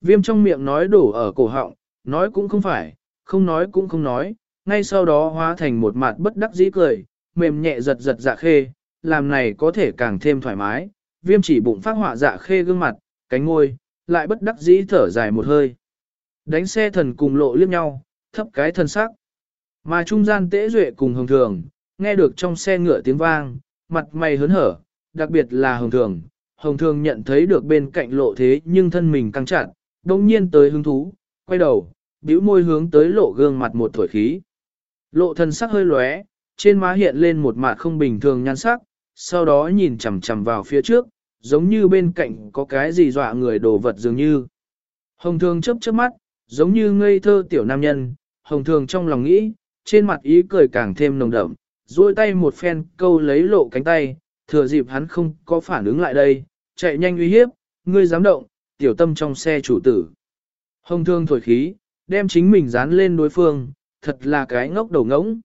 Viêm trong miệng nói đổ ở cổ họng, nói cũng không phải, không nói cũng không nói, ngay sau đó hóa thành một mặt bất đắc dĩ cười, mềm nhẹ giật giật dạ khê, làm này có thể càng thêm thoải mái. Viêm chỉ bụng phát họa dạ khê gương mặt, cánh ngôi, lại bất đắc dĩ thở dài một hơi. Đánh xe thần cùng lộ liếc nhau, thấp cái thân sắc. Mà trung gian tễ duệ cùng hồng thường, nghe được trong xe ngựa tiếng vang, mặt mày hớn hở, đặc biệt là hồng thường. Hồng thường nhận thấy được bên cạnh lộ thế nhưng thân mình căng chặt, đồng nhiên tới hứng thú, quay đầu, bĩu môi hướng tới lộ gương mặt một thổi khí. Lộ thân sắc hơi lóe, trên má hiện lên một mặt không bình thường nhan sắc, sau đó nhìn chằm chằm vào phía trước, giống như bên cạnh có cái gì dọa người đồ vật dường như. Hồng thường chớp chớp mắt, giống như ngây thơ tiểu nam nhân, hồng thường trong lòng nghĩ, trên mặt ý cười càng thêm nồng đậm, duỗi tay một phen câu lấy lộ cánh tay, thừa dịp hắn không có phản ứng lại đây, chạy nhanh uy hiếp, ngươi dám động, tiểu tâm trong xe chủ tử. Hồng thương thổi khí, đem chính mình dán lên đối phương, thật là cái ngốc đầu ngỗng.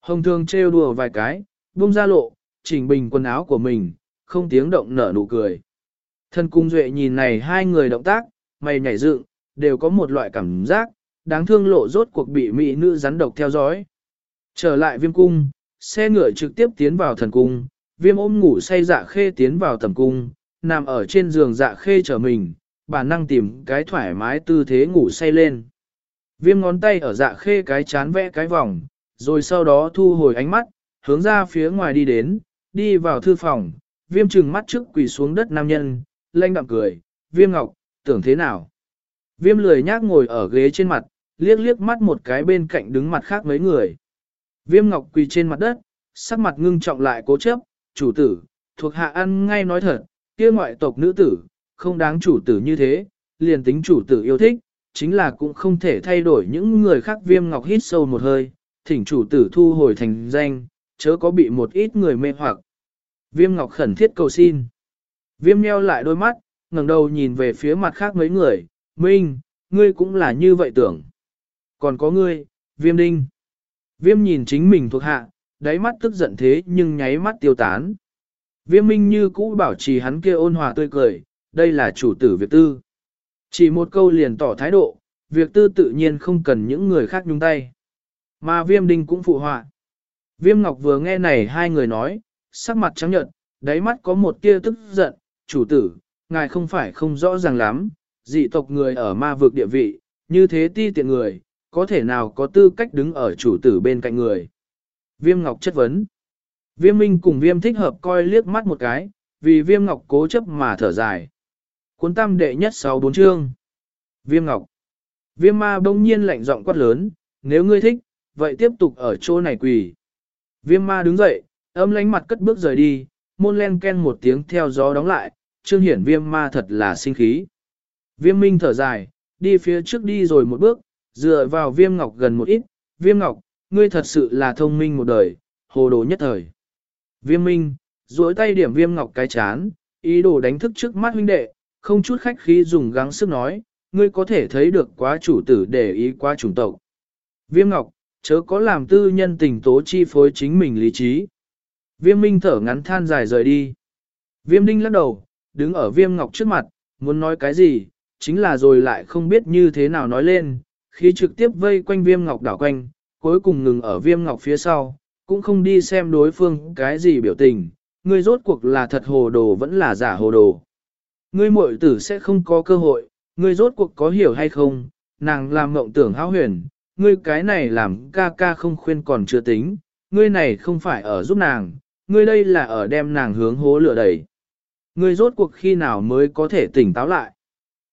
Hồng thương trêu đùa vài cái, buông ra lộ, chỉnh bình quần áo của mình, không tiếng động nở nụ cười. Thân cung duệ nhìn này hai người động tác, mày nhảy dựng, đều có một loại cảm giác, đáng thương lộ rốt cuộc bị mỹ nữ rắn độc theo dõi. Trở lại viêm cung, xe ngựa trực tiếp tiến vào thần cung, viêm ôm ngủ say dạ khê tiến vào tầm cung, nằm ở trên giường dạ khê trở mình, bản năng tìm cái thoải mái tư thế ngủ say lên. Viêm ngón tay ở dạ khê cái chán vẽ cái vòng, rồi sau đó thu hồi ánh mắt, hướng ra phía ngoài đi đến, đi vào thư phòng, viêm trừng mắt trước quỳ xuống đất nam nhân, lanh đạm cười, viêm ngọc, tưởng thế nào? Viêm lười nhác ngồi ở ghế trên mặt, liếc liếc mắt một cái bên cạnh đứng mặt khác mấy người. Viêm ngọc quỳ trên mặt đất, sắc mặt ngưng trọng lại cố chấp, chủ tử, thuộc hạ ăn ngay nói thật, kia ngoại tộc nữ tử, không đáng chủ tử như thế, liền tính chủ tử yêu thích, chính là cũng không thể thay đổi những người khác viêm ngọc hít sâu một hơi, thỉnh chủ tử thu hồi thành danh, chớ có bị một ít người mê hoặc. Viêm ngọc khẩn thiết cầu xin. Viêm nheo lại đôi mắt, ngẩng đầu nhìn về phía mặt khác mấy người, Minh, ngươi cũng là như vậy tưởng. Còn có ngươi, viêm đinh. Viêm nhìn chính mình thuộc hạ, đáy mắt tức giận thế nhưng nháy mắt tiêu tán. Viêm minh như cũ bảo trì hắn kia ôn hòa tươi cười, đây là chủ tử việc tư. Chỉ một câu liền tỏ thái độ, việc tư tự nhiên không cần những người khác nhúng tay. Mà viêm đinh cũng phụ họa. Viêm ngọc vừa nghe này hai người nói, sắc mặt trắng nhợt, đáy mắt có một tia tức giận, chủ tử, ngài không phải không rõ ràng lắm, dị tộc người ở ma vực địa vị, như thế ti tiện người, có thể nào có tư cách đứng ở chủ tử bên cạnh người. Viêm Ngọc chất vấn. Viêm Minh cùng Viêm thích hợp coi liếc mắt một cái, vì Viêm Ngọc cố chấp mà thở dài. Cuốn tam đệ nhất sáu bốn chương. Viêm Ngọc. Viêm ma bỗng nhiên lạnh giọng quát lớn, nếu ngươi thích, vậy tiếp tục ở chỗ này quỳ. Viêm ma đứng dậy, âm lánh mặt cất bước rời đi, môn len ken một tiếng theo gió đóng lại, trương hiển viêm ma thật là sinh khí. Viêm minh thở dài, đi phía trước đi rồi một bước, dựa vào viêm ngọc gần một ít, viêm ngọc, ngươi thật sự là thông minh một đời, hồ đồ nhất thời. Viêm minh, duỗi tay điểm viêm ngọc cái chán, ý đồ đánh thức trước mắt huynh đệ, không chút khách khí dùng gắng sức nói, ngươi có thể thấy được quá chủ tử để ý quá chủng tộc. Viêm ngọc, chớ có làm tư nhân tình tố chi phối chính mình lý trí. Viêm minh thở ngắn than dài rời đi. Viêm đinh lắc đầu, đứng ở viêm ngọc trước mặt, muốn nói cái gì, chính là rồi lại không biết như thế nào nói lên, khi trực tiếp vây quanh viêm ngọc đảo quanh, cuối cùng ngừng ở viêm ngọc phía sau, cũng không đi xem đối phương cái gì biểu tình, ngươi rốt cuộc là thật hồ đồ vẫn là giả hồ đồ. Ngươi muội tử sẽ không có cơ hội, ngươi rốt cuộc có hiểu hay không, nàng làm mộng tưởng hão huyền, ngươi cái này làm ca ca không khuyên còn chưa tính, ngươi này không phải ở giúp nàng, ngươi đây là ở đem nàng hướng hố lửa đẩy. Ngươi rốt cuộc khi nào mới có thể tỉnh táo lại.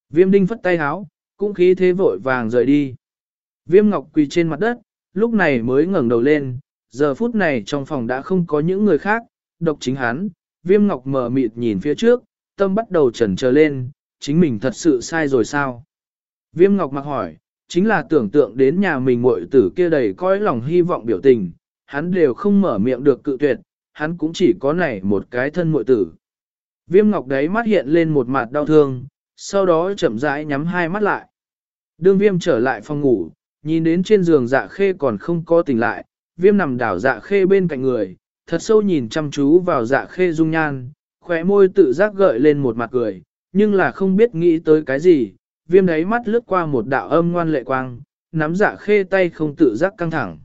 Viêm đinh phất tay háo, cũng khí thế vội vàng rời đi. Viêm ngọc quỳ trên mặt đất, lúc này mới ngẩng đầu lên, giờ phút này trong phòng đã không có những người khác, độc chính hắn, viêm ngọc mở mịt nhìn phía trước, tâm bắt đầu chần chờ lên, chính mình thật sự sai rồi sao? Viêm ngọc mặc hỏi, chính là tưởng tượng đến nhà mình muội tử kia đầy coi lòng hy vọng biểu tình, hắn đều không mở miệng được cự tuyệt, hắn cũng chỉ có này một cái thân muội tử. Viêm ngọc đấy mắt hiện lên một mặt đau thương, sau đó chậm rãi nhắm hai mắt lại. Đương viêm trở lại phòng ngủ, nhìn đến trên giường dạ khê còn không có tỉnh lại, viêm nằm đảo dạ khê bên cạnh người, thật sâu nhìn chăm chú vào dạ khê dung nhan, khóe môi tự giác gợi lên một mặt cười, nhưng là không biết nghĩ tới cái gì, viêm đáy mắt lướt qua một đạo âm ngoan lệ quang, nắm dạ khê tay không tự giác căng thẳng.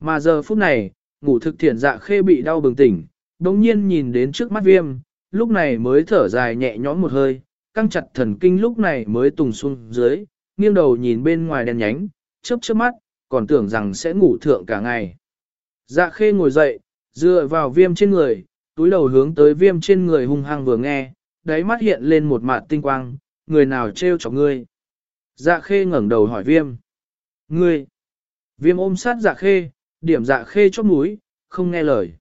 Mà giờ phút này, ngủ thực thiện dạ khê bị đau bừng tỉnh, đồng nhiên nhìn đến trước mắt viêm, lúc này mới thở dài nhẹ nhõm một hơi, căng chặt thần kinh lúc này mới tùng xuống dưới, nghiêng đầu nhìn bên ngoài đèn nhánh, chớp chớp mắt, còn tưởng rằng sẽ ngủ thượng cả ngày. Dạ khê ngồi dậy, dựa vào viêm trên người, túi đầu hướng tới viêm trên người hung hăng vừa nghe, đáy mắt hiện lên một mạt tinh quang, người nào trêu cho ngươi. Dạ khê ngẩng đầu hỏi viêm. Ngươi. Viêm ôm sát dạ khê, điểm dạ khê chót mũi, không nghe lời.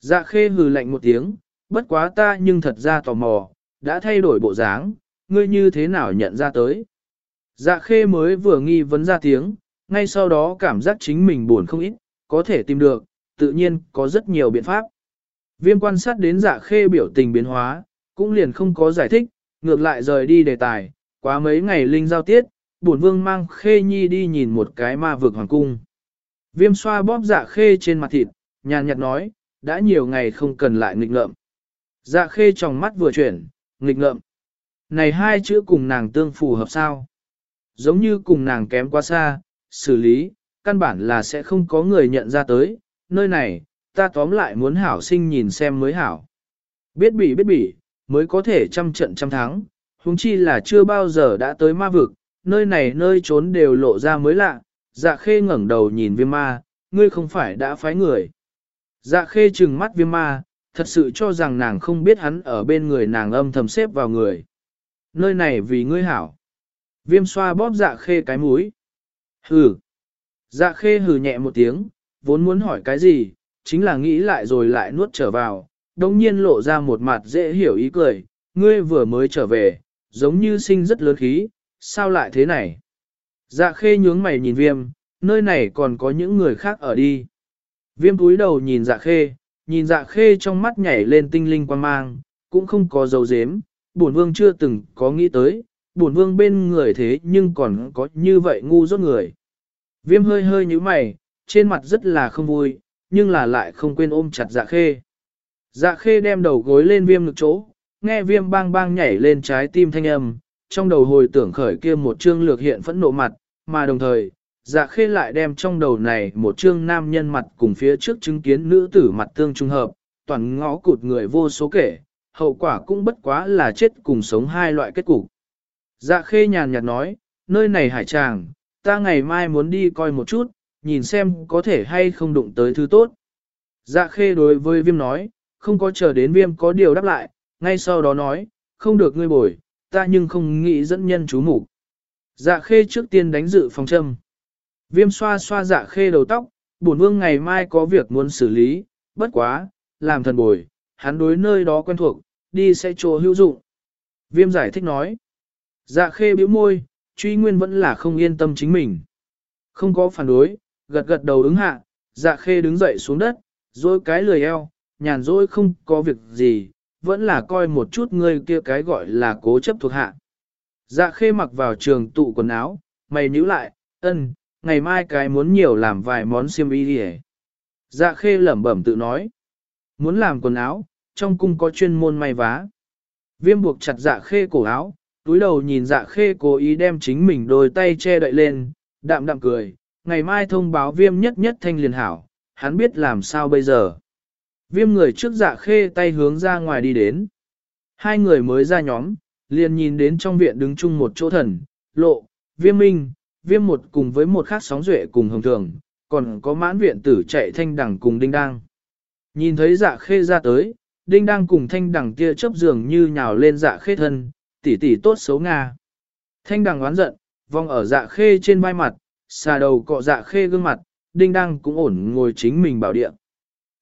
Dạ khê hừ lạnh một tiếng, bất quá ta nhưng thật ra tò mò, đã thay đổi bộ dáng, ngươi như thế nào nhận ra tới. Dạ khê mới vừa nghi vấn ra tiếng, ngay sau đó cảm giác chính mình buồn không ít, có thể tìm được, tự nhiên có rất nhiều biện pháp. Viêm quan sát đến dạ khê biểu tình biến hóa, cũng liền không có giải thích, ngược lại rời đi đề tài, quá mấy ngày linh giao tiết, bổn vương mang khê nhi đi nhìn một cái ma vực hoàng cung. Viêm xoa bóp dạ khê trên mặt thịt, nhàn nhạt nói, đã nhiều ngày không cần lại nghịch ngợm. Dạ khê trong mắt vừa chuyển, nghịch ngợm. Này hai chữ cùng nàng tương phù hợp sao? Giống như cùng nàng kém quá xa, xử lý, căn bản là sẽ không có người nhận ra tới, nơi này, ta tóm lại muốn hảo sinh nhìn xem mới hảo. Biết bỉ biết bỉ, mới có thể trăm trận trăm thắng, huống chi là chưa bao giờ đã tới ma vực, nơi này nơi trốn đều lộ ra mới lạ, dạ khê ngẩng đầu nhìn viêm ma, ngươi không phải đã phái người. Dạ khê trừng mắt viêm ma, thật sự cho rằng nàng không biết hắn ở bên người nàng âm thầm xếp vào người. Nơi này vì ngươi hảo. Viêm xoa bóp dạ khê cái mũi. Hừ. Dạ khê hừ nhẹ một tiếng, vốn muốn hỏi cái gì, chính là nghĩ lại rồi lại nuốt trở vào, đồng nhiên lộ ra một mặt dễ hiểu ý cười, ngươi vừa mới trở về, giống như sinh rất lớn khí, sao lại thế này? Dạ khê nhướng mày nhìn viêm, nơi này còn có những người khác ở đi. Viêm túi đầu nhìn dạ khê, nhìn dạ khê trong mắt nhảy lên tinh linh quan mang, cũng không có dấu dếm, bổn vương chưa từng có nghĩ tới, bổn vương bên người thế nhưng còn có như vậy ngu dốt người. Viêm hơi hơi như mày, trên mặt rất là không vui, nhưng là lại không quên ôm chặt dạ khê. Dạ khê đem đầu gối lên viêm ngực chỗ, nghe viêm bang bang nhảy lên trái tim thanh âm, trong đầu hồi tưởng khởi kia một chương lược hiện phẫn nộ mặt, mà đồng thời, dạ khê lại đem trong đầu này một chương nam nhân mặt cùng phía trước chứng kiến nữ tử mặt tương trung hợp, toàn ngõ cụt người vô số kể, hậu quả cũng bất quá là chết cùng sống hai loại kết cục. Dạ khê nhàn nhạt nói, nơi này hải tràng, ta ngày mai muốn đi coi một chút, nhìn xem có thể hay không đụng tới thứ tốt. Dạ khê đối với viêm nói, không có chờ đến viêm có điều đáp lại, ngay sau đó nói, không được ngươi bồi, ta nhưng không nghĩ dẫn nhân chú mục Dạ khê trước tiên đánh dự phòng châm. Viêm xoa xoa dạ khê đầu tóc, bổn vương ngày mai có việc muốn xử lý, bất quá, làm thần bồi, hắn đối nơi đó quen thuộc, đi sẽ chỗ hữu dụng. Viêm giải thích nói. Dạ khê bĩu môi, truy nguyên vẫn là không yên tâm chính mình. Không có phản đối, gật gật đầu ứng hạ, dạ khê đứng dậy xuống đất, rồi cái lười eo, nhàn rỗi không có việc gì, vẫn là coi một chút ngươi kia cái gọi là cố chấp thuộc hạ. Dạ khê mặc vào trường tụ quần áo, mày nhíu lại, ân, ngày mai cái muốn nhiều làm vài món xiêm y đi Dạ khê lẩm bẩm tự nói. Muốn làm quần áo, trong cung có chuyên môn may vá. Viêm buộc chặt dạ khê cổ áo, túi đầu nhìn dạ khê cố ý đem chính mình đôi tay che đậy lên, đạm đạm cười, ngày mai thông báo viêm nhất nhất thanh liền hảo, hắn biết làm sao bây giờ. Viêm người trước dạ khê tay hướng ra ngoài đi đến. Hai người mới ra nhóm, liền nhìn đến trong viện đứng chung một chỗ thần, lộ, viêm minh, viêm một cùng với một khác sóng duệ cùng hồng thường, còn có mãn viện tử chạy thanh đẳng cùng đinh đang. Nhìn thấy dạ khê ra tới, đinh đang cùng thanh đẳng kia chấp giường như nhào lên dạ khê thân, tỉ tỉ tốt xấu Nga. Thanh đẳng oán giận, vong ở dạ khê trên vai mặt, xà đầu cọ dạ khê gương mặt, đinh đăng cũng ổn ngồi chính mình bảo địa.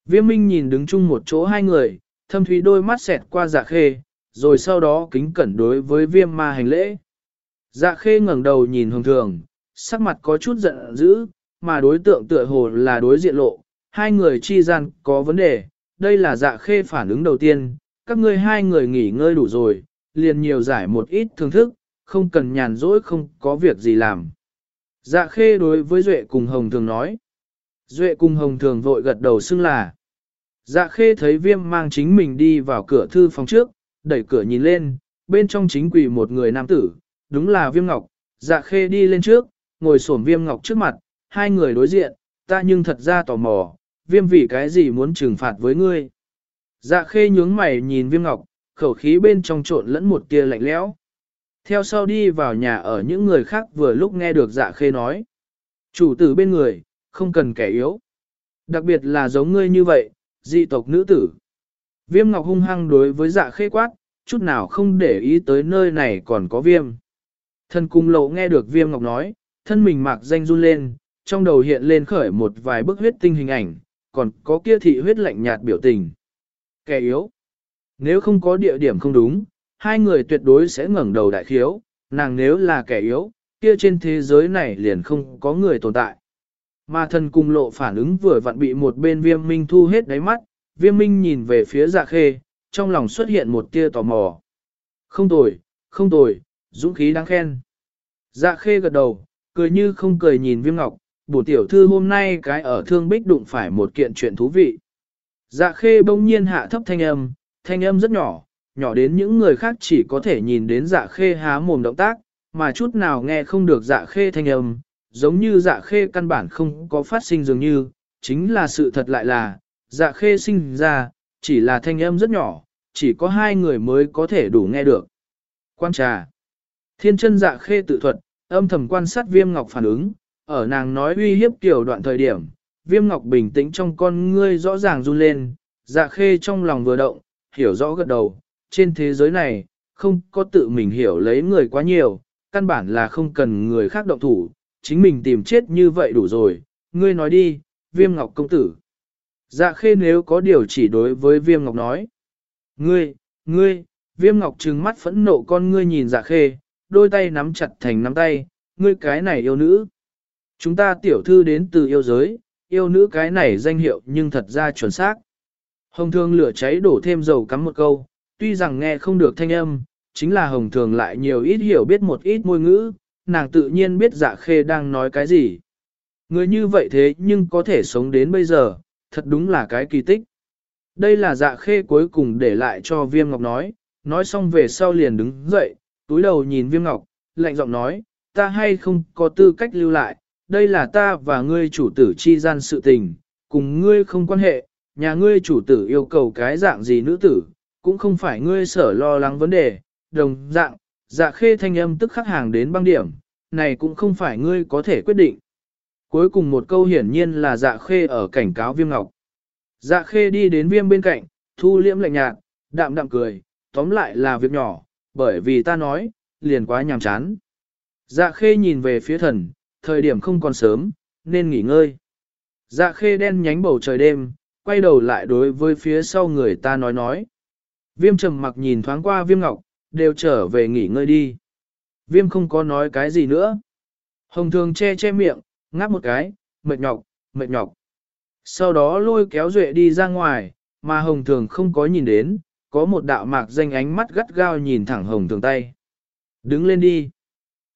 Viêm minh nhìn đứng chung một chỗ hai người, thâm thúy đôi mắt xẹt qua dạ khê, rồi sau đó kính cẩn đối với viêm ma hành lễ. Dạ khê ngẩng đầu nhìn hồng thường, sắc mặt có chút giận dữ, mà đối tượng tựa hồ là đối diện lộ, hai người chi gian có vấn đề, đây là dạ khê phản ứng đầu tiên, các ngươi hai người nghỉ ngơi đủ rồi, liền nhiều giải một ít thưởng thức, không cần nhàn rỗi không có việc gì làm. Dạ khê đối với Duệ cùng Hồng Thường nói. Duệ cùng Hồng Thường vội gật đầu xưng là. Dạ khê thấy viêm mang chính mình đi vào cửa thư phòng trước, đẩy cửa nhìn lên, bên trong chính quỳ một người nam tử, đúng là viêm ngọc, dạ khê đi lên trước, ngồi xổm viêm ngọc trước mặt, hai người đối diện, ta nhưng thật ra tò mò, viêm vì cái gì muốn trừng phạt với ngươi. Dạ khê nhướng mày nhìn viêm ngọc, khẩu khí bên trong trộn lẫn một tia lạnh lẽo. Theo sau đi vào nhà ở những người khác vừa lúc nghe được dạ khê nói. Chủ tử bên người, không cần kẻ yếu. Đặc biệt là giống ngươi như vậy, dị tộc nữ tử. Viêm ngọc hung hăng đối với dạ khê quát, chút nào không để ý tới nơi này còn có viêm. Thân cung lộ nghe được viêm ngọc nói, thân mình mạc danh run lên, trong đầu hiện lên khởi một vài bức huyết tinh hình ảnh, còn có kia thị huyết lạnh nhạt biểu tình. Kẻ yếu. Nếu không có địa điểm không đúng, hai người tuyệt đối sẽ ngẩng đầu đại khiếu, nàng nếu là kẻ yếu, kia trên thế giới này liền không có người tồn tại. Mà thần cung lộ phản ứng vừa vặn bị một bên viêm minh thu hết đáy mắt, viêm minh nhìn về phía dạ khê, trong lòng xuất hiện một tia tò mò. Không tồi, không tồi, dũng khí đáng khen. Dạ khê gật đầu, cười như không cười nhìn viêm ngọc, bổ tiểu thư hôm nay cái ở thương bích đụng phải một kiện chuyện thú vị. Dạ khê bỗng nhiên hạ thấp thanh âm, thanh âm rất nhỏ, nhỏ đến những người khác chỉ có thể nhìn đến dạ khê há mồm động tác, mà chút nào nghe không được dạ khê thanh âm, giống như dạ khê căn bản không có phát sinh dường như, chính là sự thật lại là, dạ khê sinh ra, chỉ là thanh âm rất nhỏ, chỉ có hai người mới có thể đủ nghe được. Quan trà. Thiên chân dạ khê tự thuật, âm thầm quan sát viêm ngọc phản ứng, ở nàng nói uy hiếp kiểu đoạn thời điểm, viêm ngọc bình tĩnh trong con ngươi rõ ràng run lên, dạ khê trong lòng vừa động, hiểu rõ gật đầu, trên thế giới này, không có tự mình hiểu lấy người quá nhiều, căn bản là không cần người khác động thủ, chính mình tìm chết như vậy đủ rồi, ngươi nói đi, viêm ngọc công tử. Dạ khê nếu có điều chỉ đối với viêm ngọc nói. Ngươi, ngươi, viêm ngọc trừng mắt phẫn nộ con ngươi nhìn dạ khê, đôi tay nắm chặt thành nắm tay, ngươi cái này yêu nữ. Chúng ta tiểu thư đến từ yêu giới, yêu nữ cái này danh hiệu nhưng thật ra chuẩn xác. Hồng Thương lửa cháy đổ thêm dầu cắm một câu, tuy rằng nghe không được thanh âm, chính là hồng thường lại nhiều ít hiểu biết một ít môi ngữ, nàng tự nhiên biết dạ khê đang nói cái gì. Người như vậy thế nhưng có thể sống đến bây giờ, thật đúng là cái kỳ tích. Đây là dạ khê cuối cùng để lại cho viêm ngọc nói, nói xong về sau liền đứng dậy, túi đầu nhìn viêm ngọc, lạnh giọng nói, ta hay không có tư cách lưu lại, đây là ta và ngươi chủ tử chi gian sự tình, cùng ngươi không quan hệ, nhà ngươi chủ tử yêu cầu cái dạng gì nữ tử, cũng không phải ngươi sở lo lắng vấn đề, đồng dạng, dạ khê thanh âm tức khắc hàng đến băng điểm, này cũng không phải ngươi có thể quyết định. Cuối cùng một câu hiển nhiên là dạ khê ở cảnh cáo viêm ngọc. Dạ khê đi đến viêm bên cạnh, thu liễm lạnh nhạt, đạm đạm cười, tóm lại là việc nhỏ, bởi vì ta nói, liền quá nhàm chán. Dạ khê nhìn về phía thần, thời điểm không còn sớm, nên nghỉ ngơi. Dạ khê đen nhánh bầu trời đêm, quay đầu lại đối với phía sau người ta nói nói. Viêm trầm mặc nhìn thoáng qua viêm ngọc, đều trở về nghỉ ngơi đi. Viêm không có nói cái gì nữa. Hồng thường che che miệng, ngáp một cái, mệt nhọc, mệt nhọc. Sau đó lôi kéo duệ đi ra ngoài, mà hồng thường không có nhìn đến, có một đạo mạc danh ánh mắt gắt gao nhìn thẳng hồng thường tay. Đứng lên đi.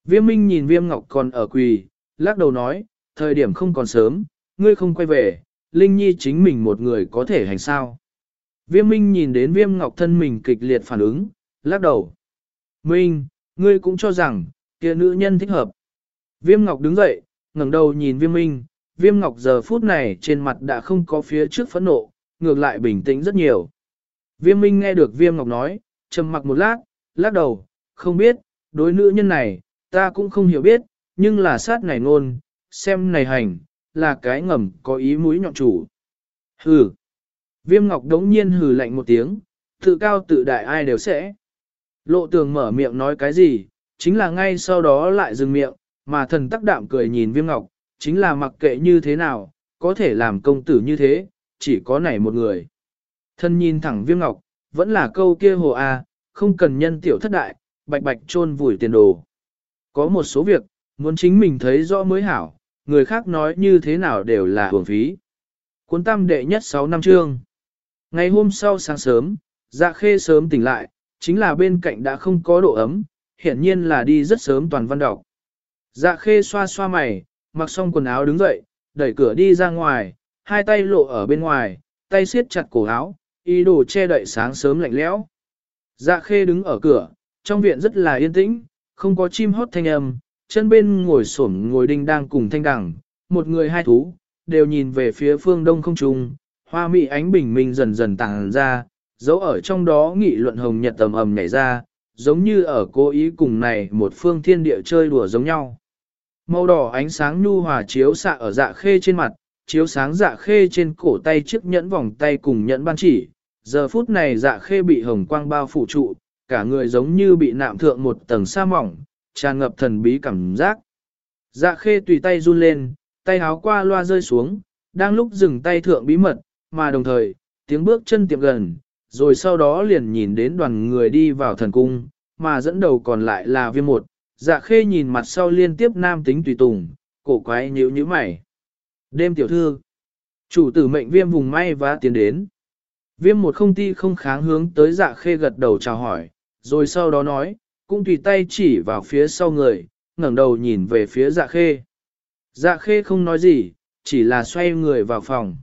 Viêm minh nhìn viêm ngọc còn ở quỳ, lắc đầu nói, thời điểm không còn sớm, ngươi không quay về, Linh Nhi chính mình một người có thể hành sao. Viêm minh nhìn đến viêm ngọc thân mình kịch liệt phản ứng, lắc đầu. Minh, ngươi cũng cho rằng, kia nữ nhân thích hợp. Viêm ngọc đứng dậy, ngẩng đầu nhìn viêm minh, viêm ngọc giờ phút này trên mặt đã không có phía trước phẫn nộ, ngược lại bình tĩnh rất nhiều. Viêm minh nghe được viêm ngọc nói, trầm mặc một lát, lắc đầu, không biết, đối nữ nhân này, ta cũng không hiểu biết, nhưng là sát này ngôn, xem này hành, là cái ngầm có ý mũi nhọn chủ. Hừ. Viêm ngọc đống nhiên hừ lạnh một tiếng, tự cao tự đại ai đều sẽ. Lộ tường mở miệng nói cái gì, chính là ngay sau đó lại dừng miệng, mà thần tắc đạm cười nhìn viêm ngọc, chính là mặc kệ như thế nào, có thể làm công tử như thế, chỉ có nảy một người. Thần nhìn thẳng viêm ngọc, vẫn là câu kia hồ A, không cần nhân tiểu thất đại, bạch bạch chôn vùi tiền đồ. Có một số việc, muốn chính mình thấy rõ mới hảo, người khác nói như thế nào đều là hưởng phí. Cuốn tam đệ nhất 6 năm chương. Ngày hôm sau sáng sớm, dạ khê sớm tỉnh lại, chính là bên cạnh đã không có độ ấm, hiển nhiên là đi rất sớm toàn văn đọc. Dạ khê xoa xoa mày, mặc xong quần áo đứng dậy, đẩy cửa đi ra ngoài, hai tay lộ ở bên ngoài, tay siết chặt cổ áo, ý đồ che đậy sáng sớm lạnh lẽo. Dạ khê đứng ở cửa, trong viện rất là yên tĩnh, không có chim hót thanh âm, chân bên ngồi xổm ngồi đinh đang cùng thanh đẳng, một người hai thú, đều nhìn về phía phương đông không trung, hoa mỹ ánh bình minh dần dần tàng ra, dấu ở trong đó nghị luận hồng nhật tầm ầm nhảy ra, giống như ở cố ý cùng này một phương thiên địa chơi đùa giống nhau. Màu đỏ ánh sáng nhu hòa chiếu xạ ở dạ khê trên mặt, chiếu sáng dạ khê trên cổ tay chiếc nhẫn vòng tay cùng nhẫn ban chỉ. Giờ phút này dạ khê bị hồng quang bao phủ trụ, cả người giống như bị nạm thượng một tầng sa mỏng, tràn ngập thần bí cảm giác. Dạ khê tùy tay run lên, tay háo qua loa rơi xuống, đang lúc dừng tay thượng bí mật, mà đồng thời, tiếng bước chân tiệm gần, rồi sau đó liền nhìn đến đoàn người đi vào thần cung, mà dẫn đầu còn lại là viêm một. Dạ khê nhìn mặt sau liên tiếp nam tính tùy tùng, cổ quái nhíu nhíu mày. Đêm tiểu thư, chủ tử mệnh viêm vùng may và tiến đến. Viêm một không ti không kháng hướng tới dạ khê gật đầu chào hỏi, rồi sau đó nói, cũng tùy tay chỉ vào phía sau người, ngẩng đầu nhìn về phía dạ khê. Dạ khê không nói gì, chỉ là xoay người vào phòng.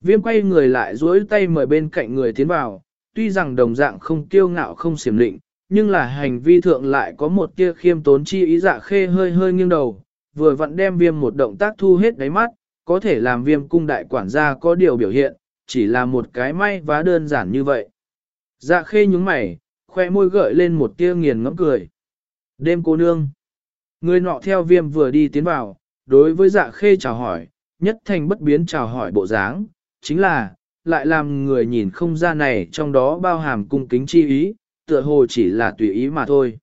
Viêm quay người lại duỗi tay mời bên cạnh người tiến vào, tuy rằng đồng dạng không kiêu ngạo không xiểm lịnh, nhưng là hành vi thượng lại có một tia khiêm tốn chi ý dạ khê hơi hơi nghiêng đầu, vừa vặn đem viêm một động tác thu hết đáy mắt, có thể làm viêm cung đại quản gia có điều biểu hiện, chỉ là một cái may vá đơn giản như vậy. Dạ khê nhúng mày, khoe môi gợi lên một tia nghiền ngẫm cười. Đêm cô nương. Người nọ theo viêm vừa đi tiến vào, đối với dạ khê chào hỏi, nhất thành bất biến chào hỏi bộ dáng, chính là, lại làm người nhìn không ra này trong đó bao hàm cung kính chi ý, tựa hồ chỉ là tùy ý mà thôi.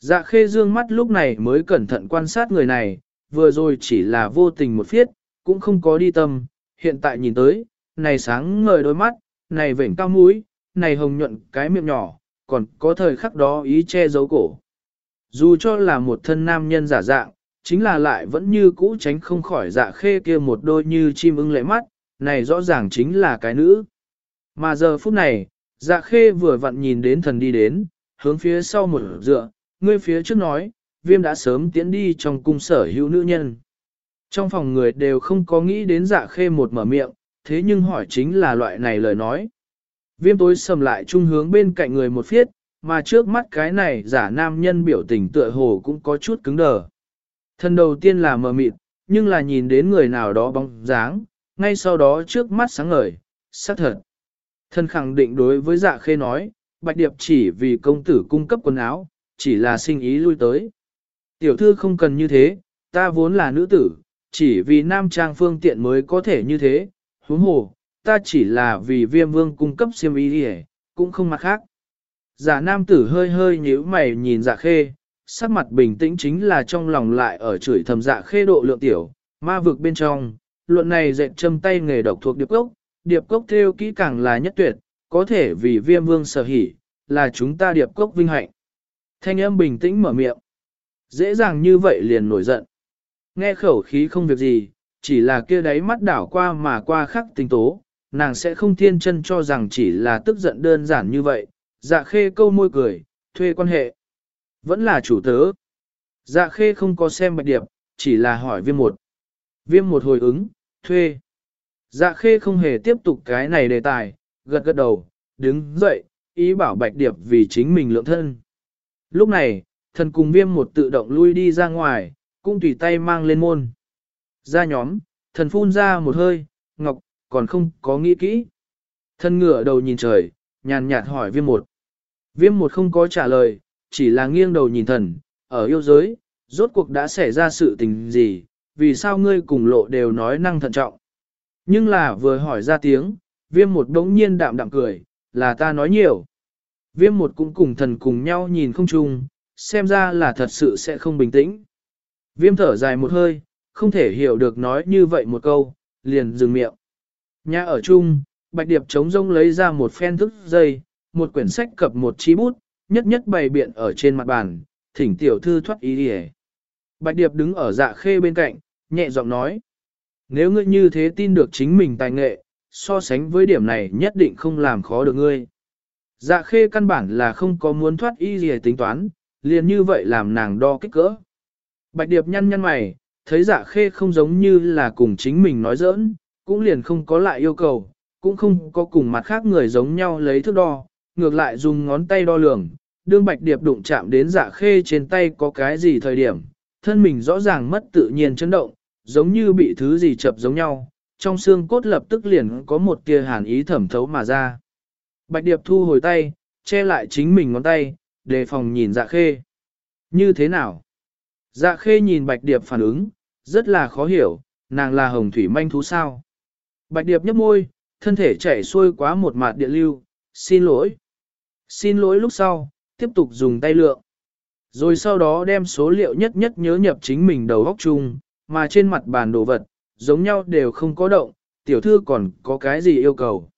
Dạ khê dương mắt lúc này mới cẩn thận quan sát người này, vừa rồi chỉ là vô tình một phiết, cũng không có đi tâm, hiện tại nhìn tới, này sáng ngời đôi mắt, này vểnh cao mũi, này hồng nhuận cái miệng nhỏ, còn có thời khắc đó ý che giấu cổ. Dù cho là một thân nam nhân giả dạng, chính là lại vẫn như cũ tránh không khỏi dạ khê kia một đôi như chim ưng lệ mắt, này rõ ràng chính là cái nữ. Mà giờ phút này, dạ khê vừa vặn nhìn đến thần đi đến, hướng phía sau một dựa, ngươi phía trước nói, viêm đã sớm tiến đi trong cung sở hữu nữ nhân. Trong phòng người đều không có nghĩ đến dạ khê một mở miệng, thế nhưng hỏi chính là loại này lời nói. Viêm tối sầm lại trung hướng bên cạnh người một phiết, mà trước mắt cái này giả nam nhân biểu tình tựa hồ cũng có chút cứng đờ. Thân đầu tiên là mờ mịt, nhưng là nhìn đến người nào đó bóng dáng, ngay sau đó trước mắt sáng ngời, xác thật. Thân khẳng định đối với dạ khê nói, Bạch Điệp chỉ vì công tử cung cấp quần áo, chỉ là sinh ý lui tới. Tiểu thư không cần như thế, ta vốn là nữ tử, chỉ vì nam trang phương tiện mới có thể như thế, huống hồ, ta chỉ là vì viêm vương cung cấp xiêm y đi cũng không mặt khác. Giả nam tử hơi hơi nhíu mày nhìn dạ khê, sắc mặt bình tĩnh chính là trong lòng lại ở chửi thầm dạ khê độ lượng tiểu, ma vực bên trong, luận này dệt châm tay nghề độc thuộc điệp cốc, điệp cốc theo kỹ càng là nhất tuyệt, có thể vì viêm vương sở hỉ, là chúng ta điệp cốc vinh hạnh. Thanh âm bình tĩnh mở miệng. Dễ dàng như vậy liền nổi giận. Nghe khẩu khí không việc gì, chỉ là kia đáy mắt đảo qua mà qua khắc tình tố, nàng sẽ không thiên chân cho rằng chỉ là tức giận đơn giản như vậy. Dạ khê câu môi cười, thuê quan hệ. Vẫn là chủ tớ. Dạ khê không có xem bạch điệp, chỉ là hỏi viêm một. Viêm một hồi ứng, thuê. Dạ khê không hề tiếp tục cái này đề tài, gật gật đầu, đứng dậy, ý bảo bạch điệp vì chính mình lượng thân. Lúc này, thần cùng viêm một tự động lui đi ra ngoài, cũng tùy tay mang lên môn. Ra nhóm, thần phun ra một hơi, ngọc, còn không có nghĩ kỹ. Thần ngửa đầu nhìn trời, nhàn nhạt hỏi viêm một. Viêm một không có trả lời, chỉ là nghiêng đầu nhìn thần, ở yêu giới, rốt cuộc đã xảy ra sự tình gì, vì sao ngươi cùng lộ đều nói năng thận trọng. Nhưng là vừa hỏi ra tiếng, viêm một đống nhiên đạm đạm cười, là ta nói nhiều. Viêm một cũng cùng thần cùng nhau nhìn không chung, xem ra là thật sự sẽ không bình tĩnh. Viêm thở dài một hơi, không thể hiểu được nói như vậy một câu, liền dừng miệng. Nhà ở chung, Bạch Điệp chống rông lấy ra một phen thức dây, một quyển sách cập một chi bút, nhất nhất bày biện ở trên mặt bàn, thỉnh tiểu thư thoát ý đi Bạch Điệp đứng ở dạ khê bên cạnh, nhẹ giọng nói. Nếu ngươi như thế tin được chính mình tài nghệ, so sánh với điểm này nhất định không làm khó được ngươi. Dạ khê căn bản là không có muốn thoát y gì tính toán, liền như vậy làm nàng đo kích cỡ. Bạch Điệp nhăn nhăn mày, thấy dạ khê không giống như là cùng chính mình nói giỡn, cũng liền không có lại yêu cầu, cũng không có cùng mặt khác người giống nhau lấy thước đo, ngược lại dùng ngón tay đo lường, đương bạch điệp đụng chạm đến dạ khê trên tay có cái gì thời điểm, thân mình rõ ràng mất tự nhiên chấn động, giống như bị thứ gì chập giống nhau, trong xương cốt lập tức liền có một tia hàn ý thẩm thấu mà ra. Bạch điệp thu hồi tay, che lại chính mình ngón tay, đề phòng nhìn dạ khê. Như thế nào? Dạ khê nhìn bạch điệp phản ứng, rất là khó hiểu, nàng là hồng thủy manh thú sao? Bạch điệp nhấp môi, thân thể chảy xuôi quá một mạt điện lưu, xin lỗi. Xin lỗi lúc sau, tiếp tục dùng tay lượng. Rồi sau đó đem số liệu nhất nhất nhớ nhập chính mình đầu góc chung, mà trên mặt bàn đồ vật, giống nhau đều không có động, tiểu thư còn có cái gì yêu cầu.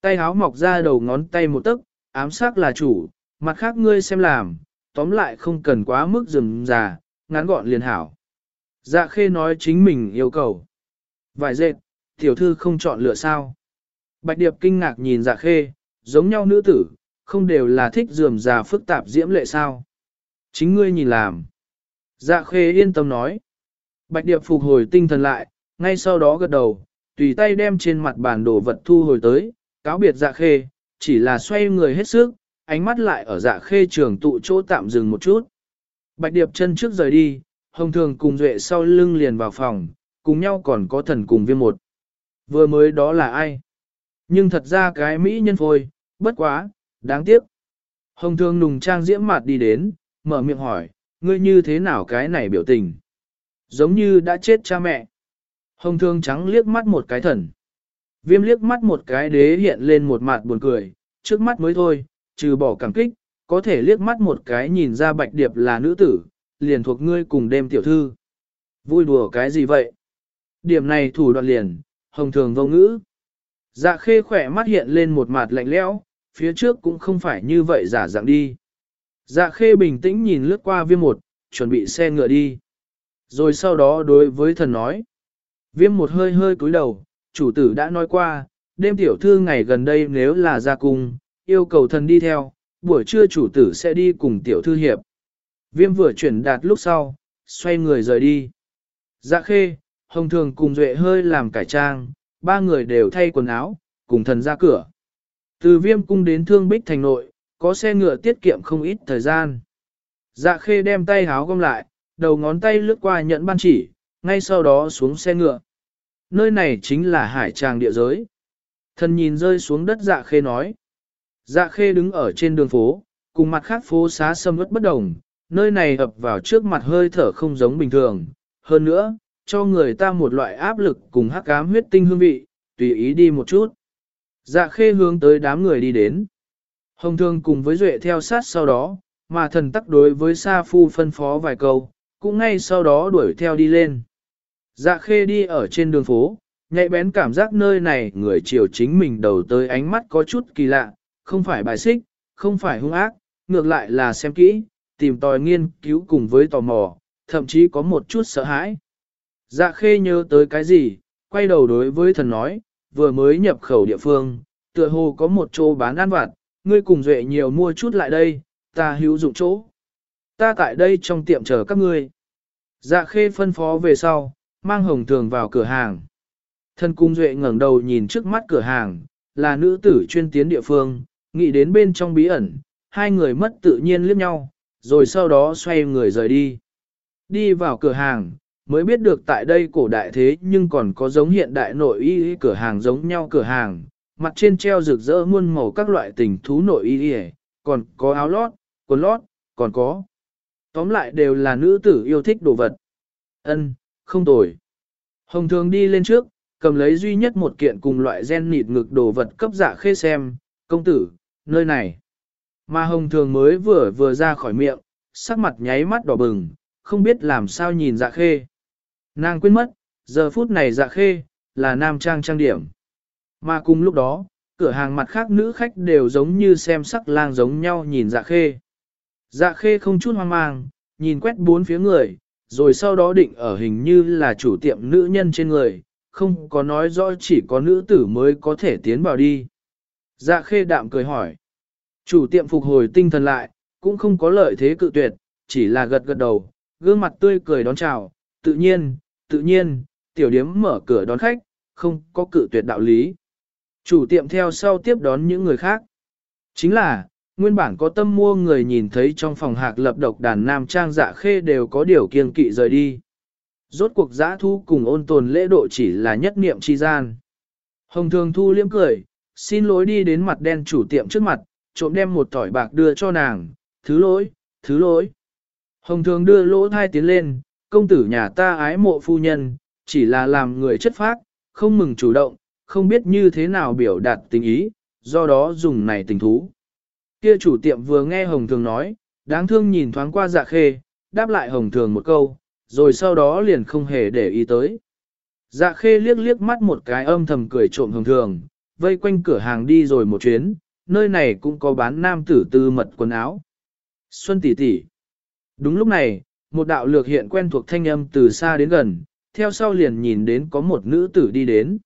Tay háo mọc ra đầu ngón tay một tấc, ám sát là chủ, mặt khác ngươi xem làm, tóm lại không cần quá mức rườm già, ngắn gọn liền hảo. Dạ khê nói chính mình yêu cầu. Vài dệt, tiểu thư không chọn lựa sao. Bạch điệp kinh ngạc nhìn dạ khê, giống nhau nữ tử, không đều là thích rườm già phức tạp diễm lệ sao. Chính ngươi nhìn làm. Dạ khê yên tâm nói. Bạch điệp phục hồi tinh thần lại, ngay sau đó gật đầu, tùy tay đem trên mặt bản đồ vật thu hồi tới, cáo biệt dạ khê, chỉ là xoay người hết sức, ánh mắt lại ở dạ khê trường tụ chỗ tạm dừng một chút. Bạch điệp chân trước rời đi, hồng thường cùng duệ sau lưng liền vào phòng, cùng nhau còn có thần cùng viêm một. Vừa mới đó là ai? Nhưng thật ra cái mỹ nhân phôi, bất quá, đáng tiếc. Hồng thường nùng trang diễm mặt đi đến, mở miệng hỏi, ngươi như thế nào cái này biểu tình? Giống như đã chết cha mẹ. Hồng thương trắng liếc mắt một cái thần. Viêm liếc mắt một cái đế hiện lên một mặt buồn cười, trước mắt mới thôi, trừ bỏ cảm kích, có thể liếc mắt một cái nhìn ra bạch điệp là nữ tử, liền thuộc ngươi cùng đêm tiểu thư. Vui đùa cái gì vậy? Điểm này thủ đoạn liền, hồng thường vô ngữ. Dạ khê khỏe mắt hiện lên một mặt lạnh lẽo, phía trước cũng không phải như vậy giả dạng đi. Dạ khê bình tĩnh nhìn lướt qua viêm một, chuẩn bị xe ngựa đi. Rồi sau đó đối với thần nói. Viêm một hơi hơi cúi đầu, chủ tử đã nói qua, đêm tiểu thư ngày gần đây nếu là ra cung, yêu cầu thần đi theo, buổi trưa chủ tử sẽ đi cùng tiểu thư hiệp. Viêm vừa chuyển đạt lúc sau, xoay người rời đi. Dạ khê, hồng thường cùng duệ hơi làm cải trang, ba người đều thay quần áo, cùng thần ra cửa. Từ viêm cung đến thương bích thành nội, có xe ngựa tiết kiệm không ít thời gian. Dạ khê đem tay háo gom lại, đầu ngón tay lướt qua nhận ban chỉ, ngay sau đó xuống xe ngựa. Nơi này chính là hải tràng địa giới. Thần nhìn rơi xuống đất dạ khê nói. Dạ khê đứng ở trên đường phố, cùng mặt khác phố xá sâm ướt bất đồng, nơi này ập vào trước mặt hơi thở không giống bình thường. Hơn nữa, cho người ta một loại áp lực cùng hắc ám huyết tinh hương vị, tùy ý đi một chút. Dạ khê hướng tới đám người đi đến. Hồng thương cùng với duệ theo sát sau đó, mà thần tắc đối với Sa Phu phân phó vài câu, cũng ngay sau đó đuổi theo đi lên. Dạ khê đi ở trên đường phố, nhạy bén cảm giác nơi này người chiều chính mình đầu tới ánh mắt có chút kỳ lạ, không phải bài xích, không phải hung ác, ngược lại là xem kỹ, tìm tòi nghiên cứu cùng với tò mò, thậm chí có một chút sợ hãi. Dạ khê nhớ tới cái gì, quay đầu đối với thần nói, vừa mới nhập khẩu địa phương, tựa hồ có một chỗ bán ăn vặt, ngươi cùng duệ nhiều mua chút lại đây, ta hữu dụng chỗ. Ta tại đây trong tiệm chờ các ngươi. Dạ khê phân phó về sau, mang hồng thường vào cửa hàng. Thân cung duệ ngẩng đầu nhìn trước mắt cửa hàng, là nữ tử chuyên tiến địa phương, nghĩ đến bên trong bí ẩn, hai người mất tự nhiên liếc nhau, rồi sau đó xoay người rời đi. Đi vào cửa hàng, mới biết được tại đây cổ đại thế nhưng còn có giống hiện đại nội y cửa hàng giống nhau cửa hàng, mặt trên treo rực rỡ muôn màu các loại tình thú nội y còn có áo lót, quần lót, còn có. Tóm lại đều là nữ tử yêu thích đồ vật. Ân, không tồi. Hồng thường đi lên trước, cầm lấy duy nhất một kiện cùng loại gen nịt ngực đồ vật cấp dạ khê xem, công tử, nơi này. Mà hồng thường mới vừa vừa ra khỏi miệng, sắc mặt nháy mắt đỏ bừng, không biết làm sao nhìn dạ khê. Nàng quên mất, giờ phút này dạ khê, là nam trang trang điểm. Mà cùng lúc đó, cửa hàng mặt khác nữ khách đều giống như xem sắc lang giống nhau nhìn dạ khê. Dạ khê không chút hoang mang, nhìn quét bốn phía người, rồi sau đó định ở hình như là chủ tiệm nữ nhân trên người, không có nói rõ chỉ có nữ tử mới có thể tiến vào đi. Dạ khê đạm cười hỏi. Chủ tiệm phục hồi tinh thần lại, cũng không có lợi thế cự tuyệt, chỉ là gật gật đầu, gương mặt tươi cười đón chào, tự nhiên, tự nhiên, tiểu điếm mở cửa đón khách, không có cự tuyệt đạo lý. Chủ tiệm theo sau tiếp đón những người khác. Chính là, nguyên bản có tâm mua người nhìn thấy trong phòng hạc lập độc đàn nam trang dạ khê đều có điều kiên kỵ rời đi. Rốt cuộc giã thu cùng ôn tồn lễ độ chỉ là nhất niệm chi gian. Hồng thường thu liếm cười, xin lỗi đi đến mặt đen chủ tiệm trước mặt, trộm đem một tỏi bạc đưa cho nàng, thứ lỗi, thứ lỗi. Hồng thường đưa lỗ thai tiến lên, công tử nhà ta ái mộ phu nhân, chỉ là làm người chất phác, không mừng chủ động, không biết như thế nào biểu đạt tình ý, do đó dùng này tình thú. Kia chủ tiệm vừa nghe Hồng Thường nói, đáng thương nhìn thoáng qua dạ khê, đáp lại Hồng Thường một câu, rồi sau đó liền không hề để ý tới. Dạ khê liếc liếc mắt một cái âm thầm cười trộm Hồng Thường, vây quanh cửa hàng đi rồi một chuyến, nơi này cũng có bán nam tử tư mật quần áo. Xuân tỷ tỷ. Đúng lúc này, một đạo lược hiện quen thuộc thanh âm từ xa đến gần, theo sau liền nhìn đến có một nữ tử đi đến.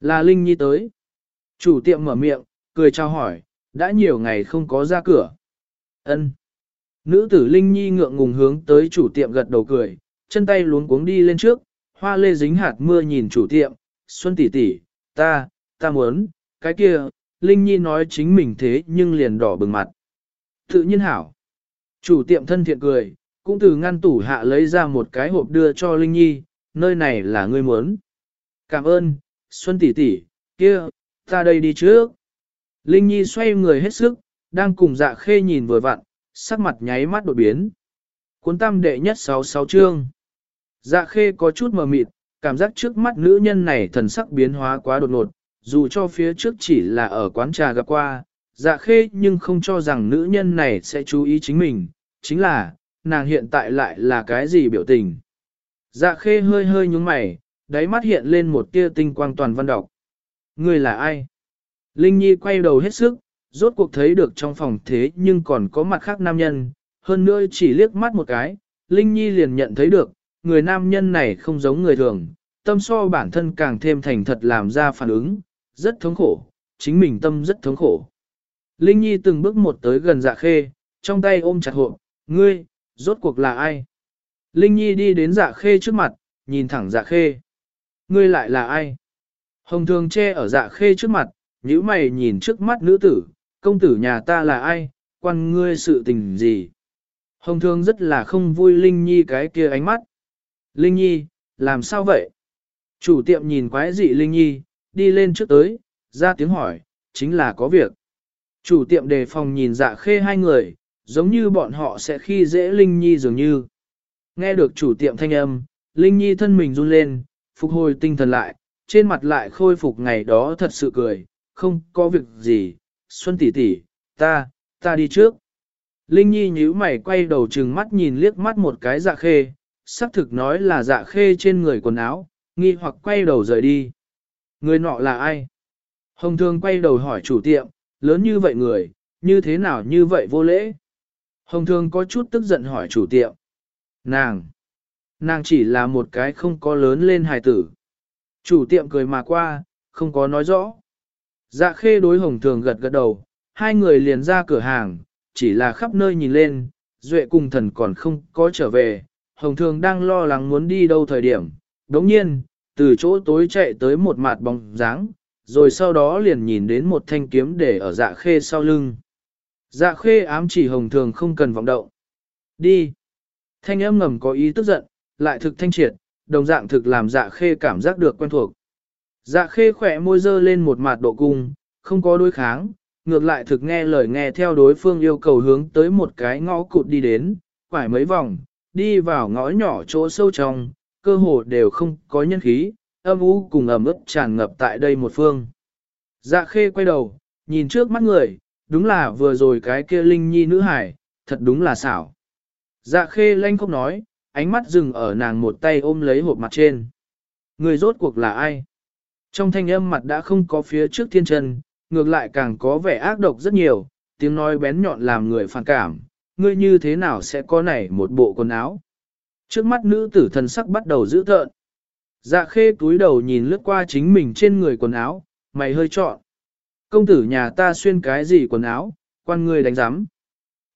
Là Linh Nhi tới. Chủ tiệm mở miệng, cười chào hỏi, đã nhiều ngày không có ra cửa. Ân. Nữ tử Linh Nhi ngượng ngùng hướng tới chủ tiệm gật đầu cười, chân tay luống cuống đi lên trước, hoa lê dính hạt mưa nhìn chủ tiệm, Xuân tỷ tỷ, ta, ta muốn, cái kia, Linh Nhi nói chính mình thế nhưng liền đỏ bừng mặt. Tự nhiên hảo. Chủ tiệm thân thiện cười, cũng từ ngăn tủ hạ lấy ra một cái hộp đưa cho Linh Nhi, nơi này là ngươi muốn. Cảm ơn, Xuân tỷ tỷ, kia, ta đây đi trước. Linh Nhi xoay người hết sức, đang cùng dạ khê nhìn vừa vặn, sắc mặt nháy mắt đột biến. Cuốn tam đệ nhất sáu sáu chương. Dạ khê có chút mờ mịt, cảm giác trước mắt nữ nhân này thần sắc biến hóa quá đột ngột, dù cho phía trước chỉ là ở quán trà gặp qua, dạ khê nhưng không cho rằng nữ nhân này sẽ chú ý chính mình, chính là, nàng hiện tại lại là cái gì biểu tình. Dạ khê hơi hơi nhúng mày, đáy mắt hiện lên một tia tinh quang toàn văn đọc. Người là ai? Linh Nhi quay đầu hết sức, rốt cuộc thấy được trong phòng thế nhưng còn có mặt khác nam nhân, hơn nữa chỉ liếc mắt một cái, Linh Nhi liền nhận thấy được, người nam nhân này không giống người thường, tâm so bản thân càng thêm thành thật làm ra phản ứng, rất thống khổ, chính mình tâm rất thống khổ. Linh Nhi từng bước một tới gần dạ khê, trong tay ôm chặt hộ, ngươi, rốt cuộc là ai? Linh Nhi đi đến dạ khê trước mặt, nhìn thẳng dạ khê. Ngươi lại là ai? Hồng thường che ở dạ khê trước mặt, nhíu mày nhìn trước mắt nữ tử, công tử nhà ta là ai, quan ngươi sự tình gì? Hồng Thương rất là không vui Linh Nhi cái kia ánh mắt. Linh Nhi, làm sao vậy? Chủ tiệm nhìn quái dị Linh Nhi, đi lên trước tới, ra tiếng hỏi, chính là có việc. Chủ tiệm đề phòng nhìn dạ khê hai người, giống như bọn họ sẽ khi dễ Linh Nhi dường như. Nghe được chủ tiệm thanh âm, Linh Nhi thân mình run lên, phục hồi tinh thần lại, trên mặt lại khôi phục ngày đó thật sự cười, không có việc gì, Xuân tỷ tỷ, ta, ta đi trước. Linh Nhi nhíu mày quay đầu trừng mắt nhìn liếc mắt một cái dạ khê, xác thực nói là dạ khê trên người quần áo, nghi hoặc quay đầu rời đi. Người nọ là ai? Hồng Thương quay đầu hỏi chủ tiệm, lớn như vậy người, như thế nào như vậy vô lễ? Hồng Thương có chút tức giận hỏi chủ tiệm. Nàng! Nàng chỉ là một cái không có lớn lên hài tử. Chủ tiệm cười mà qua, không có nói rõ. Dạ khê đối hồng thường gật gật đầu, hai người liền ra cửa hàng, chỉ là khắp nơi nhìn lên, duệ cùng thần còn không có trở về. Hồng thường đang lo lắng muốn đi đâu thời điểm. Đống nhiên, từ chỗ tối chạy tới một mặt bóng dáng, rồi sau đó liền nhìn đến một thanh kiếm để ở dạ khê sau lưng. Dạ khê ám chỉ hồng thường không cần vọng động. Đi. Thanh âm ngầm có ý tức giận, lại thực thanh triệt, đồng dạng thực làm dạ khê cảm giác được quen thuộc. Dạ khê khỏe môi dơ lên một mặt độ cung, không có đối kháng, ngược lại thực nghe lời nghe theo đối phương yêu cầu hướng tới một cái ngõ cụt đi đến, quải mấy vòng, đi vào ngõ nhỏ chỗ sâu trong, cơ hồ đều không có nhân khí, âm u cùng ẩm ướt tràn ngập tại đây một phương. Dạ khê quay đầu, nhìn trước mắt người, đúng là vừa rồi cái kia linh nhi nữ hải, thật đúng là xảo. Dạ khê lanh không nói, ánh mắt dừng ở nàng một tay ôm lấy hộp mặt trên. Người rốt cuộc là ai? Trong thanh âm mặt đã không có phía trước thiên chân, ngược lại càng có vẻ ác độc rất nhiều, tiếng nói bén nhọn làm người phản cảm, ngươi như thế nào sẽ có nảy một bộ quần áo. Trước mắt nữ tử thần sắc bắt đầu giữ tợn. Dạ khê túi đầu nhìn lướt qua chính mình trên người quần áo, mày hơi trọn. Công tử nhà ta xuyên cái gì quần áo, quan ngươi đánh giám.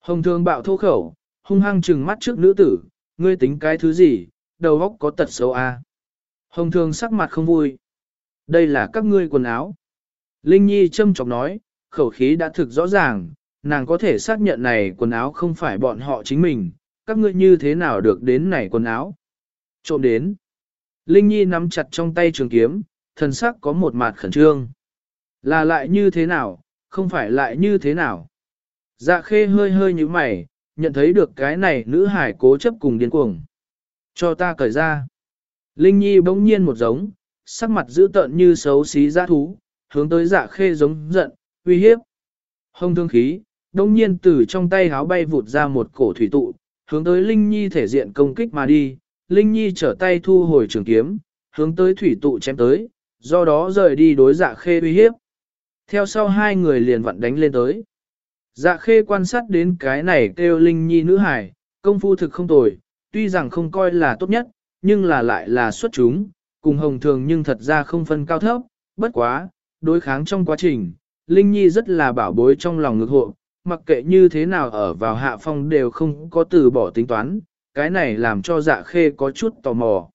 Hồng thương bạo thô khẩu, hung hăng trừng mắt trước nữ tử, ngươi tính cái thứ gì, đầu óc có tật xấu à. Hồng thương sắc mặt không vui. Đây là các ngươi quần áo. Linh Nhi châm chọc nói, khẩu khí đã thực rõ ràng, nàng có thể xác nhận này quần áo không phải bọn họ chính mình, các ngươi như thế nào được đến này quần áo. Trộm đến. Linh Nhi nắm chặt trong tay trường kiếm, thần sắc có một mặt khẩn trương. Là lại như thế nào, không phải lại như thế nào. Dạ khê hơi hơi như mày, nhận thấy được cái này nữ hải cố chấp cùng điên cuồng. Cho ta cởi ra. Linh Nhi bỗng nhiên một giống, sắc mặt dữ tợn như xấu xí giã thú, hướng tới dạ khê giống giận, uy hiếp. Hông thương khí, đông nhiên từ trong tay háo bay vụt ra một cổ thủy tụ, hướng tới Linh Nhi thể diện công kích mà đi. Linh Nhi trở tay thu hồi trường kiếm, hướng tới thủy tụ chém tới, do đó rời đi đối dạ khê uy hiếp. Theo sau hai người liền vặn đánh lên tới. Dạ khê quan sát đến cái này kêu Linh Nhi nữ hải, công phu thực không tồi, tuy rằng không coi là tốt nhất, nhưng là lại là xuất chúng, cùng hồng thường nhưng thật ra không phân cao thấp, bất quá, đối kháng trong quá trình, Linh Nhi rất là bảo bối trong lòng ngược hộ, mặc kệ như thế nào ở vào hạ phong đều không có từ bỏ tính toán, cái này làm cho dạ khê có chút tò mò.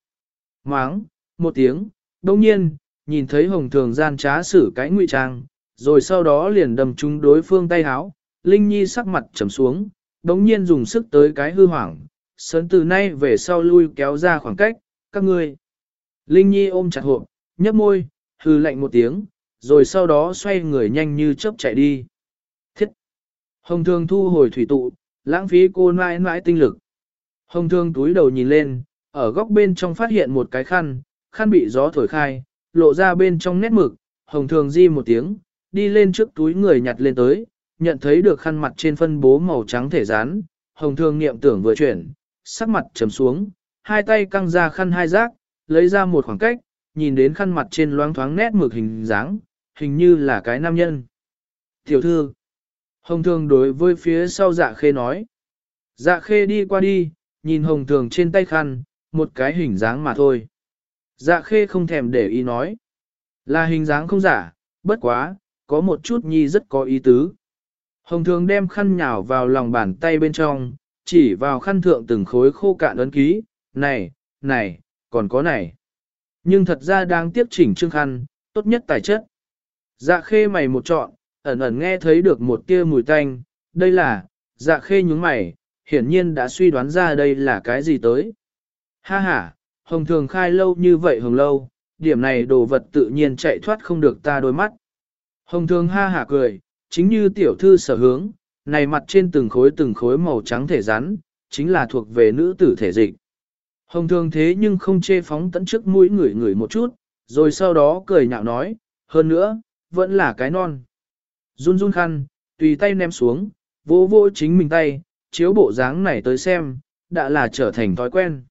Máng, một tiếng, đồng nhiên, nhìn thấy hồng thường gian trá xử cái ngụy trang, rồi sau đó liền đầm trúng đối phương tay háo, Linh Nhi sắc mặt trầm xuống, đống nhiên dùng sức tới cái hư hoảng, sớn từ nay về sau lui kéo ra khoảng cách, các ngươi. Linh Nhi ôm chặt hộp, nhấp môi, hư lạnh một tiếng, rồi sau đó xoay người nhanh như chớp chạy đi. Thiết! Hồng thương thu hồi thủy tụ, lãng phí cô mãi mãi tinh lực. Hồng thương túi đầu nhìn lên, ở góc bên trong phát hiện một cái khăn, khăn bị gió thổi khai, lộ ra bên trong nét mực, hồng thường di một tiếng, đi lên trước túi người nhặt lên tới, nhận thấy được khăn mặt trên phân bố màu trắng thể rán, hồng thường niệm tưởng vừa chuyển, sắc mặt trầm xuống, hai tay căng ra khăn hai rác, lấy ra một khoảng cách, nhìn đến khăn mặt trên loáng thoáng nét mực hình dáng, hình như là cái nam nhân. Tiểu thư, hồng thường đối với phía sau dạ khê nói. Dạ khê đi qua đi, nhìn hồng thường trên tay khăn, một cái hình dáng mà thôi. Dạ khê không thèm để ý nói. Là hình dáng không giả, bất quá, có một chút nhi rất có ý tứ. Hồng thường đem khăn nhào vào lòng bàn tay bên trong, chỉ vào khăn thượng từng khối khô cạn ấn ký, này, này, còn có này. Nhưng thật ra đang tiếp chỉnh trương khăn, tốt nhất tài chất. Dạ khê mày một trọn, ẩn ẩn nghe thấy được một tia mùi tanh, đây là, dạ khê nhúng mày, hiển nhiên đã suy đoán ra đây là cái gì tới. Ha ha, hồng thường khai lâu như vậy hồng lâu, điểm này đồ vật tự nhiên chạy thoát không được ta đôi mắt. Hồng thường ha hả cười, chính như tiểu thư sở hướng, này mặt trên từng khối từng khối màu trắng thể rắn, chính là thuộc về nữ tử thể dịch. Hồng thường thế nhưng không chê phóng tận trước mũi người người một chút, rồi sau đó cười nhạo nói, hơn nữa, vẫn là cái non. Run run khăn, tùy tay ném xuống, vô vô chính mình tay, chiếu bộ dáng này tới xem, đã là trở thành thói quen.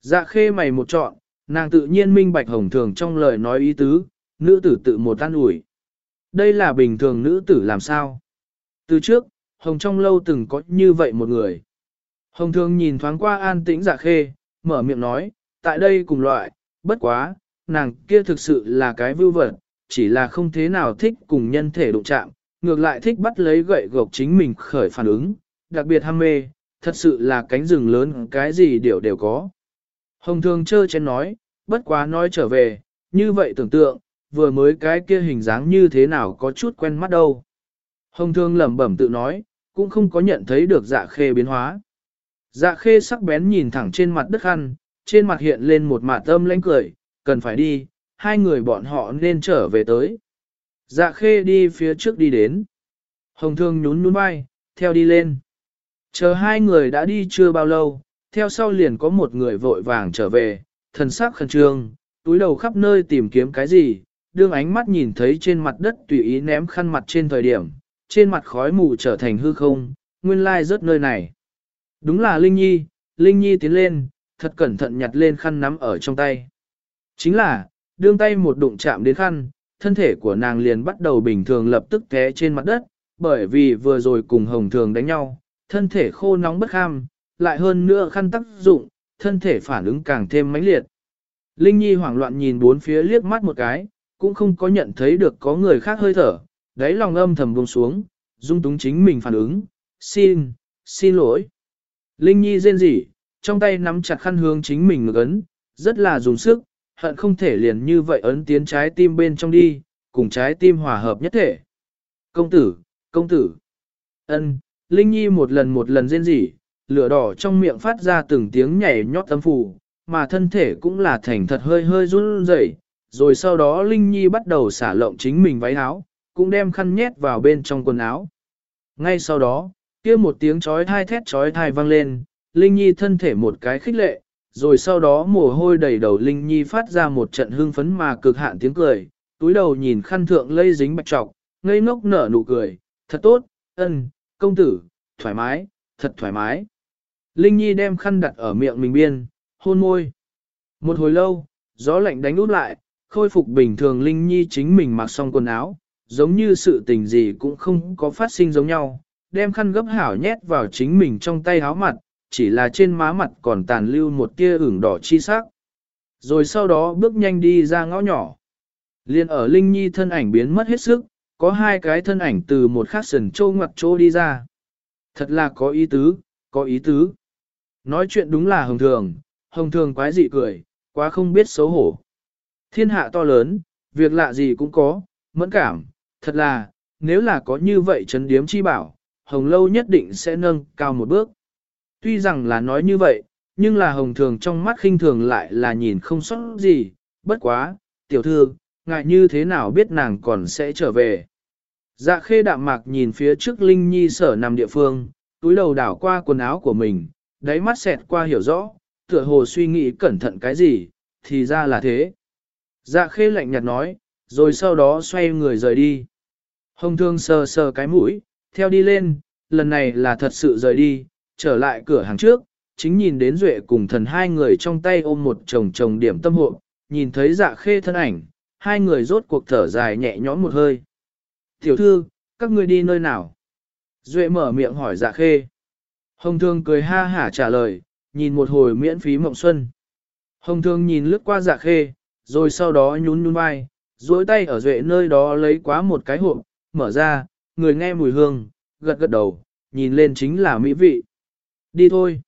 Dạ khê mày một trọn, nàng tự nhiên minh bạch hồng thường trong lời nói ý tứ, nữ tử tự một tan ủi. Đây là bình thường nữ tử làm sao? Từ trước, hồng trong lâu từng có như vậy một người. Hồng thường nhìn thoáng qua an tĩnh dạ khê, mở miệng nói, tại đây cùng loại, bất quá, nàng kia thực sự là cái vưu vật, chỉ là không thế nào thích cùng nhân thể đụng chạm, ngược lại thích bắt lấy gậy gộc chính mình khởi phản ứng, đặc biệt ham mê, thật sự là cánh rừng lớn cái gì đều đều có. Hồng thường chơ chén nói, bất quá nói trở về, như vậy tưởng tượng, vừa mới cái kia hình dáng như thế nào có chút quen mắt đâu. Hồng thương lẩm bẩm tự nói, cũng không có nhận thấy được dạ khê biến hóa. Dạ khê sắc bén nhìn thẳng trên mặt đất khăn, trên mặt hiện lên một mạt âm lãnh cười, cần phải đi, hai người bọn họ nên trở về tới. Dạ khê đi phía trước đi đến. Hồng thương nhún nhún vai, theo đi lên. Chờ hai người đã đi chưa bao lâu, theo sau liền có một người vội vàng trở về, thần sắc khẩn trương, túi đầu khắp nơi tìm kiếm cái gì, đương ánh mắt nhìn thấy trên mặt đất tùy ý ném khăn mặt trên thời điểm, trên mặt khói mù trở thành hư không, nguyên lai rớt nơi này. Đúng là Linh Nhi, Linh Nhi tiến lên, thật cẩn thận nhặt lên khăn nắm ở trong tay. Chính là, đương tay một đụng chạm đến khăn, thân thể của nàng liền bắt đầu bình thường lập tức té trên mặt đất, bởi vì vừa rồi cùng hồng thường đánh nhau, thân thể khô nóng bất kham, lại hơn nữa khăn tác dụng, thân thể phản ứng càng thêm mãnh liệt. Linh Nhi hoảng loạn nhìn bốn phía liếc mắt một cái, cũng không có nhận thấy được có người khác hơi thở, đáy lòng âm thầm buông xuống, dung túng chính mình phản ứng, xin, xin lỗi. Linh Nhi rên rỉ, trong tay nắm chặt khăn hướng chính mình ngực ấn, rất là dùng sức, hận không thể liền như vậy ấn tiến trái tim bên trong đi, cùng trái tim hòa hợp nhất thể. Công tử, công tử. Ân, Linh Nhi một lần một lần rên rỉ, lửa đỏ trong miệng phát ra từng tiếng nhảy nhót âm phủ, mà thân thể cũng là thành thật hơi hơi run rẩy. Rồi sau đó Linh Nhi bắt đầu xả lộng chính mình váy áo, cũng đem khăn nhét vào bên trong quần áo. Ngay sau đó, kia một tiếng chói thai thét chói thai vang lên, Linh Nhi thân thể một cái khích lệ, rồi sau đó mồ hôi đầy đầu Linh Nhi phát ra một trận hưng phấn mà cực hạn tiếng cười, túi đầu nhìn khăn thượng lây dính bạch trọc, ngây ngốc nở nụ cười, thật tốt, ân, công tử, thoải mái, thật thoải mái. Linh Nhi đem khăn đặt ở miệng mình biên, hôn môi. Một hồi lâu, gió lạnh đánh út lại, khôi phục bình thường Linh Nhi chính mình mặc xong quần áo, giống như sự tình gì cũng không có phát sinh giống nhau, đem khăn gấp hảo nhét vào chính mình trong tay áo mặt, chỉ là trên má mặt còn tàn lưu một tia ửng đỏ chi sắc. Rồi sau đó bước nhanh đi ra ngõ nhỏ. Liên ở Linh Nhi thân ảnh biến mất hết sức, có hai cái thân ảnh từ một khắc sần trô ngoặt trô đi ra. Thật là có ý tứ, có ý tứ. Nói chuyện đúng là hồng thường, hồng thường quái dị cười, quá không biết xấu hổ. Thiên hạ to lớn, việc lạ gì cũng có, mẫn cảm, thật là, nếu là có như vậy chấn điếm chi bảo, hồng lâu nhất định sẽ nâng cao một bước. Tuy rằng là nói như vậy, nhưng là hồng thường trong mắt khinh thường lại là nhìn không sót gì, bất quá, tiểu thư, ngại như thế nào biết nàng còn sẽ trở về. Dạ khê đạm mạc nhìn phía trước Linh Nhi sở nằm địa phương, túi đầu đảo qua quần áo của mình, đáy mắt xẹt qua hiểu rõ, tựa hồ suy nghĩ cẩn thận cái gì, thì ra là thế. Dạ khê lạnh nhạt nói, rồi sau đó xoay người rời đi. Hồng thương sờ sờ cái mũi, theo đi lên, lần này là thật sự rời đi, trở lại cửa hàng trước, chính nhìn đến Duệ cùng thần hai người trong tay ôm một chồng chồng điểm tâm hộ, nhìn thấy dạ khê thân ảnh, hai người rốt cuộc thở dài nhẹ nhõm một hơi. Tiểu thư, các ngươi đi nơi nào? Duệ mở miệng hỏi dạ khê. Hồng thương cười ha hả trả lời, nhìn một hồi miễn phí mộng xuân. Hồng thương nhìn lướt qua dạ khê, rồi sau đó nhún nhún vai, duỗi tay ở duệ nơi đó lấy quá một cái hộp, mở ra, người nghe mùi hương, gật gật đầu, nhìn lên chính là mỹ vị. Đi thôi.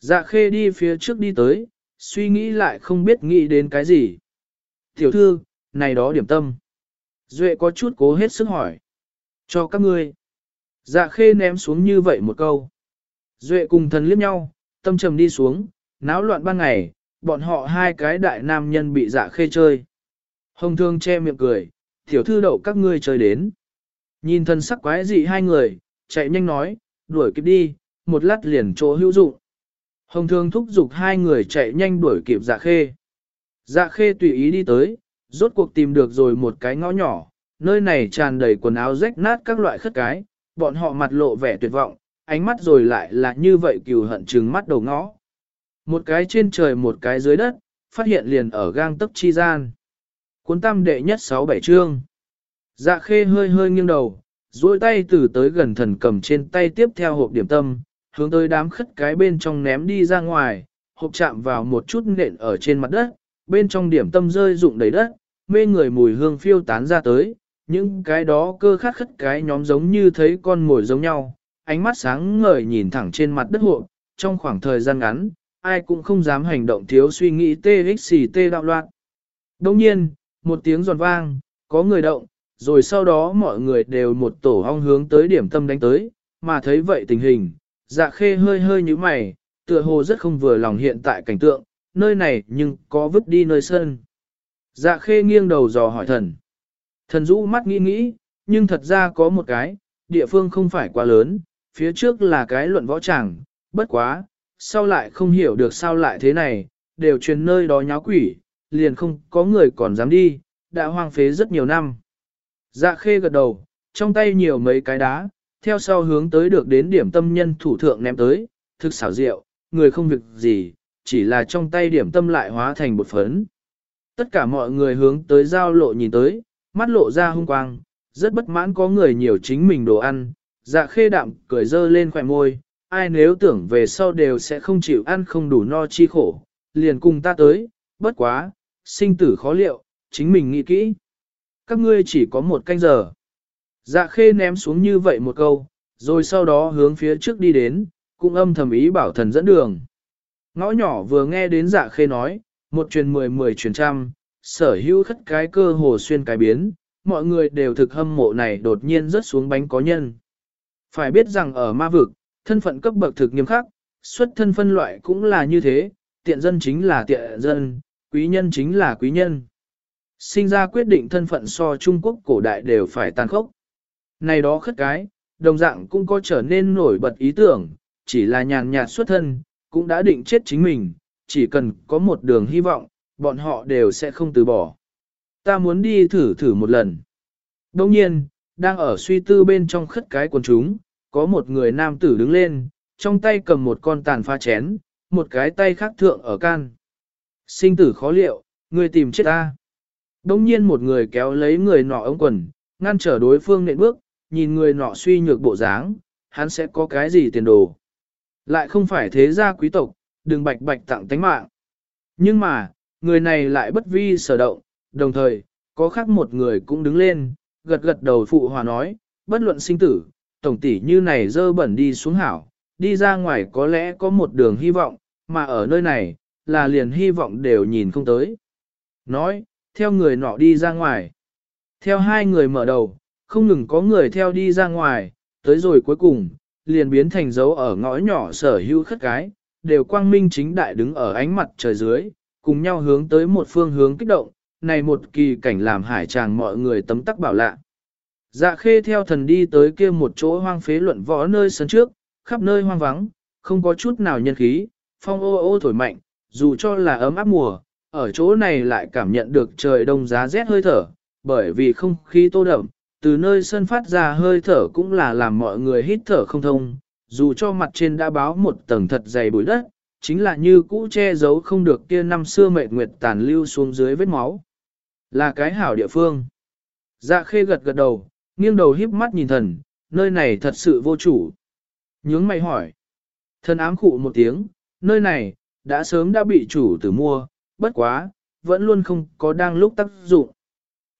Dạ khê đi phía trước đi tới, suy nghĩ lại không biết nghĩ đến cái gì. Tiểu thư, này đó điểm tâm. Duệ có chút cố hết sức hỏi. Cho các ngươi. Dạ khê ném xuống như vậy một câu. Duệ cùng thần liếc nhau, tâm trầm đi xuống, náo loạn ban ngày, bọn họ hai cái đại nam nhân bị dạ khê chơi. Hồng thương che miệng cười, tiểu thư đậu các ngươi chơi đến. Nhìn thân sắc quái dị hai người, chạy nhanh nói, đuổi kịp đi, một lát liền chỗ hữu dụng. Hồng thương thúc giục hai người chạy nhanh đuổi kịp dạ khê. Dạ khê tùy ý đi tới, rốt cuộc tìm được rồi một cái ngõ nhỏ, nơi này tràn đầy quần áo rách nát các loại khất cái, bọn họ mặt lộ vẻ tuyệt vọng, ánh mắt rồi lại là như vậy cừu hận trừng mắt đầu ngõ. Một cái trên trời một cái dưới đất, phát hiện liền ở gang tấc chi gian. Cuốn tam đệ nhất sáu bảy chương. Dạ khê hơi hơi nghiêng đầu, duỗi tay từ tới gần thần cầm trên tay tiếp theo hộp điểm tâm, hướng tới đám khất cái bên trong ném đi ra ngoài, hộp chạm vào một chút nện ở trên mặt đất, bên trong điểm tâm rơi rụng đầy đất, mê người mùi hương phiêu tán ra tới, những cái đó cơ khát khất cái nhóm giống như thấy con mồi giống nhau, ánh mắt sáng ngời nhìn thẳng trên mặt đất hộp, trong khoảng thời gian ngắn, ai cũng không dám hành động thiếu suy nghĩ tê xì tê đạo loạn. Đồng nhiên, một tiếng giòn vang, có người động, rồi sau đó mọi người đều một tổ hong hướng tới điểm tâm đánh tới, mà thấy vậy tình hình, dạ khê hơi hơi như mày, tựa hồ rất không vừa lòng hiện tại cảnh tượng, nơi này nhưng có vứt đi nơi sân. Dạ khê nghiêng đầu dò hỏi thần. Thần rũ mắt nghĩ nghĩ, nhưng thật ra có một cái, địa phương không phải quá lớn, phía trước là cái luận võ tràng, bất quá, sau lại không hiểu được sao lại thế này, đều truyền nơi đó nháo quỷ, liền không có người còn dám đi, đã hoang phế rất nhiều năm. Dạ khê gật đầu, trong tay nhiều mấy cái đá, theo sau hướng tới được đến điểm tâm nhân thủ thượng ném tới, thực xảo diệu, người không việc gì, chỉ là trong tay điểm tâm lại hóa thành bột phấn. Tất cả mọi người hướng tới giao lộ nhìn tới, mắt lộ ra hung quang, rất bất mãn có người nhiều chính mình đồ ăn, dạ khê đạm cười dơ lên khỏe môi, ai nếu tưởng về sau đều sẽ không chịu ăn không đủ no chi khổ, liền cùng ta tới, bất quá, sinh tử khó liệu, chính mình nghĩ kỹ. Các ngươi chỉ có một canh giờ. Dạ khê ném xuống như vậy một câu, rồi sau đó hướng phía trước đi đến, cũng âm thầm ý bảo thần dẫn đường. Ngõ nhỏ vừa nghe đến dạ khê nói, một truyền mười mười truyền trăm, sở hữu khất cái cơ hồ xuyên cái biến, mọi người đều thực hâm mộ này đột nhiên rớt xuống bánh có nhân. Phải biết rằng ở ma vực, thân phận cấp bậc thực nghiêm khắc, xuất thân phân loại cũng là như thế, tiện dân chính là tiện dân, quý nhân chính là quý nhân. Sinh ra quyết định thân phận so Trung Quốc cổ đại đều phải tàn khốc. Này đó khất cái, đồng dạng cũng có trở nên nổi bật ý tưởng, chỉ là nhàn nhạt xuất thân, cũng đã định chết chính mình, chỉ cần có một đường hy vọng, bọn họ đều sẽ không từ bỏ. Ta muốn đi thử thử một lần. Đồng nhiên, đang ở suy tư bên trong khất cái quần chúng, có một người nam tử đứng lên, trong tay cầm một con tàn pha chén, một cái tay khác thượng ở can. Sinh tử khó liệu, người tìm chết ta. Đông nhiên một người kéo lấy người nọ ống quần, ngăn trở đối phương nện bước, nhìn người nọ suy nhược bộ dáng, hắn sẽ có cái gì tiền đồ. Lại không phải thế gia quý tộc, đừng bạch bạch tặng tánh mạng. Nhưng mà, người này lại bất vi sở động, đồng thời, có khác một người cũng đứng lên, gật gật đầu phụ hòa nói, bất luận sinh tử, tổng tỷ như này dơ bẩn đi xuống hảo, đi ra ngoài có lẽ có một đường hy vọng, mà ở nơi này, là liền hy vọng đều nhìn không tới. Nói, theo người nọ đi ra ngoài. Theo hai người mở đầu, không ngừng có người theo đi ra ngoài, tới rồi cuối cùng, liền biến thành dấu ở ngõ nhỏ sở hữu khất cái, đều quang minh chính đại đứng ở ánh mặt trời dưới, cùng nhau hướng tới một phương hướng kích động, này một kỳ cảnh làm hải tràng mọi người tấm tắc bảo lạ. Dạ khê theo thần đi tới kia một chỗ hoang phế luận võ nơi sân trước, khắp nơi hoang vắng, không có chút nào nhân khí, phong ô ô thổi mạnh, dù cho là ấm áp mùa, ở chỗ này lại cảm nhận được trời đông giá rét hơi thở, bởi vì không khí tô đậm, từ nơi sân phát ra hơi thở cũng là làm mọi người hít thở không thông, dù cho mặt trên đã báo một tầng thật dày bụi đất, chính là như cũ che giấu không được kia năm xưa mệt nguyệt tàn lưu xuống dưới vết máu. Là cái hảo địa phương. Dạ khê gật gật đầu, nghiêng đầu híp mắt nhìn thần, nơi này thật sự vô chủ. Nhướng mày hỏi. Thần ám khụ một tiếng, nơi này, đã sớm đã bị chủ tử mua, bất quá, vẫn luôn không có đang lúc tác dụng.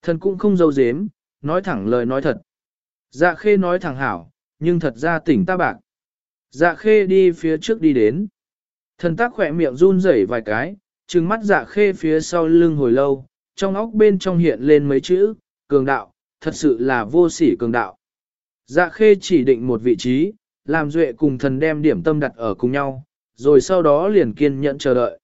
Thần cũng không dâu dếm, nói thẳng lời nói thật. Dạ khê nói thẳng hảo, nhưng thật ra tỉnh ta bạc. Dạ khê đi phía trước đi đến. Thần tác khỏe miệng run rẩy vài cái, trừng mắt dạ khê phía sau lưng hồi lâu, trong óc bên trong hiện lên mấy chữ, cường đạo, thật sự là vô sỉ cường đạo. Dạ khê chỉ định một vị trí, làm duệ cùng thần đem điểm tâm đặt ở cùng nhau, rồi sau đó liền kiên nhẫn chờ đợi.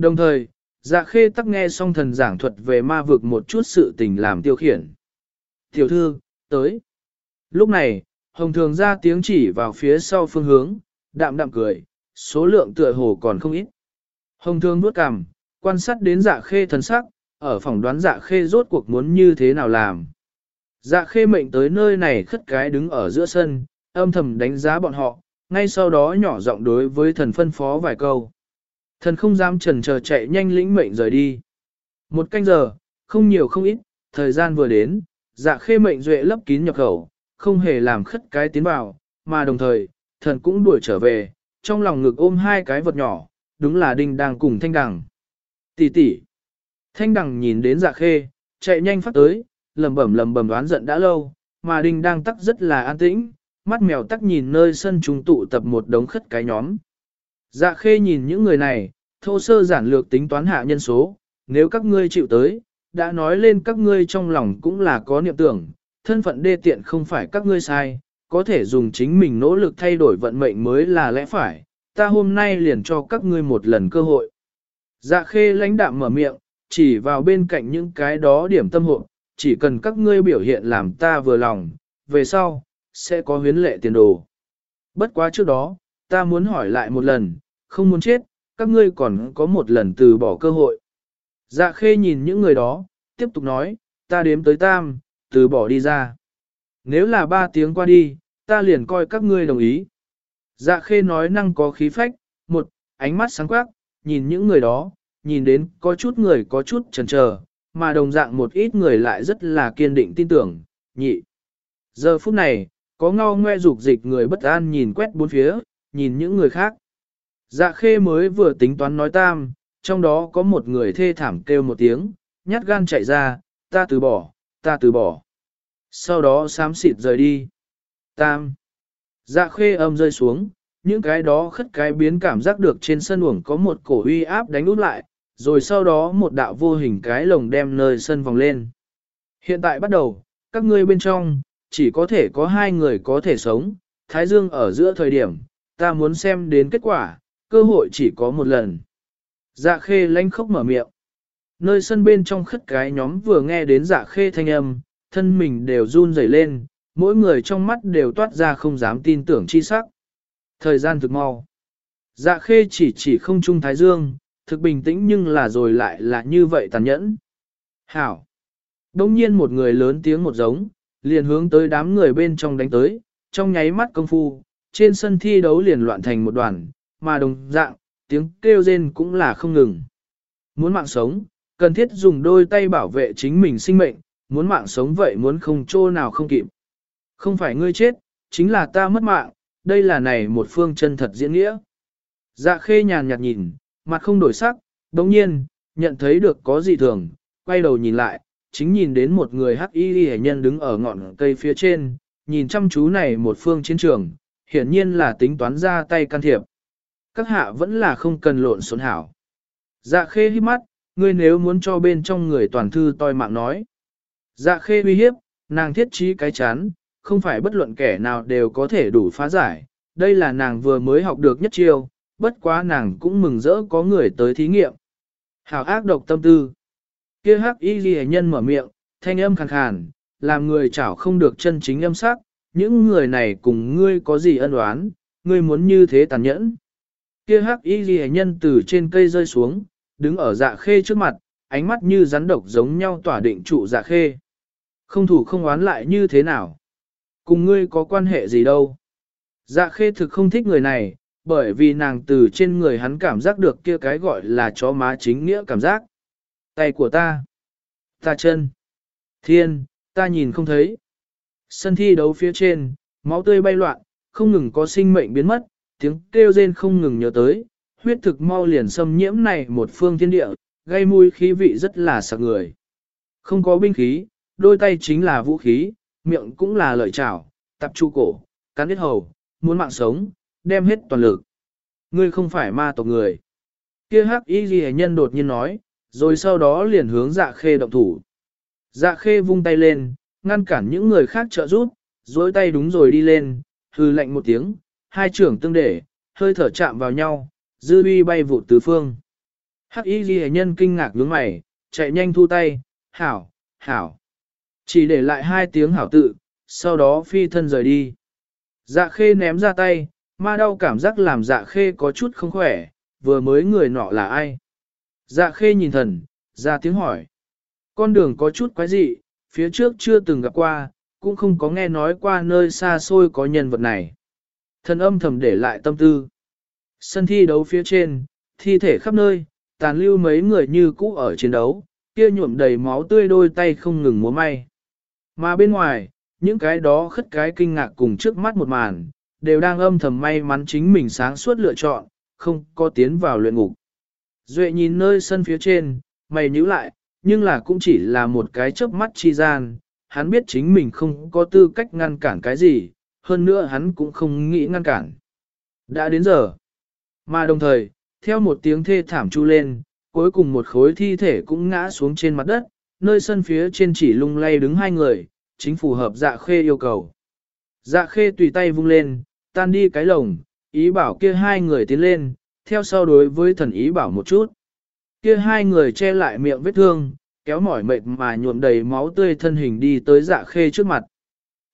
Đồng thời, dạ khê tắc nghe xong thần giảng thuật về ma vực một chút sự tình làm tiêu khiển. Tiểu thư, tới. Lúc này, hồng thường ra tiếng chỉ vào phía sau phương hướng, đạm đạm cười, số lượng tựa hồ còn không ít. Hồng thường nuốt cằm, quan sát đến dạ khê thần sắc, ở phòng đoán dạ khê rốt cuộc muốn như thế nào làm. Dạ khê mệnh tới nơi này khất cái đứng ở giữa sân, âm thầm đánh giá bọn họ, ngay sau đó nhỏ giọng đối với thần phân phó vài câu. Thần không dám trần chờ chạy nhanh lĩnh mệnh rời đi. Một canh giờ, không nhiều không ít, thời gian vừa đến, dạ khê mệnh duệ lấp kín nhập khẩu, không hề làm khất cái tiến vào, mà đồng thời, thần cũng đuổi trở về, trong lòng ngực ôm hai cái vật nhỏ, đúng là đinh đang cùng thanh đằng. Tỷ tỷ. Thanh đằng nhìn đến dạ khê, chạy nhanh phát tới, lầm bẩm lầm bẩm đoán giận đã lâu, mà đinh đang tắc rất là an tĩnh, mắt mèo tắc nhìn nơi sân chúng tụ tập một đống khất cái nhóm. Dạ khê nhìn những người này, thô sơ giản lược tính toán hạ nhân số, nếu các ngươi chịu tới, đã nói lên các ngươi trong lòng cũng là có niệm tưởng, thân phận đê tiện không phải các ngươi sai, có thể dùng chính mình nỗ lực thay đổi vận mệnh mới là lẽ phải, ta hôm nay liền cho các ngươi một lần cơ hội. Dạ khê lãnh đạm mở miệng, chỉ vào bên cạnh những cái đó điểm tâm hộ, chỉ cần các ngươi biểu hiện làm ta vừa lòng, về sau, sẽ có huyến lệ tiền đồ. Bất quá trước đó, ta muốn hỏi lại một lần, không muốn chết, các ngươi còn có một lần từ bỏ cơ hội. Dạ khê nhìn những người đó, tiếp tục nói, ta đếm tới tam, từ bỏ đi ra. Nếu là ba tiếng qua đi, ta liền coi các ngươi đồng ý. Dạ khê nói năng có khí phách, một, ánh mắt sáng quắc, nhìn những người đó, nhìn đến có chút người có chút chần chờ, mà đồng dạng một ít người lại rất là kiên định tin tưởng, nhị. Giờ phút này, có ngao ngoe dục dịch người bất an nhìn quét bốn phía, nhìn những người khác. Dạ khê mới vừa tính toán nói tam, trong đó có một người thê thảm kêu một tiếng, nhát gan chạy ra, ta từ bỏ, ta từ bỏ. Sau đó xám xịt rời đi. Tam. Dạ khê âm rơi xuống, những cái đó khất cái biến cảm giác được trên sân uổng có một cổ uy áp đánh út lại, rồi sau đó một đạo vô hình cái lồng đem nơi sân vòng lên. Hiện tại bắt đầu, các ngươi bên trong, chỉ có thể có hai người có thể sống, Thái Dương ở giữa thời điểm, ta muốn xem đến kết quả, cơ hội chỉ có một lần. Dạ khê lanh khóc mở miệng. Nơi sân bên trong khất cái nhóm vừa nghe đến dạ khê thanh âm, thân mình đều run rẩy lên, mỗi người trong mắt đều toát ra không dám tin tưởng chi sắc. Thời gian thực mau. Dạ khê chỉ chỉ không trung thái dương, thực bình tĩnh nhưng là rồi lại là như vậy tàn nhẫn. Hảo. Đông nhiên một người lớn tiếng một giống, liền hướng tới đám người bên trong đánh tới, trong nháy mắt công phu, trên sân thi đấu liền loạn thành một đoàn, mà đồng dạng, tiếng kêu rên cũng là không ngừng. Muốn mạng sống, cần thiết dùng đôi tay bảo vệ chính mình sinh mệnh, muốn mạng sống vậy muốn không chỗ nào không kịp. Không phải ngươi chết, chính là ta mất mạng, đây là này một phương chân thật diễn nghĩa. Dạ khê nhàn nhạt nhìn, mặt không đổi sắc, đồng nhiên, nhận thấy được có gì thường, quay đầu nhìn lại, chính nhìn đến một người hắc y hệ nhân đứng ở ngọn cây phía trên, nhìn chăm chú này một phương chiến trường, hiển nhiên là tính toán ra tay can thiệp. Các hạ vẫn là không cần lộn xộn hảo. Dạ khê hít mắt, ngươi nếu muốn cho bên trong người toàn thư toi mạng nói. Dạ khê uy hiếp, nàng thiết trí cái chán, không phải bất luận kẻ nào đều có thể đủ phá giải. Đây là nàng vừa mới học được nhất chiêu, bất quá nàng cũng mừng rỡ có người tới thí nghiệm. Hảo ác độc tâm tư. Kia hắc y ghi nhân mở miệng, thanh âm khàn khàn, làm người chảo không được chân chính âm sắc, những người này cùng ngươi có gì ân oán, ngươi muốn như thế tàn nhẫn. Kia hắc y ghi nhân từ trên cây rơi xuống, đứng ở dạ khê trước mặt, ánh mắt như rắn độc giống nhau tỏa định trụ dạ khê. Không thủ không oán lại như thế nào? Cùng ngươi có quan hệ gì đâu? Dạ khê thực không thích người này, bởi vì nàng từ trên người hắn cảm giác được kia cái gọi là chó má chính nghĩa cảm giác. Tay của ta. Ta chân. Thiên, ta nhìn không thấy. Sân thi đấu phía trên, máu tươi bay loạn, không ngừng có sinh mệnh biến mất, tiếng kêu rên không ngừng nhớ tới, huyết thực mau liền xâm nhiễm này một phương thiên địa, gây mùi khí vị rất là sặc người. Không có binh khí, đôi tay chính là vũ khí, miệng cũng là lợi chảo, tập chu cổ, cắn hết hầu, muốn mạng sống, đem hết toàn lực. Ngươi không phải ma tộc người. Kia hắc y ghi nhân đột nhiên nói, rồi sau đó liền hướng dạ khê động thủ. Dạ khê vung tay lên, ngăn cản những người khác trợ giúp, dối tay đúng rồi đi lên, hư lệnh một tiếng, hai trưởng tương để, hơi thở chạm vào nhau, dư uy bay vụt tứ phương. Hắc y ghi nhân kinh ngạc nhướng mày, chạy nhanh thu tay, hảo, hảo. Chỉ để lại hai tiếng hảo tự, sau đó phi thân rời đi. Dạ khê ném ra tay, ma đau cảm giác làm dạ khê có chút không khỏe, vừa mới người nọ là ai. Dạ khê nhìn thần, ra tiếng hỏi. Con đường có chút quái dị, phía trước chưa từng gặp qua, cũng không có nghe nói qua nơi xa xôi có nhân vật này. Thần âm thầm để lại tâm tư. Sân thi đấu phía trên, thi thể khắp nơi, tàn lưu mấy người như cũ ở chiến đấu, kia nhuộm đầy máu tươi đôi tay không ngừng múa may. Mà bên ngoài, những cái đó khất cái kinh ngạc cùng trước mắt một màn, đều đang âm thầm may mắn chính mình sáng suốt lựa chọn, không có tiến vào luyện ngục. Duệ nhìn nơi sân phía trên, mày nhíu lại, nhưng là cũng chỉ là một cái chớp mắt chi gian, hắn biết chính mình không có tư cách ngăn cản cái gì, hơn nữa hắn cũng không nghĩ ngăn cản. Đã đến giờ, mà đồng thời, theo một tiếng thê thảm chu lên, cuối cùng một khối thi thể cũng ngã xuống trên mặt đất, nơi sân phía trên chỉ lung lay đứng hai người, chính phù hợp dạ khê yêu cầu. Dạ khê tùy tay vung lên, tan đi cái lồng, ý bảo kia hai người tiến lên, theo sau đối với thần ý bảo một chút. Kia hai người che lại miệng vết thương, kéo mỏi mệt mà nhuộm đầy máu tươi thân hình đi tới dạ khê trước mặt.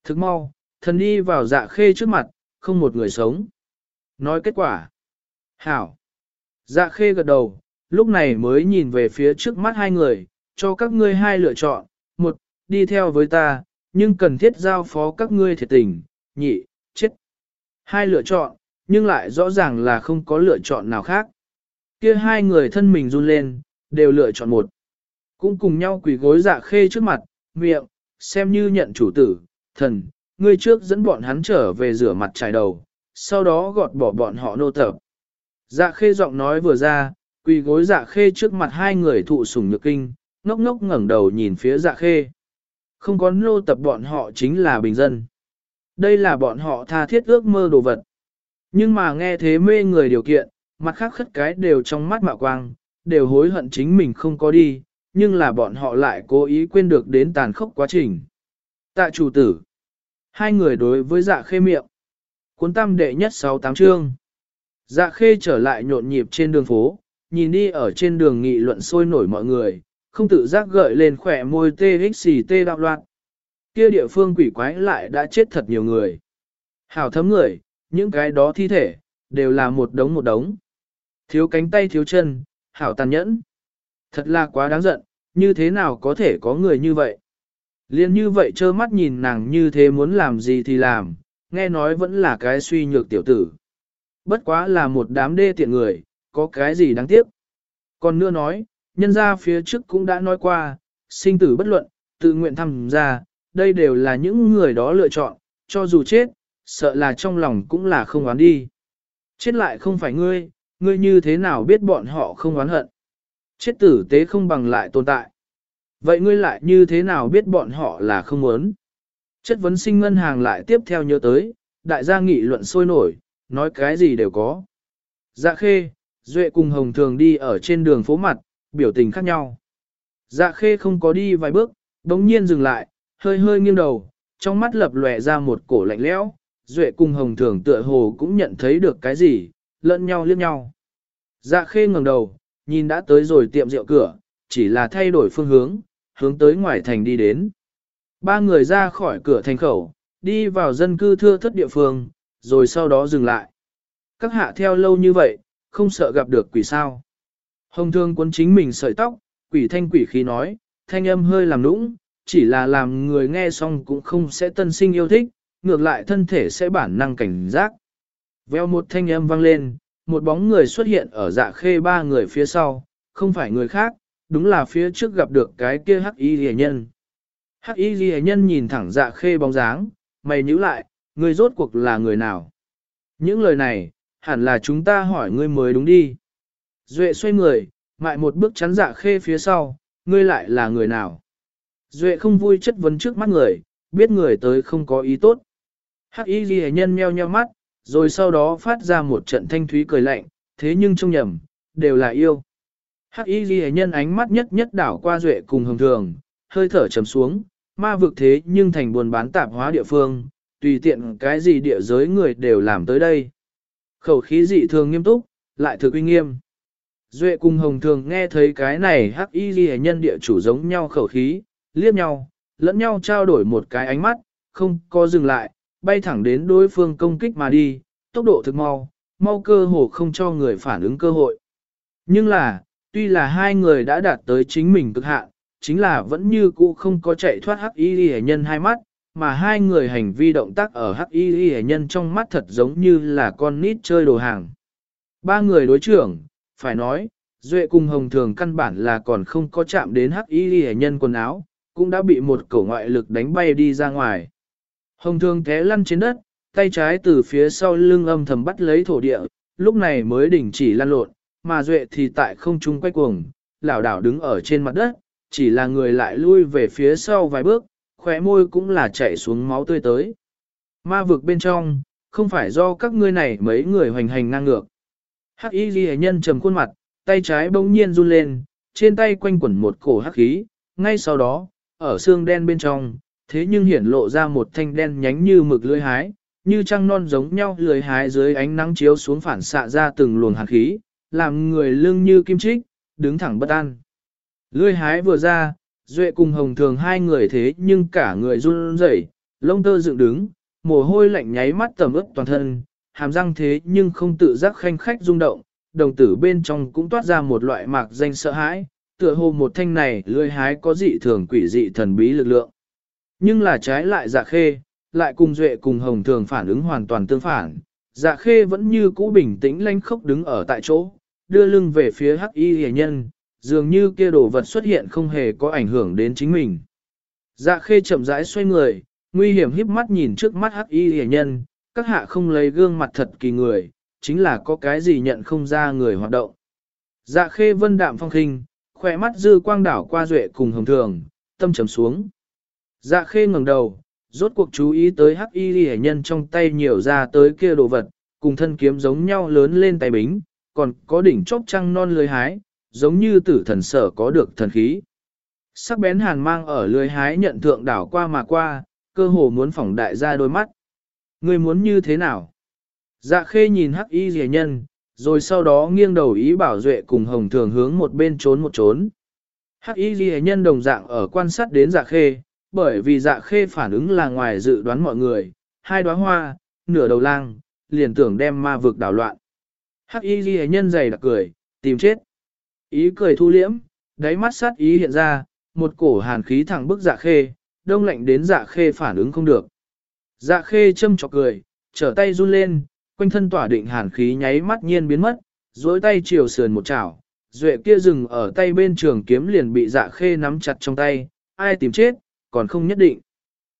Thức mau, thần đi vào dạ khê trước mặt, không một người sống. Nói kết quả. Hảo. Dạ khê gật đầu, lúc này mới nhìn về phía trước mắt hai người, cho các ngươi hai lựa chọn. Một, đi theo với ta, nhưng cần thiết giao phó các ngươi thiệt tình. Nhị, chết. Hai lựa chọn, nhưng lại rõ ràng là không có lựa chọn nào khác. Kia hai người thân mình run lên, đều lựa chọn một. Cũng cùng nhau quỳ gối dạ khê trước mặt, miệng, xem như nhận chủ tử, thần, ngươi trước dẫn bọn hắn trở về rửa mặt trải đầu, sau đó gọt bỏ bọn họ nô tập. Dạ khê giọng nói vừa ra, quỳ gối dạ khê trước mặt hai người thụ sủng nhược kinh, ngốc ngốc ngẩng đầu nhìn phía dạ khê. Không có nô tập bọn họ chính là bình dân. Đây là bọn họ tha thiết ước mơ đồ vật. Nhưng mà nghe thế mê người điều kiện, mặt khác khất cái đều trong mắt mạo quang, đều hối hận chính mình không có đi, nhưng là bọn họ lại cố ý quên được đến tàn khốc quá trình. Tạ chủ tử. Hai người đối với dạ khê miệng. Cuốn tam đệ nhất sáu tám chương. Dạ khê trở lại nhộn nhịp trên đường phố, nhìn đi ở trên đường nghị luận sôi nổi mọi người, không tự giác gợi lên khỏe môi tê xì tê đạo loạn. Kia địa phương quỷ quái lại đã chết thật nhiều người. Hảo thấm người, những cái đó thi thể, đều là một đống một đống. Thiếu cánh tay thiếu chân, hảo tàn nhẫn. Thật là quá đáng giận, như thế nào có thể có người như vậy? Liên như vậy trơ mắt nhìn nàng như thế muốn làm gì thì làm, nghe nói vẫn là cái suy nhược tiểu tử. Bất quá là một đám đê tiện người, có cái gì đáng tiếc. Còn nữa nói, nhân gia phía trước cũng đã nói qua, sinh tử bất luận, tự nguyện tham gia, đây đều là những người đó lựa chọn, cho dù chết, sợ là trong lòng cũng là không oán đi. Chết lại không phải ngươi, ngươi như thế nào biết bọn họ không oán hận. Chết tử tế không bằng lại tồn tại. Vậy ngươi lại như thế nào biết bọn họ là không muốn? Chất vấn sinh ngân hàng lại tiếp theo nhớ tới, đại gia nghị luận sôi nổi, nói cái gì đều có. Dạ khê, Duệ cùng Hồng Thường đi ở trên đường phố mặt, biểu tình khác nhau. Dạ khê không có đi vài bước, đống nhiên dừng lại, hơi hơi nghiêng đầu, trong mắt lập lòe ra một cổ lạnh lẽo. Duệ cùng Hồng Thường tựa hồ cũng nhận thấy được cái gì, lẫn nhau liếc nhau. Dạ khê ngẩng đầu, nhìn đã tới rồi tiệm rượu cửa, chỉ là thay đổi phương hướng, hướng tới ngoài thành đi đến. Ba người ra khỏi cửa thành khẩu, đi vào dân cư thưa thất địa phương, rồi sau đó dừng lại. Các hạ theo lâu như vậy, không sợ gặp được quỷ sao. Hồng thương quân chính mình sợi tóc, quỷ thanh quỷ khí nói, thanh âm hơi làm nũng, chỉ là làm người nghe xong cũng không sẽ tân sinh yêu thích, ngược lại thân thể sẽ bản năng cảnh giác. Veo một thanh âm vang lên, một bóng người xuất hiện ở dạ khê ba người phía sau, không phải người khác, đúng là phía trước gặp được cái kia hắc y rìa nhân. Hắc y rìa nhân nhìn thẳng dạ khê bóng dáng, mày nhíu lại, người rốt cuộc là người nào? Những lời này, hẳn là chúng ta hỏi ngươi mới đúng đi. Duệ xoay người, mại một bước chắn dạ khê phía sau, ngươi lại là người nào? Duệ không vui chất vấn trước mắt người, biết người tới không có ý tốt. Hắc y ghi nhân meo nheo mắt, rồi sau đó phát ra một trận thanh thúy cười lạnh, thế nhưng trong nhầm, đều là yêu. Hắc y ghi nhân ánh mắt nhất nhất đảo qua duệ cùng hồng thường, hơi thở trầm xuống, ma vực thế nhưng thành buồn bán tạp hóa địa phương, tùy tiện cái gì địa giới người đều làm tới đây. Khẩu khí dị thường nghiêm túc, lại thực uy nghiêm. Duệ cùng hồng thường nghe thấy cái này hắc y ghi nhân địa chủ giống nhau khẩu khí, liếc nhau, lẫn nhau trao đổi một cái ánh mắt, không có dừng lại, bay thẳng đến đối phương công kích mà đi, tốc độ thực mau, mau cơ hồ không cho người phản ứng cơ hội. Nhưng là, tuy là hai người đã đạt tới chính mình cực hạn, chính là vẫn như cũ không có chạy thoát hắc y hệ nhân hai mắt, mà hai người hành vi động tác ở hắc y hệ nhân trong mắt thật giống như là con nít chơi đồ hàng. Ba người đối trưởng, phải nói, Duệ cùng Hồng Thường căn bản là còn không có chạm đến hắc y hệ nhân quần áo, cũng đã bị một cổ ngoại lực đánh bay đi ra ngoài. Hồng thương té lăn trên đất, tay trái từ phía sau lưng âm thầm bắt lấy thổ địa, lúc này mới đình chỉ lăn lộn, mà Duệ thì tại không trung quay cuồng, lảo đảo đứng ở trên mặt đất, chỉ là người lại lui về phía sau vài bước, khóe môi cũng là chảy xuống máu tươi tới. Ma vực bên trong, không phải do các ngươi này mấy người hoành hành ngang ngược. Hắc y ghi nhân trầm khuôn mặt, tay trái bỗng nhiên run lên, trên tay quanh quẩn một cổ hắc khí, ngay sau đó, ở xương đen bên trong, thế nhưng hiển lộ ra một thanh đen nhánh như mực lưỡi hái, như trăng non giống nhau lưỡi hái dưới ánh nắng chiếu xuống phản xạ ra từng luồng hạt khí, làm người lưng như kim trích, đứng thẳng bất an. Lưỡi hái vừa ra, Duệ cùng Hồng Thường hai người thế nhưng cả người run rẩy, lông tơ dựng đứng, mồ hôi lạnh nháy mắt tầm ướt toàn thân, hàm răng thế nhưng không tự giác khanh khách rung động, đồng tử bên trong cũng toát ra một loại mạc danh sợ hãi, tựa hồ một thanh này lưỡi hái có dị thường quỷ dị thần bí lực lượng. Nhưng là trái lại dạ khê, lại cùng duệ cùng hồng thường phản ứng hoàn toàn tương phản. Dạ khê vẫn như cũ bình tĩnh lanh khốc đứng ở tại chỗ, đưa lưng về phía hắc y hề nhân, dường như kia đồ vật xuất hiện không hề có ảnh hưởng đến chính mình. Dạ khê chậm rãi xoay người, nguy hiểm híp mắt nhìn trước mắt hắc y hề nhân, các hạ không lấy gương mặt thật kỳ người, chính là có cái gì nhận không ra người hoạt động. Dạ khê vân đạm phong khinh, khỏe mắt dư quang đảo qua duệ cùng hồng thường, tâm trầm xuống. Dạ khê ngẩng đầu, rốt cuộc chú ý tới hắc y hệ nhân trong tay nhiều ra tới kia đồ vật, cùng thân kiếm giống nhau lớn lên tay bính, còn có đỉnh chóp trăng non lưới hái, giống như tử thần sở có được thần khí. Sắc bén hàn mang ở lưới hái nhận thượng đảo qua mà qua, cơ hồ muốn phỏng đại ra đôi mắt. Ngươi muốn như thế nào? Dạ khê nhìn hắc y rẻ nhân, rồi sau đó nghiêng đầu ý bảo duệ cùng hồng thường hướng một bên trốn một trốn. Hắc y rẻ nhân đồng dạng ở quan sát đến dạ khê, bởi vì dạ khê phản ứng là ngoài dự đoán mọi người, hai đóa hoa, nửa đầu lang, liền tưởng đem ma vực đảo loạn. Hắc y ghi nhân dày đặc cười, tìm chết. Ý cười thu liễm, đáy mắt sát ý hiện ra, một cổ hàn khí thẳng bức dạ khê, đông lạnh đến dạ khê phản ứng không được. Dạ khê châm chọc cười, trở tay run lên, quanh thân tỏa định hàn khí nháy mắt nhiên biến mất, duỗi tay chiều sườn một chảo, duệ kia dừng ở tay bên trường kiếm liền bị dạ khê nắm chặt trong tay, ai tìm chết, còn không nhất định.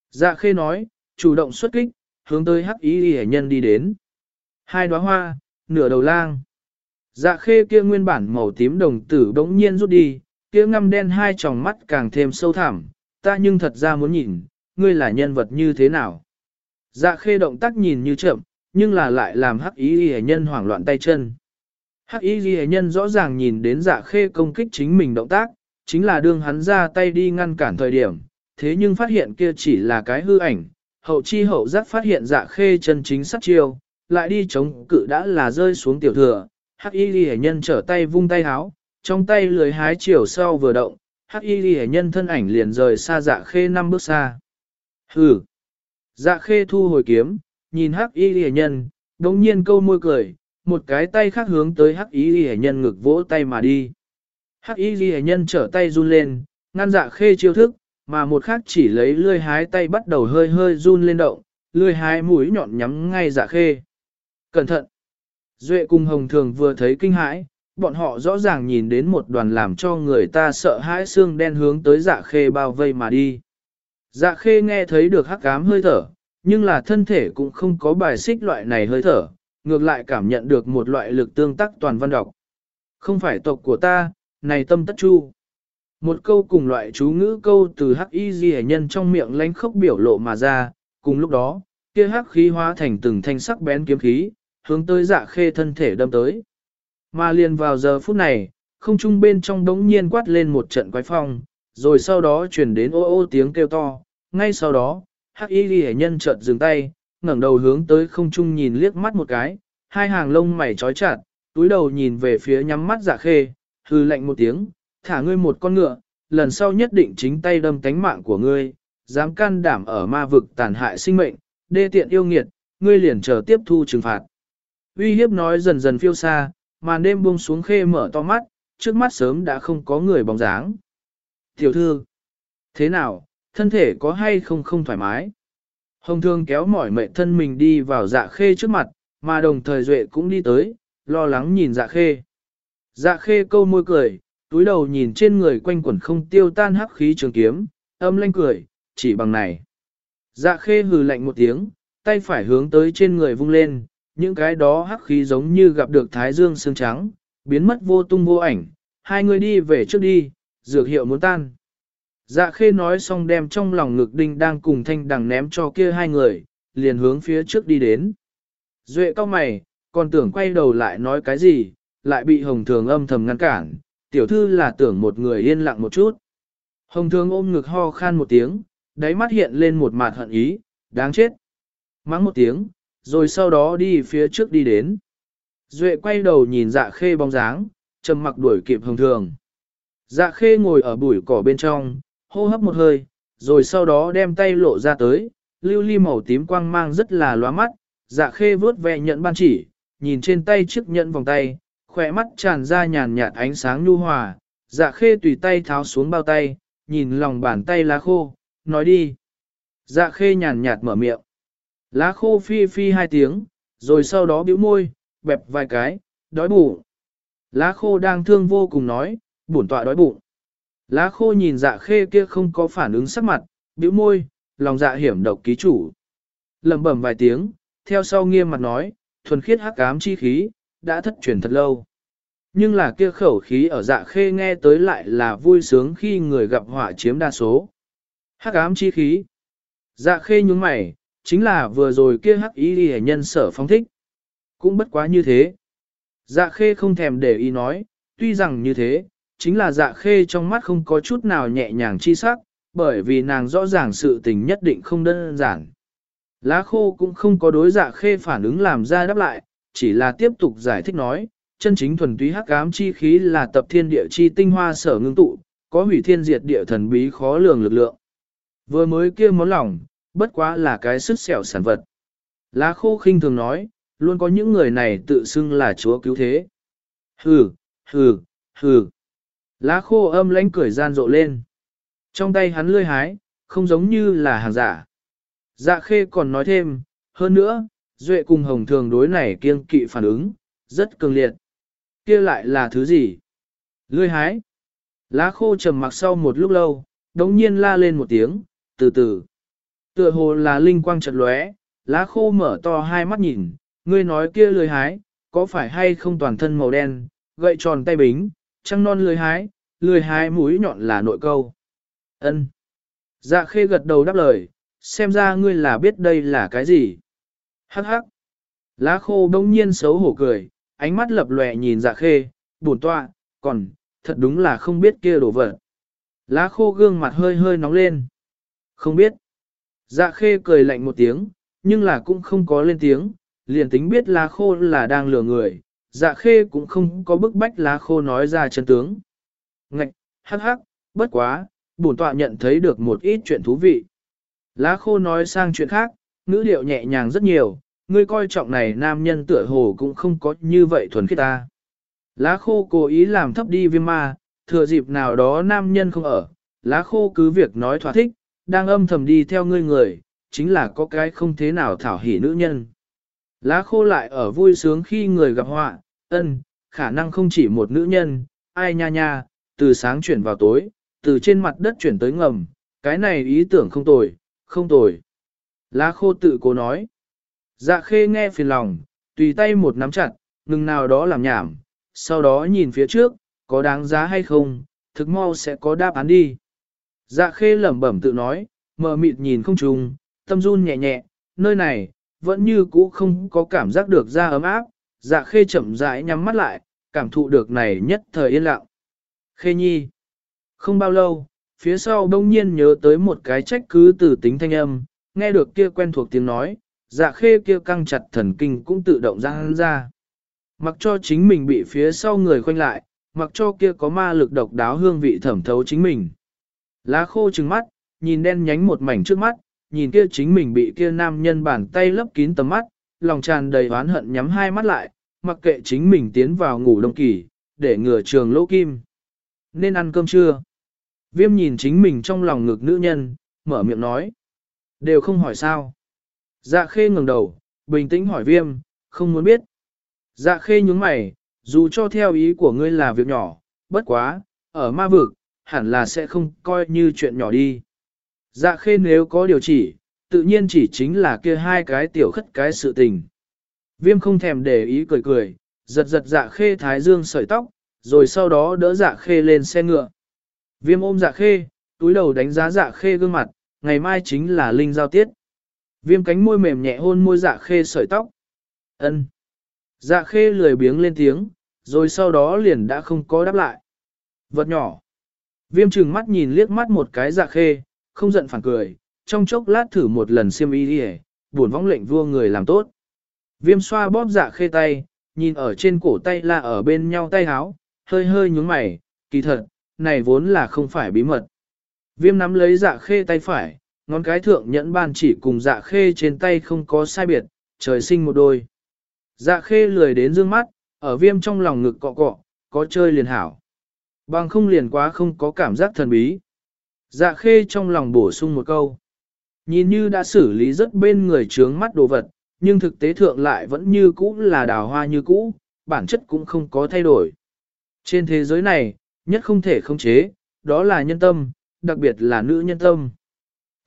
Dạ khê nói, chủ động xuất kích, hướng tới hắc ý hệ nhân đi đến. Hai đóa hoa, nửa đầu lang. Dạ khê kia nguyên bản màu tím đồng tử đống nhiên rút đi, kia ngăm đen hai tròng mắt càng thêm sâu thẳm, ta nhưng thật ra muốn nhìn, ngươi là nhân vật như thế nào. Dạ khê động tác nhìn như chậm, nhưng là lại làm hắc ý hệ nhân hoảng loạn tay chân. Hắc y hệ nhân rõ ràng nhìn đến dạ khê công kích chính mình động tác, chính là đương hắn ra tay đi ngăn cản thời điểm, thế nhưng phát hiện kia chỉ là cái hư ảnh, hậu chi hậu giác phát hiện dạ khê chân chính sát chiêu, lại đi chống cự đã là rơi xuống tiểu thừa, hắc y ghi nhân trở tay vung tay háo, trong tay lười hái chiều sau vừa động, hắc y ghi nhân thân ảnh liền rời xa dạ khê năm bước xa. Hừ! Dạ khê thu hồi kiếm, nhìn hắc y ghi nhân, đồng nhiên câu môi cười, một cái tay khác hướng tới hắc y ghi nhân ngực vỗ tay mà đi. Hắc y ghi nhân trở tay run lên, ngăn dạ khê chiêu thức, mà một khác chỉ lấy lươi hái tay bắt đầu hơi hơi run lên động, lươi hái mũi nhọn nhắm ngay dạ khê. Cẩn thận! Duệ cùng Hồng Thường vừa thấy kinh hãi, bọn họ rõ ràng nhìn đến một đoàn làm cho người ta sợ hãi xương đen hướng tới dạ khê bao vây mà đi. Dạ khê nghe thấy được hắc ám hơi thở, nhưng là thân thể cũng không có bài xích loại này hơi thở, ngược lại cảm nhận được một loại lực tương tác toàn văn độc. Không phải tộc của ta, này tâm tất chu. Một câu cùng loại chú ngữ câu từ hắc y di nhân trong miệng lánh khốc biểu lộ mà ra, cùng lúc đó, kia hắc khí hóa thành từng thanh sắc bén kiếm khí, hướng tới dạ khê thân thể đâm tới. Mà liền vào giờ phút này, không trung bên trong đống nhiên quát lên một trận quái phong, rồi sau đó truyền đến ô ô tiếng kêu to, ngay sau đó, hắc y ghi nhân chợt dừng tay, ngẩng đầu hướng tới không trung nhìn liếc mắt một cái, hai hàng lông mày trói chặt, túi đầu nhìn về phía nhắm mắt dạ khê, hư lạnh một tiếng, thả ngươi một con ngựa, lần sau nhất định chính tay đâm tánh mạng của ngươi, dám can đảm ở ma vực tàn hại sinh mệnh, đê tiện yêu nghiệt, ngươi liền chờ tiếp thu trừng phạt. Uy hiếp nói dần dần phiêu xa, màn đêm buông xuống khê mở to mắt, trước mắt sớm đã không có người bóng dáng. Tiểu thư, thế nào, thân thể có hay không không thoải mái? Hồng thương kéo mỏi mệt thân mình đi vào dạ khê trước mặt, mà đồng thời duệ cũng đi tới, lo lắng nhìn dạ khê. Dạ khê câu môi cười, túi đầu nhìn trên người quanh quẩn không tiêu tan hắc khí trường kiếm, âm lanh cười, chỉ bằng này. Dạ khê hừ lạnh một tiếng, tay phải hướng tới trên người vung lên, những cái đó hắc khí giống như gặp được thái dương sương trắng, biến mất vô tung vô ảnh, hai người đi về trước đi, dược hiệu muốn tan. Dạ khê nói xong đem trong lòng ngực đinh đang cùng thanh đằng ném cho kia hai người, liền hướng phía trước đi đến. Duệ cao mày, còn tưởng quay đầu lại nói cái gì, lại bị hồng thường âm thầm ngăn cản, tiểu thư là tưởng một người yên lặng một chút. Hồng thường ôm ngực ho khan một tiếng, đáy mắt hiện lên một mặt hận ý, đáng chết. Mắng một tiếng, rồi sau đó đi phía trước đi đến. Duệ quay đầu nhìn dạ khê bóng dáng, trầm mặc đuổi kịp hồng thường. Dạ khê ngồi ở bụi cỏ bên trong, hô hấp một hơi, rồi sau đó đem tay lộ ra tới, lưu ly màu tím quang mang rất là loa mắt, dạ khê vớt ve nhận ban chỉ, nhìn trên tay chiếc nhẫn vòng tay, khỏe mắt tràn ra nhàn nhạt ánh sáng nhu hòa, dạ khê tùy tay tháo xuống bao tay, nhìn lòng bàn tay lá khô, nói đi. Dạ khê nhàn nhạt mở miệng. Lá khô phi phi hai tiếng, rồi sau đó bĩu môi, bẹp vài cái, đói bụng. Lá khô đang thương vô cùng nói, bổn tọa đói bụng. Lá khô nhìn dạ khê kia không có phản ứng sắc mặt, bĩu môi, lòng dạ hiểm độc ký chủ. lẩm bẩm vài tiếng, theo sau nghiêm mặt nói, thuần khiết hắc ám chi khí, đã thất truyền thật lâu. Nhưng là kia khẩu khí ở dạ khê nghe tới lại là vui sướng khi người gặp họa chiếm đa số. Hắc ám chi khí. Dạ khê nhúng mày, chính là vừa rồi kia hắc ý đi nhân sở phong thích. Cũng bất quá như thế. Dạ khê không thèm để ý nói, tuy rằng như thế, chính là dạ khê trong mắt không có chút nào nhẹ nhàng chi sắc, bởi vì nàng rõ ràng sự tình nhất định không đơn giản. Lá khô cũng không có đối dạ khê phản ứng làm ra đáp lại, chỉ là tiếp tục giải thích nói, chân chính thuần túy hắc ám chi khí là tập thiên địa chi tinh hoa sở ngưng tụ, có hủy thiên diệt địa thần bí khó lường lực lượng. Vừa mới kia món lòng, bất quá là cái sức sẹo sản vật. Lá khô khinh thường nói, luôn có những người này tự xưng là chúa cứu thế. Hừ, hừ, hừ. Lá khô âm lãnh cười gian rộ lên. Trong tay hắn lươi hái, không giống như là hàng giả. Dạ khê còn nói thêm, hơn nữa, Duệ cùng Hồng thường đối này kiêng kỵ phản ứng, rất cường liệt kia lại là thứ gì? Lươi hái. Lá khô trầm mặc sau một lúc lâu, đống nhiên la lên một tiếng, từ từ. Tựa hồ là linh quang chợt lóe, lá khô mở to hai mắt nhìn, ngươi nói kia lười hái, có phải hay không toàn thân màu đen, gậy tròn tay bính, trăng non lười hái, lười hái mũi nhọn là nội câu. Ân. Dạ khê gật đầu đáp lời, xem ra ngươi là biết đây là cái gì. Hắc hắc. Lá khô đông nhiên xấu hổ cười, ánh mắt lập lòe nhìn dạ khê, buồn toa, còn, thật đúng là không biết kia đổ vật. Lá khô gương mặt hơi hơi nóng lên. Không biết. Dạ khê cười lạnh một tiếng, nhưng là cũng không có lên tiếng, liền tính biết lá khô là đang lừa người, dạ khê cũng không có bức bách lá khô nói ra chân tướng. Ngạch, hắc hắc, bất quá, bổn tọa nhận thấy được một ít chuyện thú vị. Lá khô nói sang chuyện khác, ngữ điệu nhẹ nhàng rất nhiều, ngươi coi trọng này nam nhân tựa hồ cũng không có như vậy thuần khiết ta. Lá khô cố ý làm thấp đi viêm ma, thừa dịp nào đó nam nhân không ở, lá khô cứ việc nói thỏa thích, đang âm thầm đi theo ngươi người, chính là có cái không thế nào thảo hỉ nữ nhân. Lá khô lại ở vui sướng khi người gặp họa, ân, khả năng không chỉ một nữ nhân, ai nha nha, từ sáng chuyển vào tối, từ trên mặt đất chuyển tới ngầm, cái này ý tưởng không tồi, không tồi. Lá khô tự cố nói. Dạ khê nghe phiền lòng, tùy tay một nắm chặt, ngừng nào đó làm nhảm, sau đó nhìn phía trước, có đáng giá hay không, thực mau sẽ có đáp án đi. Dạ khê lẩm bẩm tự nói, mờ mịt nhìn không trùng, tâm run nhẹ nhẹ, nơi này, vẫn như cũ không có cảm giác được da ấm áp, dạ khê chậm rãi nhắm mắt lại, cảm thụ được này nhất thời yên lặng. Khê nhi. Không bao lâu, phía sau đông nhiên nhớ tới một cái trách cứ từ tính thanh âm, nghe được kia quen thuộc tiếng nói, dạ khê kia căng chặt thần kinh cũng tự động ra hắn ra. Mặc cho chính mình bị phía sau người khoanh lại, mặc cho kia có ma lực độc đáo hương vị thẩm thấu chính mình. Lá khô trừng mắt, nhìn đen nhánh một mảnh trước mắt, nhìn kia chính mình bị kia nam nhân bàn tay lấp kín tầm mắt, lòng tràn đầy oán hận nhắm hai mắt lại, mặc kệ chính mình tiến vào ngủ đông kỳ, để ngừa trường lỗ kim. Nên ăn cơm trưa. Viêm nhìn chính mình trong lòng ngực nữ nhân, mở miệng nói. Đều không hỏi sao. Dạ khê ngẩng đầu, bình tĩnh hỏi viêm, không muốn biết. Dạ khê nhúng mày, dù cho theo ý của ngươi là việc nhỏ, bất quá, ở ma vực, hẳn là sẽ không coi như chuyện nhỏ đi. Dạ khê nếu có điều chỉ, tự nhiên chỉ chính là kia hai cái tiểu khất cái sự tình. Viêm không thèm để ý cười cười, giật giật dạ khê thái dương sợi tóc, rồi sau đó đỡ dạ khê lên xe ngựa. Viêm ôm dạ khê, túi đầu đánh giá dạ khê gương mặt, ngày mai chính là linh giao tiết. Viêm cánh môi mềm nhẹ hôn môi dạ khê sợi tóc. ân Dạ khê lười biếng lên tiếng, rồi sau đó liền đã không có đáp lại. Vật nhỏ. Viêm trừng mắt nhìn liếc mắt một cái dạ khê, không giận phản cười, trong chốc lát thử một lần xiêm y đi buồn vong lệnh vua người làm tốt. Viêm xoa bóp dạ khê tay, nhìn ở trên cổ tay là ở bên nhau tay háo, hơi hơi nhúng mày, kỳ thật, này vốn là không phải bí mật. Viêm nắm lấy dạ khê tay phải, ngón cái thượng nhẫn ban chỉ cùng dạ khê trên tay không có sai biệt, trời sinh một đôi. Dạ khê lười đến dương mắt, ở viêm trong lòng ngực cọ cọ, có chơi liền hảo. Bằng không liền quá không có cảm giác thần bí. Dạ khê trong lòng bổ sung một câu. Nhìn như đã xử lý rất bên người trướng mắt đồ vật, nhưng thực tế thượng lại vẫn như cũ là đào hoa như cũ, bản chất cũng không có thay đổi. Trên thế giới này, nhất không thể không chế, đó là nhân tâm, đặc biệt là nữ nhân tâm.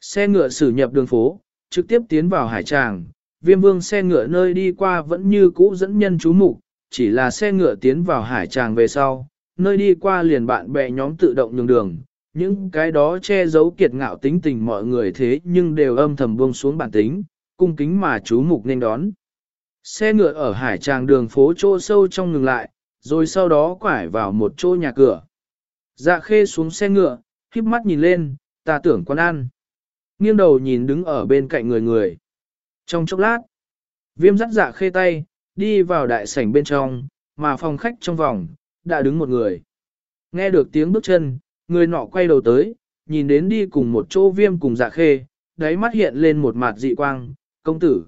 Xe ngựa xử nhập đường phố, trực tiếp tiến vào hải tràng, viêm vương xe ngựa nơi đi qua vẫn như cũ dẫn nhân chú mục chỉ là xe ngựa tiến vào hải tràng về sau, nơi đi qua liền bạn bè nhóm tự động nhường đường, những cái đó che giấu kiệt ngạo tính tình mọi người thế nhưng đều âm thầm buông xuống bản tính, cung kính mà chú mục nên đón. Xe ngựa ở hải tràng đường phố chỗ sâu trong ngừng lại, rồi sau đó quải vào một chỗ nhà cửa. Dạ khê xuống xe ngựa, khiếp mắt nhìn lên, ta tưởng quán ăn. Nghiêng đầu nhìn đứng ở bên cạnh người người. Trong chốc lát, viêm dắt dạ khê tay, đi vào đại sảnh bên trong, mà phòng khách trong vòng, đã đứng một người. Nghe được tiếng bước chân, người nọ quay đầu tới, nhìn đến đi cùng một chỗ viêm cùng dạ khê, đáy mắt hiện lên một mặt dị quang, công tử.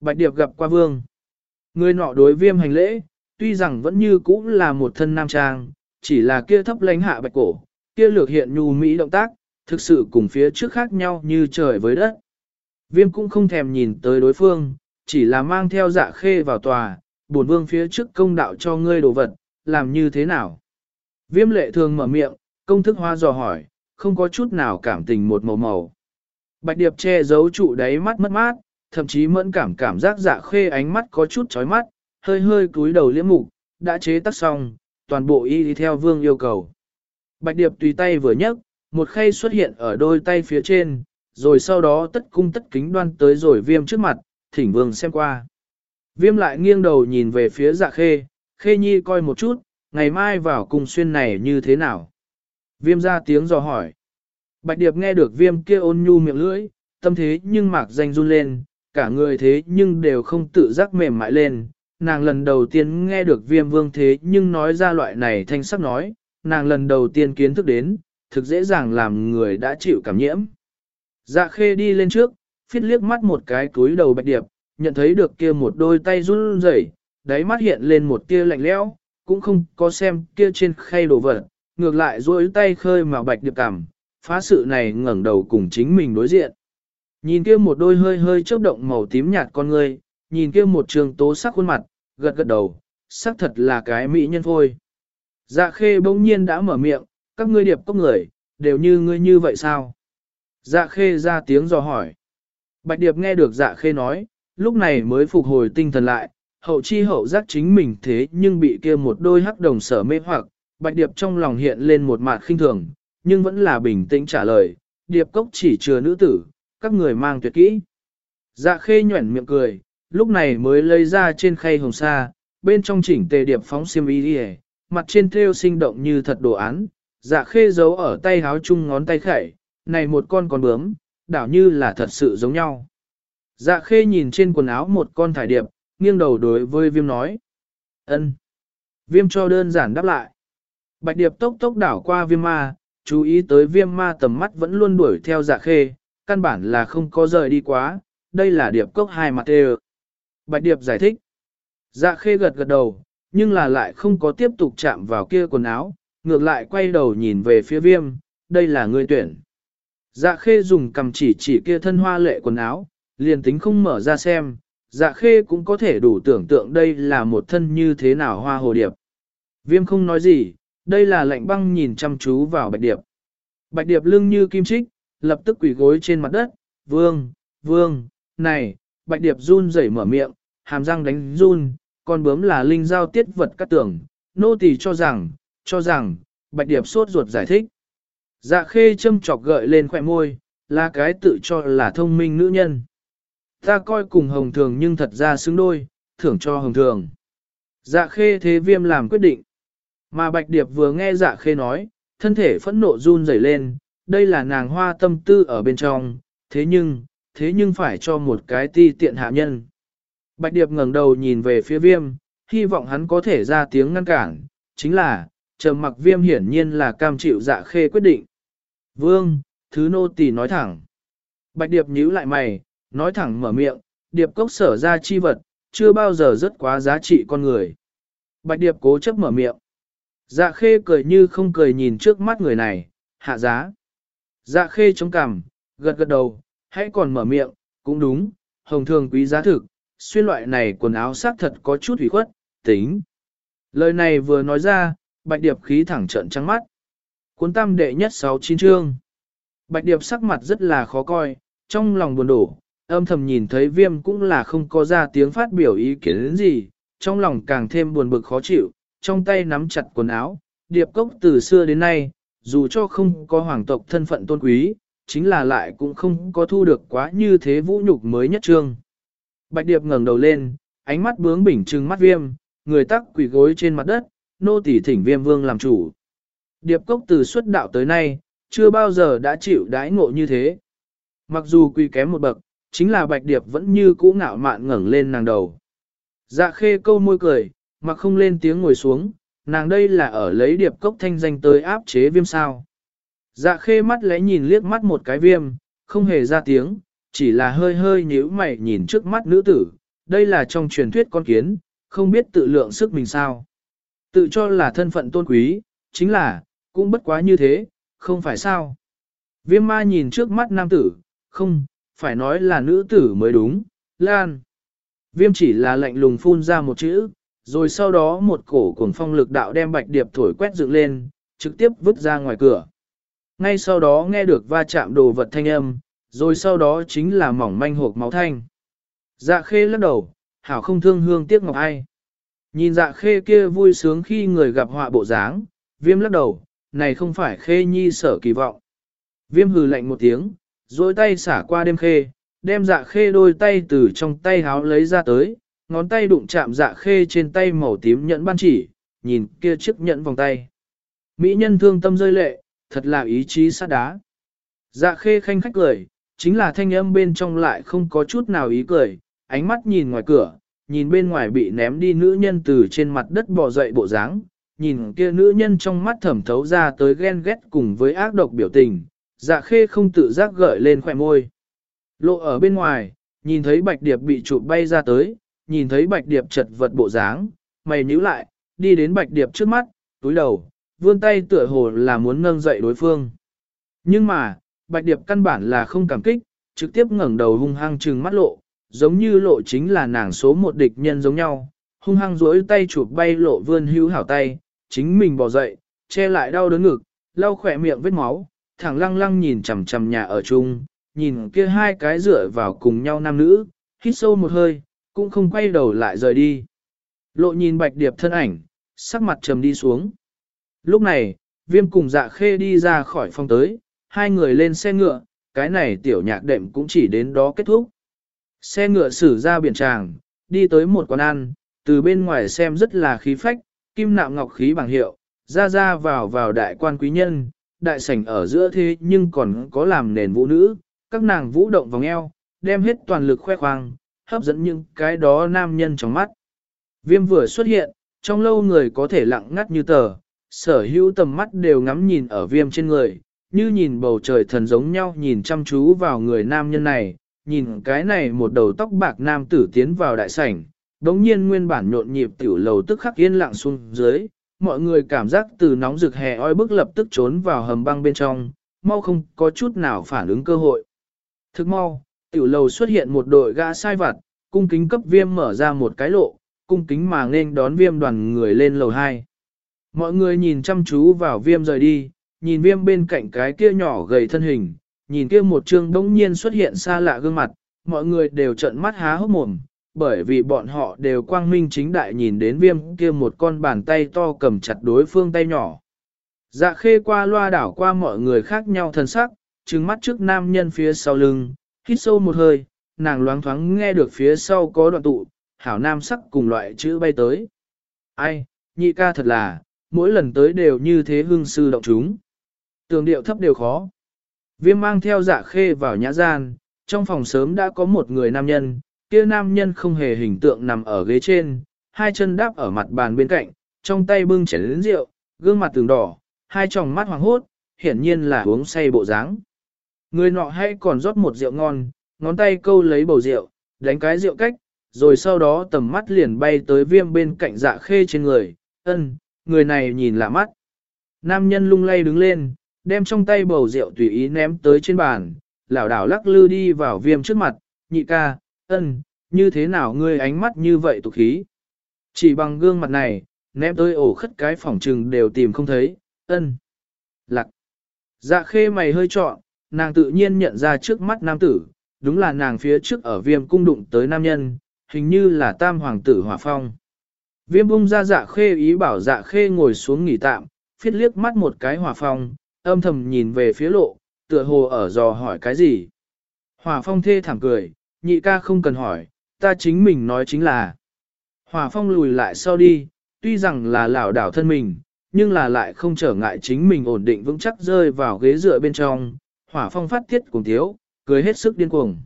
Bạch Điệp gặp qua vương. Người nọ đối viêm hành lễ, tuy rằng vẫn như cũ là một thân nam trang, chỉ là kia thấp lánh hạ bạch cổ, kia lược hiện nhu mỹ động tác, thực sự cùng phía trước khác nhau như trời với đất. Viêm cũng không thèm nhìn tới đối phương, chỉ là mang theo dạ khê vào tòa, bổn vương phía trước công đạo cho ngươi đồ vật, làm như thế nào? Viêm lệ thường mở miệng, công thức hoa dò hỏi, không có chút nào cảm tình một màu màu. Bạch điệp che giấu trụ đáy mắt mất mát, thậm chí mẫn cảm cảm giác dạ khê ánh mắt có chút chói mắt, hơi hơi cúi đầu liễm mục, đã chế tác xong, toàn bộ y đi theo vương yêu cầu. Bạch điệp tùy tay vừa nhấc, một khay xuất hiện ở đôi tay phía trên, rồi sau đó tất cung tất kính đoan tới rồi viêm trước mặt, thỉnh vương xem qua. Viêm lại nghiêng đầu nhìn về phía dạ khê, khê nhi coi một chút, ngày mai vào cùng xuyên này như thế nào. Viêm ra tiếng dò hỏi. Bạch điệp nghe được viêm kia ôn nhu miệng lưỡi, tâm thế nhưng mạc danh run lên, cả người thế nhưng đều không tự giác mềm mại lên. Nàng lần đầu tiên nghe được viêm vương thế nhưng nói ra loại này thanh sắc nói, nàng lần đầu tiên kiến thức đến, thực dễ dàng làm người đã chịu cảm nhiễm. Dạ khê đi lên trước, phiết liếc mắt một cái túi đầu bạch điệp, nhận thấy được kia một đôi tay run rẩy, đáy mắt hiện lên một tia lạnh lẽo, cũng không có xem kia trên khay đồ vật, ngược lại duỗi tay khơi mà bạch điệp cảm, phá sự này ngẩng đầu cùng chính mình đối diện. Nhìn kia một đôi hơi hơi chớp động màu tím nhạt con người, nhìn kia một trường tố sắc khuôn mặt, gật gật đầu, sắc thật là cái mỹ nhân phôi. Dạ khê bỗng nhiên đã mở miệng, các ngươi điệp cốc người, đều như ngươi như vậy sao? Dạ khê ra tiếng dò hỏi. Bạch điệp nghe được dạ khê nói, lúc này mới phục hồi tinh thần lại, hậu chi hậu giác chính mình thế nhưng bị kia một đôi hắc đồng sở mê hoặc, bạch điệp trong lòng hiện lên một mạt khinh thường, nhưng vẫn là bình tĩnh trả lời, điệp cốc chỉ chừa nữ tử, các người mang tuyệt kỹ. Dạ khê nhuẩn miệng cười, lúc này mới lấy ra trên khay hồng sa, bên trong chỉnh tề điệp phóng xiêm y đi mặt trên theo sinh động như thật đồ án, dạ khê giấu ở tay háo chung ngón tay khẩy, này một con con bướm, đảo như là thật sự giống nhau. Dạ khê nhìn trên quần áo một con thải điệp, nghiêng đầu đối với viêm nói. ân. Viêm cho đơn giản đáp lại. Bạch điệp tốc tốc đảo qua viêm ma, chú ý tới viêm ma tầm mắt vẫn luôn đuổi theo dạ khê, căn bản là không có rời đi quá, đây là điệp cốc hai mặt đều. Bạch điệp giải thích. Dạ khê gật gật đầu, nhưng là lại không có tiếp tục chạm vào kia quần áo, ngược lại quay đầu nhìn về phía viêm, đây là người tuyển. Dạ khê dùng cầm chỉ chỉ kia thân hoa lệ quần áo, liền tính không mở ra xem, dạ khê cũng có thể đủ tưởng tượng đây là một thân như thế nào hoa hồ điệp. Viêm không nói gì, đây là lạnh băng nhìn chăm chú vào bạch điệp. Bạch điệp lưng như kim trích, lập tức quỳ gối trên mặt đất, vương, vương, này, bạch điệp run rẩy mở miệng, hàm răng đánh run, con bướm là linh giao tiết vật cắt tưởng, nô tỳ cho rằng, cho rằng, bạch điệp sốt ruột giải thích. Dạ khê châm chọc gợi lên khỏe môi, là cái tự cho là thông minh nữ nhân. Ta coi cùng hồng thường nhưng thật ra xứng đôi, thưởng cho hồng thường. Dạ khê thế viêm làm quyết định. Mà bạch điệp vừa nghe dạ khê nói, thân thể phẫn nộ run rẩy lên, đây là nàng hoa tâm tư ở bên trong, thế nhưng, thế nhưng phải cho một cái ti tiện hạ nhân. Bạch điệp ngẩng đầu nhìn về phía viêm, hy vọng hắn có thể ra tiếng ngăn cản, chính là, trầm mặc viêm hiển nhiên là cam chịu dạ khê quyết định. Vương, thứ nô tỳ nói thẳng. Bạch điệp nhíu lại mày, nói thẳng mở miệng, điệp cốc sở ra chi vật, chưa bao giờ rất quá giá trị con người. Bạch điệp cố chấp mở miệng. Dạ khê cười như không cười nhìn trước mắt người này, hạ giá. Dạ khê chống cằm, gật gật đầu, hãy còn mở miệng, cũng đúng, hồng thường quý giá thực, xuyên loại này quần áo xác thật có chút hủy khuất, tính. Lời này vừa nói ra, bạch điệp khí thẳng trận trắng mắt. Cuốn tam đệ nhất sáu chín chương. Bạch điệp sắc mặt rất là khó coi, trong lòng buồn đổ, âm thầm nhìn thấy viêm cũng là không có ra tiếng phát biểu ý kiến đến gì, trong lòng càng thêm buồn bực khó chịu, trong tay nắm chặt quần áo, điệp cốc từ xưa đến nay, dù cho không có hoàng tộc thân phận tôn quý, chính là lại cũng không có thu được quá như thế vũ nhục mới nhất trương. Bạch điệp ngẩng đầu lên, ánh mắt bướng bỉnh trừng mắt viêm, người tắc quỳ gối trên mặt đất, nô tỳ thỉnh viêm vương làm chủ. Điệp cốc từ xuất đạo tới nay, chưa bao giờ đã chịu đãi ngộ như thế. Mặc dù quy kém một bậc, chính là bạch điệp vẫn như cũ ngạo mạn ngẩng lên nàng đầu. Dạ khê câu môi cười, mà không lên tiếng ngồi xuống, nàng đây là ở lấy điệp cốc thanh danh tới áp chế viêm sao. Dạ khê mắt lẽ nhìn liếc mắt một cái viêm, không hề ra tiếng, chỉ là hơi hơi nhíu mày nhìn trước mắt nữ tử, đây là trong truyền thuyết con kiến, không biết tự lượng sức mình sao. Tự cho là thân phận tôn quý, chính là, cũng bất quá như thế, không phải sao. Viêm ma nhìn trước mắt nam tử, không, phải nói là nữ tử mới đúng, Lan. Viêm chỉ là lạnh lùng phun ra một chữ, rồi sau đó một cổ cuồng phong lực đạo đem bạch điệp thổi quét dựng lên, trực tiếp vứt ra ngoài cửa. Ngay sau đó nghe được va chạm đồ vật thanh âm, rồi sau đó chính là mỏng manh hộp máu thanh. Dạ khê lắc đầu, hảo không thương hương tiếc ngọc ai. Nhìn dạ khê kia vui sướng khi người gặp họa bộ dáng, viêm lắc đầu, này không phải khê nhi sở kỳ vọng. Viêm hừ lạnh một tiếng, dối tay xả qua đêm khê, đem dạ khê đôi tay từ trong tay háo lấy ra tới, ngón tay đụng chạm dạ khê trên tay màu tím nhẫn ban chỉ, nhìn kia chiếc nhẫn vòng tay. Mỹ nhân thương tâm rơi lệ, thật là ý chí sát đá. Dạ khê khanh khách cười, chính là thanh âm bên trong lại không có chút nào ý cười, ánh mắt nhìn ngoài cửa, nhìn bên ngoài bị ném đi nữ nhân từ trên mặt đất bò dậy bộ dáng, nhìn kia nữ nhân trong mắt thẩm thấu ra tới ghen ghét cùng với ác độc biểu tình, dạ khê không tự giác gợi lên khỏe môi. Lộ ở bên ngoài, nhìn thấy bạch điệp bị chụp bay ra tới, nhìn thấy bạch điệp chật vật bộ dáng, mày nhíu lại, đi đến bạch điệp trước mắt, túi đầu, vươn tay tựa hồ là muốn nâng dậy đối phương. Nhưng mà, bạch điệp căn bản là không cảm kích, trực tiếp ngẩng đầu hung hăng trừng mắt lộ, giống như lộ chính là nàng số một địch nhân giống nhau, hung hăng duỗi tay chụp bay lộ vươn hữu hảo tay, chính mình bỏ dậy, che lại đau đớn ngực, lau khỏe miệng vết máu, thẳng lăng lăng nhìn chằm chằm nhà ở chung, nhìn kia hai cái rửa vào cùng nhau nam nữ, hít sâu một hơi, cũng không quay đầu lại rời đi. Lộ nhìn bạch điệp thân ảnh, sắc mặt trầm đi xuống. Lúc này, viêm cùng dạ khê đi ra khỏi phòng tới, hai người lên xe ngựa, cái này tiểu nhạc đệm cũng chỉ đến đó kết thúc. Xe ngựa xử ra biển tràng, đi tới một quán ăn, từ bên ngoài xem rất là khí phách, kim nạm ngọc khí bằng hiệu, ra ra vào vào đại quan quý nhân, đại sảnh ở giữa thế nhưng còn có làm nền vũ nữ, các nàng vũ động vòng eo, đem hết toàn lực khoe khoang, hấp dẫn những cái đó nam nhân trong mắt. Viêm vừa xuất hiện, trong lâu người có thể lặng ngắt như tờ, sở hữu tầm mắt đều ngắm nhìn ở viêm trên người, như nhìn bầu trời thần giống nhau nhìn chăm chú vào người nam nhân này, nhìn cái này một đầu tóc bạc nam tử tiến vào đại sảnh, đống nhiên nguyên bản nhộn nhịp tiểu lầu tức khắc yên lặng xuống dưới, mọi người cảm giác từ nóng rực hè oi bức lập tức trốn vào hầm băng bên trong, mau không có chút nào phản ứng cơ hội. Thức mau, tiểu lầu xuất hiện một đội gã sai vặt, cung kính cấp viêm mở ra một cái lộ, cung kính mà nên đón viêm đoàn người lên lầu 2. Mọi người nhìn chăm chú vào viêm rời đi, nhìn viêm bên cạnh cái kia nhỏ gầy thân hình, nhìn kia một trương đống nhiên xuất hiện xa lạ gương mặt, mọi người đều trợn mắt há hốc mồm, bởi vì bọn họ đều quang minh chính đại nhìn đến viêm kia một con bàn tay to cầm chặt đối phương tay nhỏ. Dạ khê qua loa đảo qua mọi người khác nhau thân sắc, trừng mắt trước nam nhân phía sau lưng, hít sâu một hơi, nàng loáng thoáng nghe được phía sau có đoạn tụ, hảo nam sắc cùng loại chữ bay tới. Ai, nhị ca thật là, mỗi lần tới đều như thế hương sư động chúng. Tường điệu thấp đều khó. Viêm mang theo dạ khê vào nhã gian, trong phòng sớm đã có một người nam nhân, kia nam nhân không hề hình tượng nằm ở ghế trên, hai chân đáp ở mặt bàn bên cạnh, trong tay bưng chén lớn rượu, gương mặt tường đỏ, hai tròng mắt hoàng hốt, hiển nhiên là uống say bộ dáng. Người nọ hay còn rót một rượu ngon, ngón tay câu lấy bầu rượu, đánh cái rượu cách, rồi sau đó tầm mắt liền bay tới viêm bên cạnh dạ khê trên người, ân, người này nhìn lạ mắt. Nam nhân lung lay đứng lên, đem trong tay bầu rượu tùy ý ném tới trên bàn, lảo đảo lắc lư đi vào viêm trước mặt, nhị ca, ân, như thế nào ngươi ánh mắt như vậy tục khí. Chỉ bằng gương mặt này, ném tới ổ khất cái phòng trừng đều tìm không thấy, ân. Lạc. Dạ khê mày hơi trọn, nàng tự nhiên nhận ra trước mắt nam tử, đúng là nàng phía trước ở viêm cung đụng tới nam nhân, hình như là tam hoàng tử hỏa phong. Viêm bung ra dạ khê ý bảo dạ khê ngồi xuống nghỉ tạm, phiết liếc mắt một cái hỏa phong, âm thầm nhìn về phía lộ, tựa hồ ở dò hỏi cái gì. Hỏa phong thê thảm cười, nhị ca không cần hỏi, ta chính mình nói chính là. Hỏa phong lùi lại sau đi, tuy rằng là lảo đảo thân mình, nhưng là lại không trở ngại chính mình ổn định vững chắc rơi vào ghế dựa bên trong. Hỏa phong phát tiết cùng thiếu, cười hết sức điên cuồng.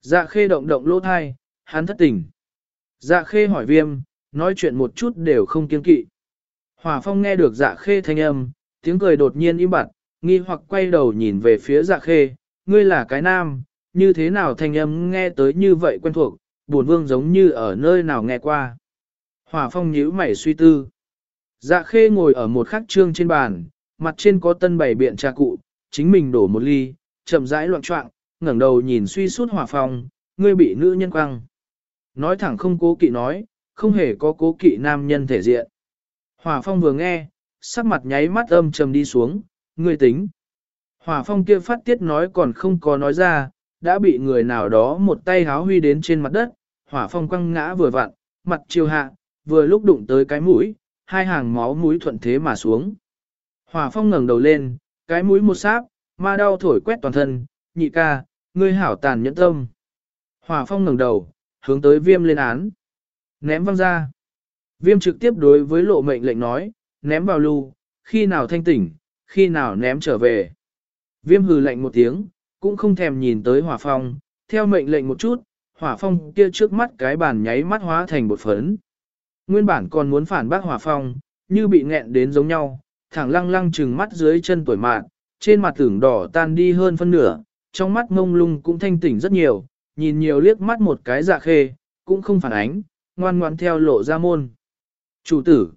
Dạ khê động động lỗ thai, hắn thất tình. Dạ khê hỏi viêm, nói chuyện một chút đều không kiên kỵ. Hỏa phong nghe được dạ khê thanh âm, tiếng cười đột nhiên im bặt, nghi hoặc quay đầu nhìn về phía dạ khê, ngươi là cái nam, như thế nào thanh âm nghe tới như vậy quen thuộc, buồn vương giống như ở nơi nào nghe qua. Hỏa phong nhíu mày suy tư. Dạ khê ngồi ở một khắc trương trên bàn, mặt trên có tân bảy biện trà cụ, chính mình đổ một ly, chậm rãi loạn trọng, ngẩng đầu nhìn suy suốt hỏa phong, ngươi bị nữ nhân quăng. Nói thẳng không cố kỵ nói, không hề có cố kỵ nam nhân thể diện. Hỏa phong vừa nghe, sắc mặt nháy mắt âm trầm đi xuống, ngươi tính. Hỏa phong kia phát tiết nói còn không có nói ra, đã bị người nào đó một tay háo huy đến trên mặt đất, hỏa phong quăng ngã vừa vặn, mặt chiều hạ, vừa lúc đụng tới cái mũi, hai hàng máu mũi thuận thế mà xuống. Hỏa phong ngẩng đầu lên, cái mũi một sáp, ma đau thổi quét toàn thân, nhị ca, ngươi hảo tàn nhẫn tâm. Hỏa phong ngẩng đầu, hướng tới viêm lên án. Ném văng ra. Viêm trực tiếp đối với lộ mệnh lệnh nói, ném vào lưu, khi nào thanh tỉnh, khi nào ném trở về. Viêm hừ lệnh một tiếng, cũng không thèm nhìn tới hỏa phong, theo mệnh lệnh một chút, hỏa phong kia trước mắt cái bàn nháy mắt hóa thành bột phấn. Nguyên bản còn muốn phản bác hỏa phong, như bị nghẹn đến giống nhau, thẳng lăng lăng trừng mắt dưới chân tuổi mạn, trên mặt tưởng đỏ tan đi hơn phân nửa, trong mắt ngông lung cũng thanh tỉnh rất nhiều, nhìn nhiều liếc mắt một cái dạ khê, cũng không phản ánh, ngoan ngoan theo lộ ra môn. Chủ tử.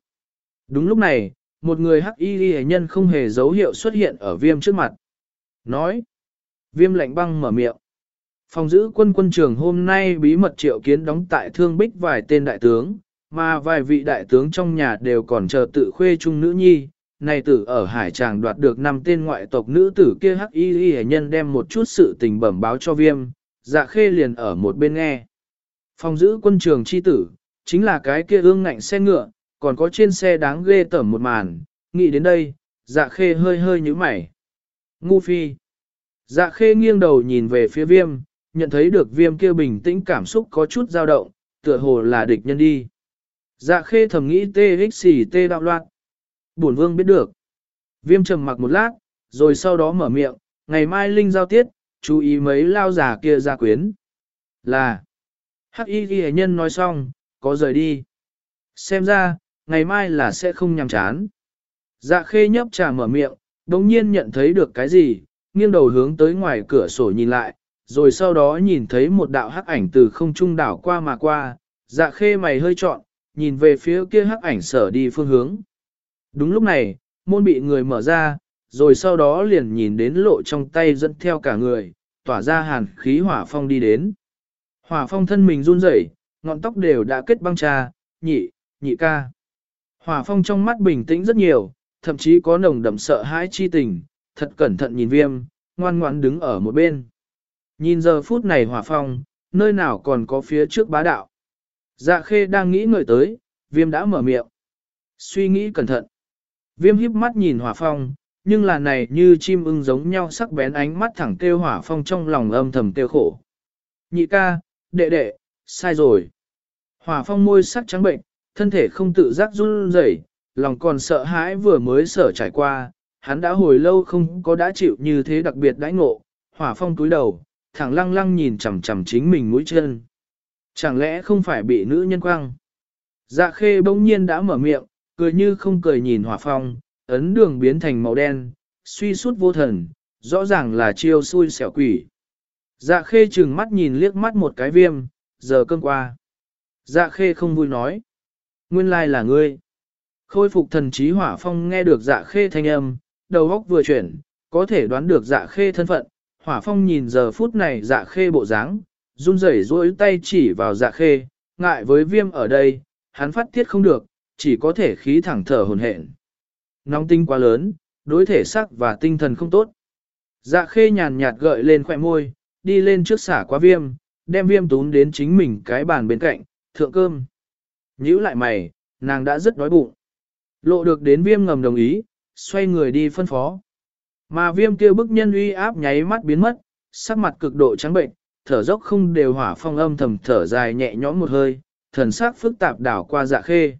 Đúng lúc này, một người hắc y ghi nhân không hề dấu hiệu xuất hiện ở viêm trước mặt. Nói. Viêm lạnh băng mở miệng. Phòng giữ quân quân trường hôm nay bí mật triệu kiến đóng tại thương bích vài tên đại tướng, mà vài vị đại tướng trong nhà đều còn chờ tự khuê trung nữ nhi. Này tử ở hải tràng đoạt được năm tên ngoại tộc nữ tử kia hắc y y nhân đem một chút sự tình bẩm báo cho viêm, dạ khê liền ở một bên nghe. Phòng giữ quân trường chi tử, chính là cái kia ương ngạnh xe ngựa, còn có trên xe đáng ghê tởm một màn, nghĩ đến đây, dạ khê hơi hơi như mày. Ngu phi. Dạ khê nghiêng đầu nhìn về phía viêm, nhận thấy được viêm kia bình tĩnh cảm xúc có chút dao động, tựa hồ là địch nhân đi. Dạ khê thầm nghĩ tê x tê đạo loạn. Bổn vương biết được. Viêm trầm mặc một lát, rồi sau đó mở miệng, ngày mai linh giao tiết, chú ý mấy lao giả kia ra quyến. Là. Hắc y ghi nhân nói xong, có rời đi. Xem ra, ngày mai là sẽ không nhằm chán. Dạ khê nhấp trà mở miệng, đồng nhiên nhận thấy được cái gì, nghiêng đầu hướng tới ngoài cửa sổ nhìn lại, rồi sau đó nhìn thấy một đạo hắc ảnh từ không trung đảo qua mà qua, dạ khê mày hơi trọn, nhìn về phía kia hắc ảnh sở đi phương hướng. Đúng lúc này, môn bị người mở ra, rồi sau đó liền nhìn đến lộ trong tay dẫn theo cả người, tỏa ra hàn khí hỏa phong đi đến. Hỏa phong thân mình run rẩy, ngọn tóc đều đã kết băng trà, nhị, nhị ca. Hòa phong trong mắt bình tĩnh rất nhiều, thậm chí có nồng đậm sợ hãi chi tình, thật cẩn thận nhìn viêm, ngoan ngoãn đứng ở một bên. Nhìn giờ phút này Hòa phong, nơi nào còn có phía trước bá đạo. Dạ khê đang nghĩ ngợi tới, viêm đã mở miệng. Suy nghĩ cẩn thận. Viêm híp mắt nhìn hỏa phong, nhưng là này như chim ưng giống nhau sắc bén ánh mắt thẳng kêu hỏa phong trong lòng âm thầm kêu khổ. Nhị ca, đệ đệ, sai rồi. Hỏa phong môi sắc trắng bệnh, thân thể không tự giác run rẩy, lòng còn sợ hãi vừa mới sở trải qua, hắn đã hồi lâu không có đã chịu như thế đặc biệt đãi ngộ, hỏa phong túi đầu, thẳng lăng lăng nhìn chằm chằm chính mình mũi chân. Chẳng lẽ không phải bị nữ nhân quăng? Dạ khê bỗng nhiên đã mở miệng, cười như không cười nhìn hỏa phong, ấn đường biến thành màu đen, suy suốt vô thần, rõ ràng là chiêu xui xẻo quỷ. Dạ khê chừng mắt nhìn liếc mắt một cái viêm, giờ cơn qua. Dạ khê không vui nói. Nguyên lai là ngươi. Khôi phục thần trí hỏa phong nghe được dạ khê thanh âm, đầu óc vừa chuyển, có thể đoán được dạ khê thân phận. Hỏa phong nhìn giờ phút này dạ khê bộ dáng, run rẩy duỗi tay chỉ vào dạ khê, ngại với viêm ở đây, hắn phát tiết không được, chỉ có thể khí thẳng thở hồn hển. Nóng tinh quá lớn, đối thể sắc và tinh thần không tốt. Dạ khê nhàn nhạt gợi lên khỏe môi, đi lên trước xả qua viêm, đem viêm tún đến chính mình cái bàn bên cạnh, thượng cơm. Nhữ lại mày, nàng đã rất đói bụng. Lộ được đến viêm ngầm đồng ý, xoay người đi phân phó. Mà viêm kia bức nhân uy áp nháy mắt biến mất, sắc mặt cực độ trắng bệnh, thở dốc không đều hỏa phong âm thầm thở dài nhẹ nhõm một hơi, thần sắc phức tạp đảo qua dạ khê.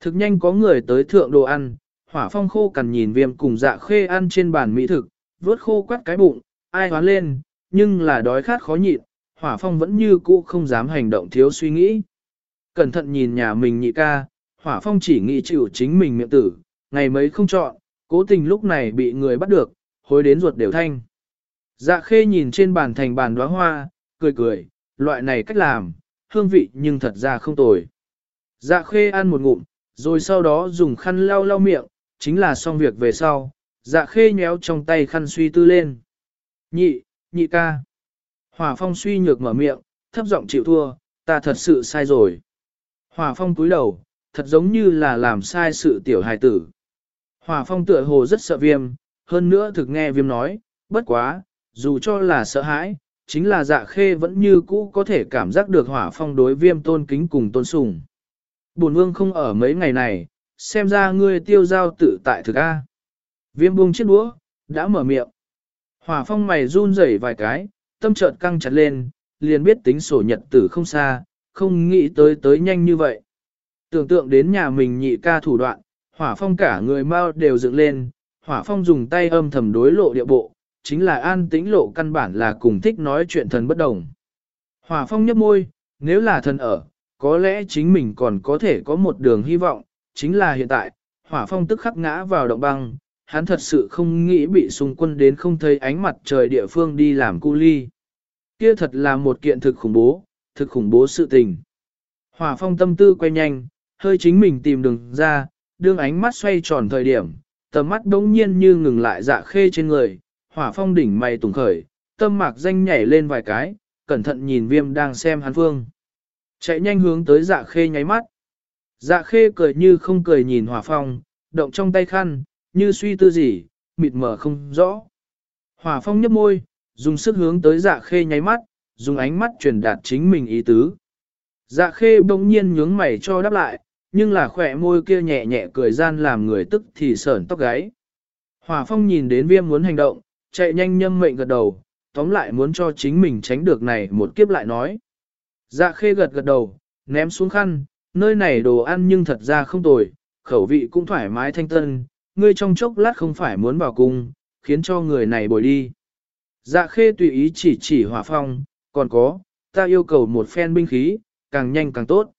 Thực nhanh có người tới thượng đồ ăn, hỏa phong khô cằn nhìn viêm cùng dạ khê ăn trên bàn mỹ thực, vớt khô quắt cái bụng, ai hoán lên, nhưng là đói khát khó nhịn, hỏa phong vẫn như cũ không dám hành động thiếu suy nghĩ. Cẩn thận nhìn nhà mình nhị ca, hỏa phong chỉ nghĩ chịu chính mình miệng tử, ngày mấy không chọn, cố tình lúc này bị người bắt được, hối đến ruột đều thanh. Dạ khê nhìn trên bàn thành bàn đóa hoa, cười cười, loại này cách làm, hương vị nhưng thật ra không tồi. Dạ khê ăn một ngụm, rồi sau đó dùng khăn lau lau miệng, chính là xong việc về sau, dạ khê nhéo trong tay khăn suy tư lên. Nhị, nhị ca. Hỏa phong suy nhược mở miệng, thấp giọng chịu thua, ta thật sự sai rồi. Hòa phong cúi đầu, thật giống như là làm sai sự tiểu hài tử. Hòa phong tựa hồ rất sợ viêm, hơn nữa thực nghe viêm nói, bất quá, dù cho là sợ hãi, chính là dạ khê vẫn như cũ có thể cảm giác được hỏa phong đối viêm tôn kính cùng tôn sùng. Bổn vương không ở mấy ngày này, xem ra ngươi tiêu giao tự tại thực A. Viêm buông chiếc đũa, đã mở miệng. Hỏa phong mày run rẩy vài cái, tâm chợt căng chặt lên, liền biết tính sổ nhật tử không xa, không nghĩ tới tới nhanh như vậy. Tưởng tượng đến nhà mình nhị ca thủ đoạn, hỏa phong cả người mau đều dựng lên, hỏa phong dùng tay âm thầm đối lộ địa bộ, chính là an tĩnh lộ căn bản là cùng thích nói chuyện thần bất đồng. Hỏa phong nhấp môi, nếu là thần ở, có lẽ chính mình còn có thể có một đường hy vọng, chính là hiện tại, hỏa phong tức khắc ngã vào động băng, hắn thật sự không nghĩ bị xung quân đến không thấy ánh mặt trời địa phương đi làm cu ly. Kia thật là một kiện thực khủng bố, thực khủng bố sự tình. Hỏa phong tâm tư quay nhanh, hơi chính mình tìm đường ra, đương ánh mắt xoay tròn thời điểm, tầm mắt đống nhiên như ngừng lại dạ khê trên người, hỏa phong đỉnh mày tùng khởi, tâm mạc danh nhảy lên vài cái, cẩn thận nhìn viêm đang xem hắn phương. Chạy nhanh hướng tới dạ khê nháy mắt. Dạ khê cười như không cười nhìn hỏa phong, động trong tay khăn, như suy tư gì, mịt mờ không rõ. Hỏa phong nhấp môi, dùng sức hướng tới dạ khê nháy mắt, dùng ánh mắt truyền đạt chính mình ý tứ. Dạ khê bỗng nhiên nhướng mày cho đáp lại, nhưng là khỏe môi kia nhẹ nhẹ cười gian làm người tức thì sởn tóc gáy. Hòa phong nhìn đến viêm muốn hành động, chạy nhanh nhâm mệnh gật đầu, tóm lại muốn cho chính mình tránh được này một kiếp lại nói. Dạ khê gật gật đầu, ném xuống khăn, nơi này đồ ăn nhưng thật ra không tồi, khẩu vị cũng thoải mái thanh tân, ngươi trong chốc lát không phải muốn vào cung, khiến cho người này bồi đi. Dạ khê tùy ý chỉ chỉ hỏa phong, còn có, ta yêu cầu một phen binh khí, càng nhanh càng tốt.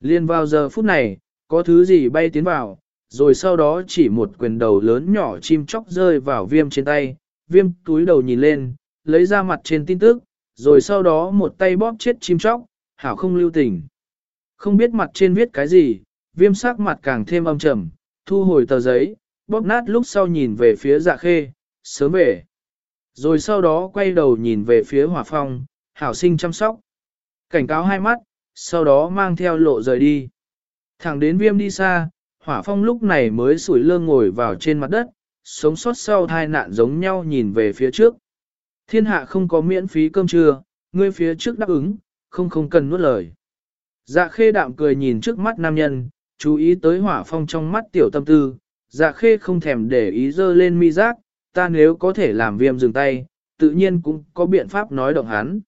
Liên vào giờ phút này, có thứ gì bay tiến vào, rồi sau đó chỉ một quyền đầu lớn nhỏ chim chóc rơi vào viêm trên tay, viêm túi đầu nhìn lên, lấy ra mặt trên tin tức, rồi sau đó một tay bóp chết chim chóc, hảo không lưu tình. Không biết mặt trên viết cái gì, viêm sắc mặt càng thêm âm trầm, thu hồi tờ giấy, bóp nát lúc sau nhìn về phía dạ khê, sớm về. Rồi sau đó quay đầu nhìn về phía hỏa phong, hảo sinh chăm sóc. Cảnh cáo hai mắt, sau đó mang theo lộ rời đi. Thẳng đến viêm đi xa, hỏa phong lúc này mới sủi lơ ngồi vào trên mặt đất, sống sót sau thai nạn giống nhau nhìn về phía trước. Thiên hạ không có miễn phí cơm trưa, ngươi phía trước đáp ứng, không không cần nuốt lời. Dạ khê đạm cười nhìn trước mắt nam nhân, chú ý tới hỏa phong trong mắt tiểu tâm tư, dạ khê không thèm để ý dơ lên mi giác, ta nếu có thể làm viêm dừng tay, tự nhiên cũng có biện pháp nói động hắn.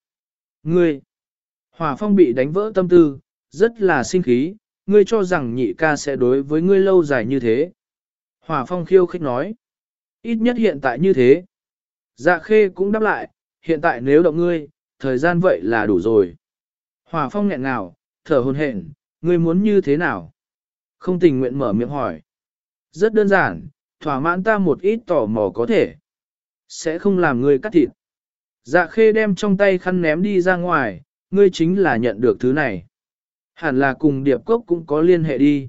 Ngươi, hỏa phong bị đánh vỡ tâm tư, rất là sinh khí, ngươi cho rằng nhị ca sẽ đối với ngươi lâu dài như thế. Hỏa phong khiêu khích nói, ít nhất hiện tại như thế. Dạ khê cũng đáp lại, hiện tại nếu động ngươi, thời gian vậy là đủ rồi. Hỏa phong nghẹn nào, thở hồn hển, ngươi muốn như thế nào? Không tình nguyện mở miệng hỏi. Rất đơn giản, thỏa mãn ta một ít tò mò có thể. Sẽ không làm ngươi cắt thịt. Dạ khê đem trong tay khăn ném đi ra ngoài, ngươi chính là nhận được thứ này. Hẳn là cùng điệp cốc cũng có liên hệ đi.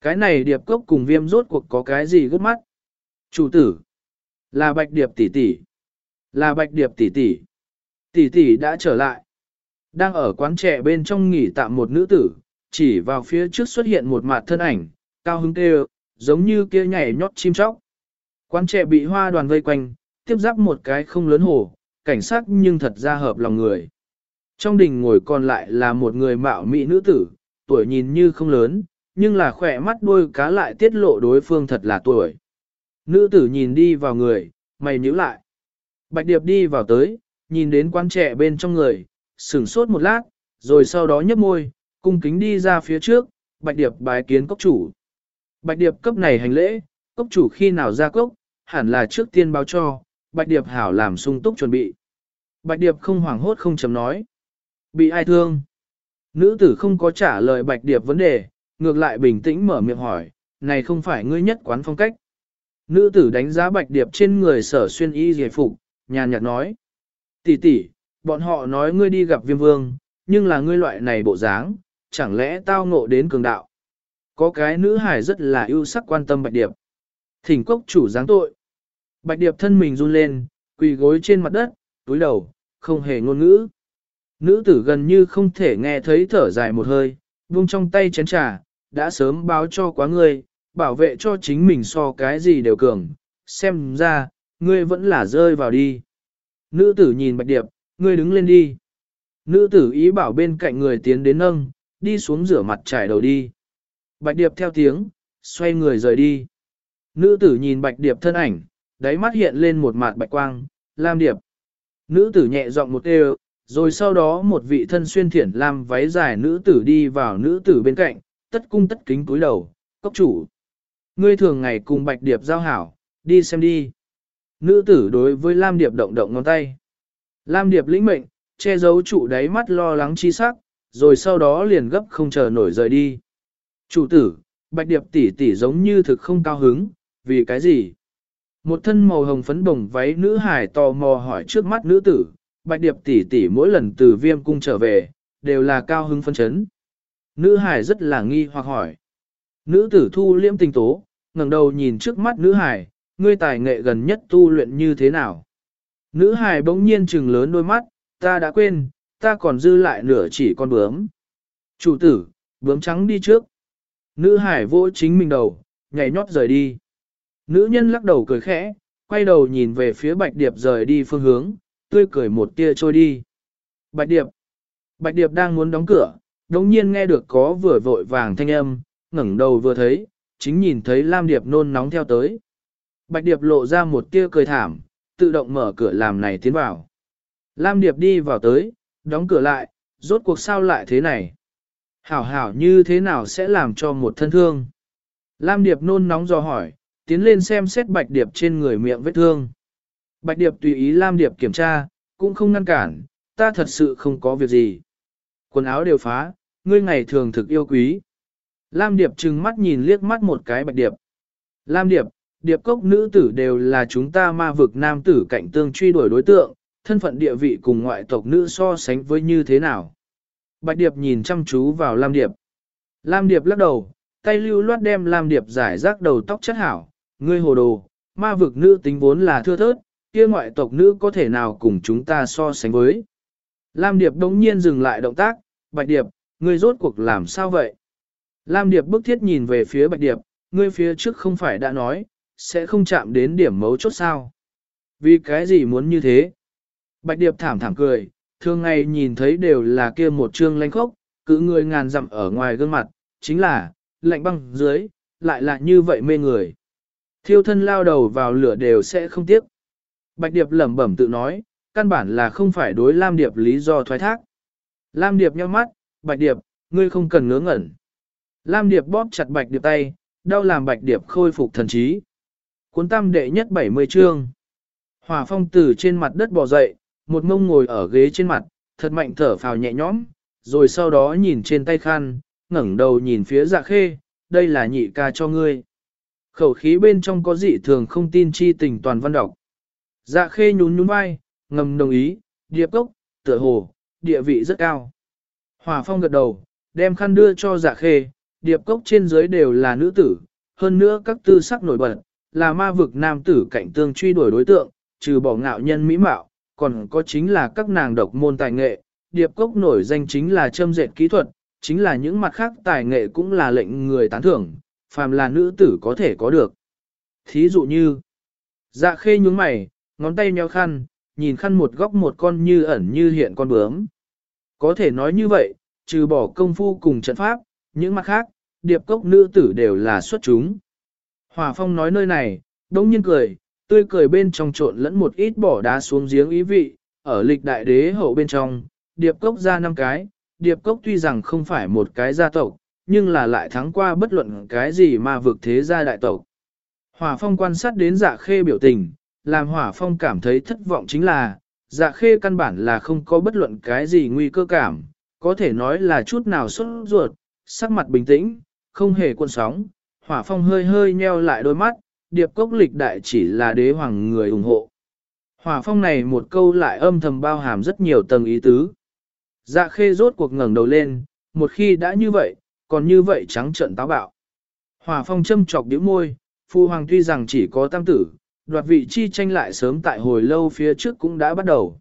Cái này điệp cốc cùng viêm rốt cuộc có cái gì gấp mắt? Chủ tử. Là bạch điệp tỷ tỷ. Là bạch điệp tỷ tỷ. Tỷ tỷ đã trở lại. Đang ở quán trẻ bên trong nghỉ tạm một nữ tử, chỉ vào phía trước xuất hiện một mặt thân ảnh, cao hứng kêu, giống như kia nhảy nhót chim chóc. Quán trẻ bị hoa đoàn vây quanh, tiếp giáp một cái không lớn hồ, cảnh sát nhưng thật ra hợp lòng người. Trong đình ngồi còn lại là một người mạo mỹ nữ tử, tuổi nhìn như không lớn, nhưng là khỏe mắt đuôi cá lại tiết lộ đối phương thật là tuổi. Nữ tử nhìn đi vào người, mày nhíu lại. Bạch Điệp đi vào tới, nhìn đến quan trẻ bên trong người, sửng sốt một lát, rồi sau đó nhấp môi, cung kính đi ra phía trước, Bạch Điệp bái kiến cốc chủ. Bạch Điệp cấp này hành lễ, cốc chủ khi nào ra cốc, hẳn là trước tiên báo cho, Bạch Điệp hảo làm sung túc chuẩn bị. Bạch Điệp không hoảng hốt không chấm nói. Bị ai thương? Nữ tử không có trả lời Bạch Điệp vấn đề, ngược lại bình tĩnh mở miệng hỏi, này không phải ngươi nhất quán phong cách. Nữ tử đánh giá Bạch Điệp trên người sở xuyên y giải phục, nhàn nhạt nói. tỷ tỷ, bọn họ nói ngươi đi gặp viêm vương, nhưng là ngươi loại này bộ dáng, chẳng lẽ tao ngộ đến cường đạo. Có cái nữ hải rất là ưu sắc quan tâm Bạch Điệp. Thỉnh cốc chủ giáng tội. Bạch Điệp thân mình run lên, quỳ gối trên mặt đất, túi đầu, không hề ngôn ngữ. Nữ tử gần như không thể nghe thấy thở dài một hơi, vung trong tay chén trà, đã sớm báo cho quá ngươi, bảo vệ cho chính mình so cái gì đều cường, xem ra, ngươi vẫn là rơi vào đi. Nữ tử nhìn Bạch Điệp, ngươi đứng lên đi. Nữ tử ý bảo bên cạnh người tiến đến nâng, đi xuống rửa mặt trải đầu đi. Bạch Điệp theo tiếng, xoay người rời đi. Nữ tử nhìn Bạch Điệp thân ảnh, đáy mắt hiện lên một mặt bạch quang, Lam Điệp. Nữ tử nhẹ giọng một đều, rồi sau đó một vị thân xuyên thiển lam váy dài nữ tử đi vào nữ tử bên cạnh, tất cung tất kính cúi đầu, cốc chủ. Ngươi thường ngày cùng Bạch Điệp giao hảo, đi xem đi. Nữ tử đối với Lam Điệp động động ngón tay. Lam Điệp lĩnh mệnh, che giấu trụ đáy mắt lo lắng chi sắc, rồi sau đó liền gấp không chờ nổi rời đi. Chủ tử, Bạch Điệp tỷ tỷ giống như thực không cao hứng, vì cái gì? Một thân màu hồng phấn bồng váy nữ hải tò mò hỏi trước mắt nữ tử, Bạch Điệp tỷ tỷ mỗi lần từ viêm cung trở về, đều là cao hứng phấn chấn. Nữ hải rất là nghi hoặc hỏi. Nữ tử thu liễm tình tố, ngẩng đầu nhìn trước mắt nữ hải, ngươi tài nghệ gần nhất tu luyện như thế nào? Nữ hải bỗng nhiên trừng lớn đôi mắt, ta đã quên, ta còn dư lại nửa chỉ con bướm. Chủ tử, bướm trắng đi trước. Nữ hải vỗ chính mình đầu, nhảy nhót rời đi. Nữ nhân lắc đầu cười khẽ, quay đầu nhìn về phía bạch điệp rời đi phương hướng, tươi cười một tia trôi đi. Bạch điệp. Bạch điệp đang muốn đóng cửa, đống nhiên nghe được có vừa vội vàng thanh âm, ngẩng đầu vừa thấy, chính nhìn thấy Lam Điệp nôn nóng theo tới. Bạch Điệp lộ ra một tia cười thảm, tự động mở cửa làm này tiến vào. Lam Điệp đi vào tới, đóng cửa lại, rốt cuộc sao lại thế này? Hảo hảo như thế nào sẽ làm cho một thân thương? Lam Điệp nôn nóng do hỏi, tiến lên xem xét Bạch Điệp trên người miệng vết thương. Bạch Điệp tùy ý Lam Điệp kiểm tra, cũng không ngăn cản, ta thật sự không có việc gì. Quần áo đều phá, ngươi ngày thường thực yêu quý. Lam Điệp trừng mắt nhìn liếc mắt một cái Bạch Điệp. Lam Điệp, Điệp cốc nữ tử đều là chúng ta ma vực nam tử cạnh tương truy đuổi đối tượng, thân phận địa vị cùng ngoại tộc nữ so sánh với như thế nào. Bạch Điệp nhìn chăm chú vào Lam Điệp. Lam Điệp lắc đầu, tay lưu loát đem Lam Điệp giải rác đầu tóc chất hảo, ngươi hồ đồ, ma vực nữ tính vốn là thưa thớt, kia ngoại tộc nữ có thể nào cùng chúng ta so sánh với. Lam Điệp đống nhiên dừng lại động tác, Bạch Điệp, ngươi rốt cuộc làm sao vậy? Lam Điệp bức thiết nhìn về phía Bạch Điệp, ngươi phía trước không phải đã nói, sẽ không chạm đến điểm mấu chốt sao? Vì cái gì muốn như thế? Bạch Điệp thảm thảm cười, thường ngày nhìn thấy đều là kia một trương lanh khốc, cứ người ngàn dặm ở ngoài gương mặt, chính là, lạnh băng dưới, lại là như vậy mê người. Thiêu thân lao đầu vào lửa đều sẽ không tiếc. Bạch Điệp lẩm bẩm tự nói, căn bản là không phải đối Lam Điệp lý do thoái thác. Lam Điệp nhắm mắt, Bạch Điệp, ngươi không cần ngớ ngẩn. Lam Điệp bóp chặt Bạch Điệp tay, đau làm Bạch Điệp khôi phục thần trí. Cuốn tam đệ nhất 70 chương. Hỏa phong tử trên mặt đất bò dậy, một mông ngồi ở ghế trên mặt, thật mạnh thở phào nhẹ nhõm, rồi sau đó nhìn trên tay khăn, ngẩng đầu nhìn phía dạ khê, đây là nhị ca cho ngươi. Khẩu khí bên trong có dị thường không tin chi tình toàn văn đọc. Dạ khê nhún nhún vai, ngầm đồng ý, điệp cốc, tựa hồ, địa vị rất cao. Hòa phong gật đầu, đem khăn đưa cho dạ khê, điệp cốc trên dưới đều là nữ tử, hơn nữa các tư sắc nổi bật, là ma vực nam tử cạnh tương truy đuổi đối tượng, trừ bỏ ngạo nhân mỹ mạo, còn có chính là các nàng độc môn tài nghệ, điệp cốc nổi danh chính là châm dệt kỹ thuật, chính là những mặt khác tài nghệ cũng là lệnh người tán thưởng, phàm là nữ tử có thể có được. Thí dụ như, dạ khê nhúng mày, ngón tay nheo khăn, nhìn khăn một góc một con như ẩn như hiện con bướm. Có thể nói như vậy, trừ bỏ công phu cùng trận pháp, những mặt khác, điệp cốc nữ tử đều là xuất chúng. Hòa phong nói nơi này, đống nhiên cười, tươi cười bên trong trộn lẫn một ít bỏ đá xuống giếng ý vị, ở lịch đại đế hậu bên trong, điệp cốc ra năm cái, điệp cốc tuy rằng không phải một cái gia tộc, nhưng là lại thắng qua bất luận cái gì mà vượt thế gia đại tộc. Hỏa phong quan sát đến dạ khê biểu tình, làm hỏa phong cảm thấy thất vọng chính là, dạ khê căn bản là không có bất luận cái gì nguy cơ cảm, có thể nói là chút nào xuất ruột, sắc mặt bình tĩnh, không hề cuộn sóng, hỏa phong hơi hơi nheo lại đôi mắt, điệp cốc lịch đại chỉ là đế hoàng người ủng hộ. Hỏa phong này một câu lại âm thầm bao hàm rất nhiều tầng ý tứ. Dạ khê rốt cuộc ngẩng đầu lên, một khi đã như vậy, còn như vậy trắng trợn táo bạo. hòa phong châm chọc điếu môi, phu hoàng tuy rằng chỉ có tam tử, đoạt vị chi tranh lại sớm tại hồi lâu phía trước cũng đã bắt đầu.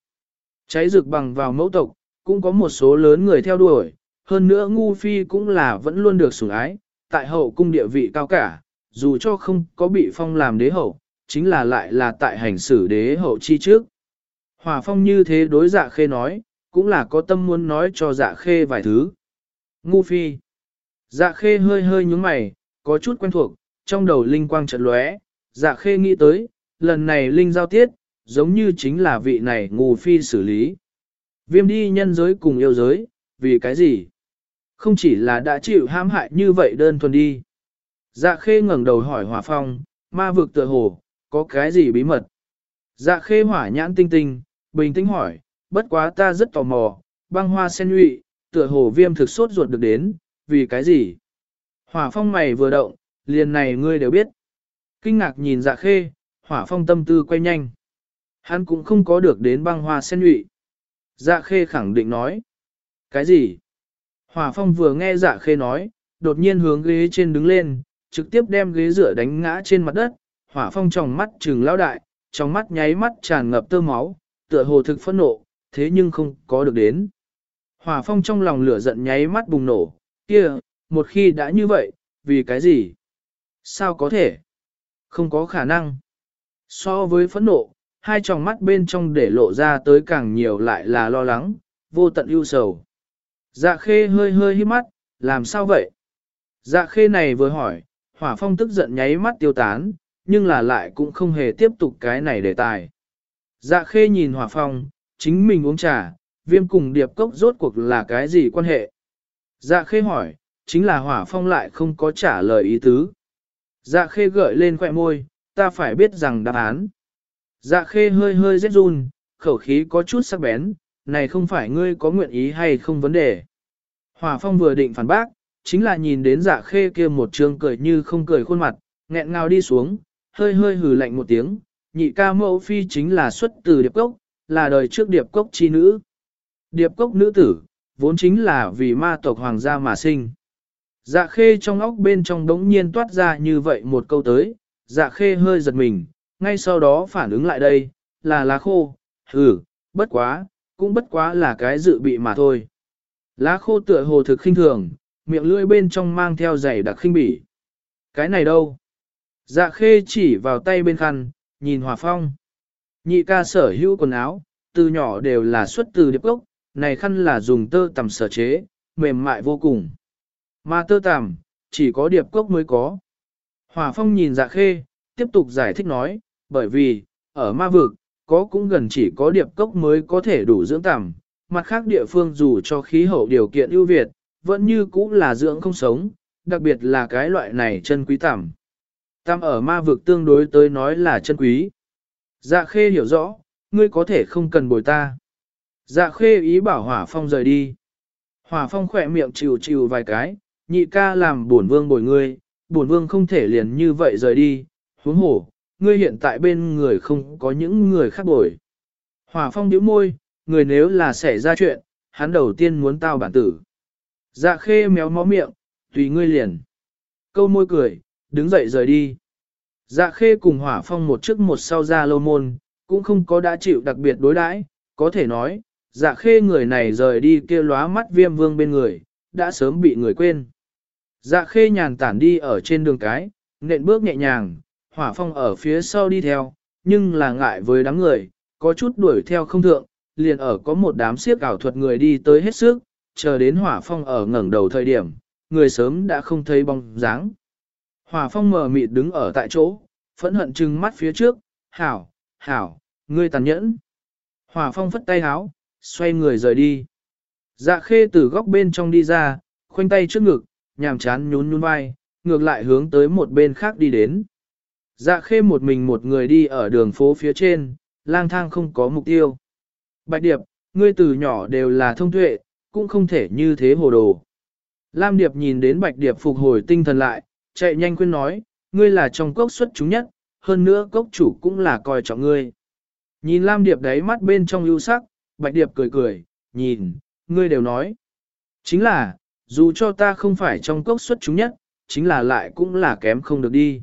Cháy rực bằng vào mẫu tộc, cũng có một số lớn người theo đuổi, hơn nữa ngu phi cũng là vẫn luôn được sủng ái, tại hậu cung địa vị cao cả, dù cho không có bị phong làm đế hậu, chính là lại là tại hành xử đế hậu chi trước. Hòa phong như thế đối dạ khê nói, cũng là có tâm muốn nói cho dạ khê vài thứ. Ngu phi. Dạ khê hơi hơi nhúng mày, có chút quen thuộc, trong đầu linh quang trận lóe, dạ khê nghĩ tới, lần này linh giao tiết, giống như chính là vị này ngù phi xử lý. Viêm đi nhân giới cùng yêu giới, vì cái gì? Không chỉ là đã chịu hãm hại như vậy đơn thuần đi. Dạ khê ngẩng đầu hỏi hỏa phong, ma vực tựa hồ, có cái gì bí mật? Dạ khê hỏa nhãn tinh tinh, bình tĩnh hỏi, bất quá ta rất tò mò, băng hoa sen nhụy, tựa hồ viêm thực sốt ruột được đến, vì cái gì? Hỏa phong mày vừa động, liền này ngươi đều biết. Kinh ngạc nhìn dạ khê, hỏa phong tâm tư quay nhanh. Hắn cũng không có được đến băng hoa sen nhụy. Dạ khê khẳng định nói. Cái gì? Hỏa phong vừa nghe dạ khê nói, đột nhiên hướng ghế trên đứng lên, trực tiếp đem ghế rửa đánh ngã trên mặt đất. Hỏa phong trong mắt trừng lao đại, trong mắt nháy mắt tràn ngập tơ máu, tựa hồ thực phẫn nộ, thế nhưng không có được đến. Hỏa phong trong lòng lửa giận nháy mắt bùng nổ, kia, một khi đã như vậy, vì cái gì? Sao có thể? Không có khả năng. So với phẫn nộ, hai tròng mắt bên trong để lộ ra tới càng nhiều lại là lo lắng, vô tận ưu sầu. Dạ khê hơi hơi hít mắt, làm sao vậy? Dạ khê này vừa hỏi, hỏa phong tức giận nháy mắt tiêu tán, nhưng là lại cũng không hề tiếp tục cái này đề tài. Dạ khê nhìn hỏa phong, chính mình uống trà, viêm cùng điệp cốc rốt cuộc là cái gì quan hệ? Dạ khê hỏi, chính là hỏa phong lại không có trả lời ý tứ. Dạ khê gợi lên khỏe môi, ta phải biết rằng đáp án. Dạ khê hơi hơi rét run, khẩu khí có chút sắc bén, này không phải ngươi có nguyện ý hay không vấn đề. Hỏa phong vừa định phản bác, chính là nhìn đến dạ khê kia một trường cười như không cười khuôn mặt, nghẹn ngào đi xuống, hơi hơi hừ lạnh một tiếng, nhị ca mẫu phi chính là xuất từ điệp cốc, là đời trước điệp cốc chi nữ. Điệp cốc nữ tử, vốn chính là vì ma tộc hoàng gia mà sinh. Dạ khê trong óc bên trong đống nhiên toát ra như vậy một câu tới, dạ khê hơi giật mình, ngay sau đó phản ứng lại đây, là lá khô, hừ, bất quá, cũng bất quá là cái dự bị mà thôi. Lá khô tựa hồ thực khinh thường, miệng lưỡi bên trong mang theo giày đặc khinh bỉ. Cái này đâu? Dạ khê chỉ vào tay bên khăn, nhìn hòa phong. Nhị ca sở hữu quần áo, từ nhỏ đều là xuất từ điệp gốc, này khăn là dùng tơ tằm sở chế, mềm mại vô cùng. Mà tơ tằm, chỉ có điệp cốc mới có. Hòa phong nhìn dạ khê, tiếp tục giải thích nói, bởi vì, ở ma vực, có cũng gần chỉ có điệp cốc mới có thể đủ dưỡng tằm, mặt khác địa phương dù cho khí hậu điều kiện ưu việt, vẫn như cũ là dưỡng không sống, đặc biệt là cái loại này chân quý tằm. Tam ở ma vực tương đối tới nói là chân quý. Dạ khê hiểu rõ, ngươi có thể không cần bồi ta. Dạ khê ý bảo hỏa phong rời đi. Hỏa phong khỏe miệng chịu chịu vài cái, nhị ca làm bổn vương bồi ngươi, bổn vương không thể liền như vậy rời đi, huống hổ, ngươi hiện tại bên người không có những người khác bồi. Hỏa phong nhíu môi, người nếu là xảy ra chuyện, hắn đầu tiên muốn tao bản tử. Dạ khê méo mó miệng, tùy ngươi liền. Câu môi cười, đứng dậy rời đi. Dạ khê cùng hỏa phong một trước một sau ra lâu môn, cũng không có đã chịu đặc biệt đối đãi, có thể nói, dạ khê người này rời đi kia lóa mắt viêm vương bên người, đã sớm bị người quên. Dạ khê nhàn tản đi ở trên đường cái, nện bước nhẹ nhàng, hỏa phong ở phía sau đi theo, nhưng là ngại với đám người, có chút đuổi theo không thượng, liền ở có một đám siếc ảo thuật người đi tới hết sức, chờ đến hỏa phong ở ngẩng đầu thời điểm, người sớm đã không thấy bóng dáng. Hỏa phong mờ mịt đứng ở tại chỗ, phẫn hận trừng mắt phía trước, hảo, hảo, ngươi tàn nhẫn. Hỏa phong phất tay háo, xoay người rời đi. Dạ khê từ góc bên trong đi ra, khoanh tay trước ngực, nhàm chán nhún nhún vai, ngược lại hướng tới một bên khác đi đến. Dạ khê một mình một người đi ở đường phố phía trên, lang thang không có mục tiêu. Bạch Điệp, ngươi từ nhỏ đều là thông tuệ, cũng không thể như thế hồ đồ. Lam Điệp nhìn đến Bạch Điệp phục hồi tinh thần lại, chạy nhanh khuyên nói, ngươi là trong cốc xuất chúng nhất, hơn nữa cốc chủ cũng là coi trọng ngươi. Nhìn Lam Điệp đáy mắt bên trong ưu sắc, Bạch Điệp cười cười, nhìn, ngươi đều nói. Chính là, dù cho ta không phải trong cốc xuất chúng nhất, chính là lại cũng là kém không được đi.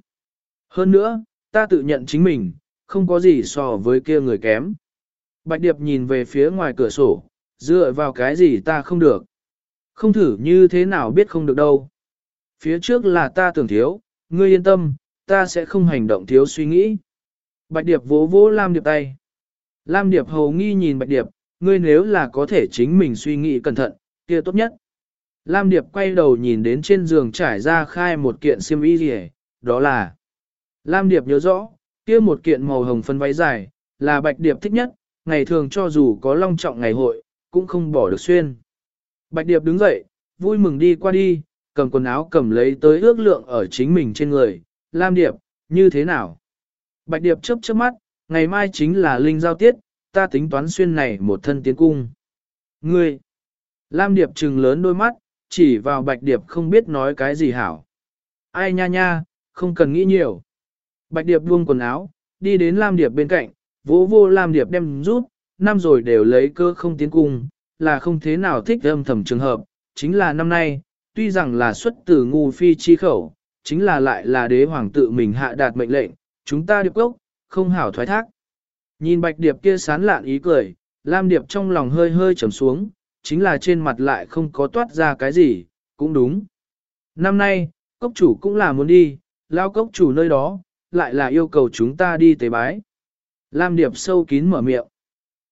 Hơn nữa, ta tự nhận chính mình, không có gì so với kia người kém. Bạch Điệp nhìn về phía ngoài cửa sổ, dựa vào cái gì ta không được. Không thử như thế nào biết không được đâu. Phía trước là ta tưởng thiếu, ngươi yên tâm, ta sẽ không hành động thiếu suy nghĩ. Bạch Điệp vỗ vỗ Lam Điệp tay. Lam Điệp hầu nghi nhìn Bạch Điệp, ngươi nếu là có thể chính mình suy nghĩ cẩn thận, kia tốt nhất. Lam Điệp quay đầu nhìn đến trên giường trải ra khai một kiện xiêm y gì đó là. Lam Điệp nhớ rõ, kia một kiện màu hồng phân váy dài, là Bạch Điệp thích nhất, ngày thường cho dù có long trọng ngày hội, cũng không bỏ được xuyên. Bạch Điệp đứng dậy, vui mừng đi qua đi, cầm quần áo cầm lấy tới ước lượng ở chính mình trên người. Lam Điệp, như thế nào? Bạch Điệp chớp chớp mắt, ngày mai chính là linh giao tiết, ta tính toán xuyên này một thân tiến cung. Ngươi! Lam Điệp trừng lớn đôi mắt, chỉ vào Bạch Điệp không biết nói cái gì hảo. Ai nha nha, không cần nghĩ nhiều. Bạch Điệp buông quần áo, đi đến Lam Điệp bên cạnh, vỗ vô Lam Điệp đem rút, năm rồi đều lấy cơ không tiến cung, là không thế nào thích âm thầm trường hợp, chính là năm nay, tuy rằng là xuất từ ngu phi chi khẩu, chính là lại là đế hoàng tự mình hạ đạt mệnh lệnh, chúng ta điệp gốc, không hảo thoái thác. Nhìn bạch điệp kia sán lạn ý cười, Lam điệp trong lòng hơi hơi trầm xuống, chính là trên mặt lại không có toát ra cái gì, cũng đúng. Năm nay, cốc chủ cũng là muốn đi, lao cốc chủ nơi đó, lại là yêu cầu chúng ta đi tế bái. Lam điệp sâu kín mở miệng.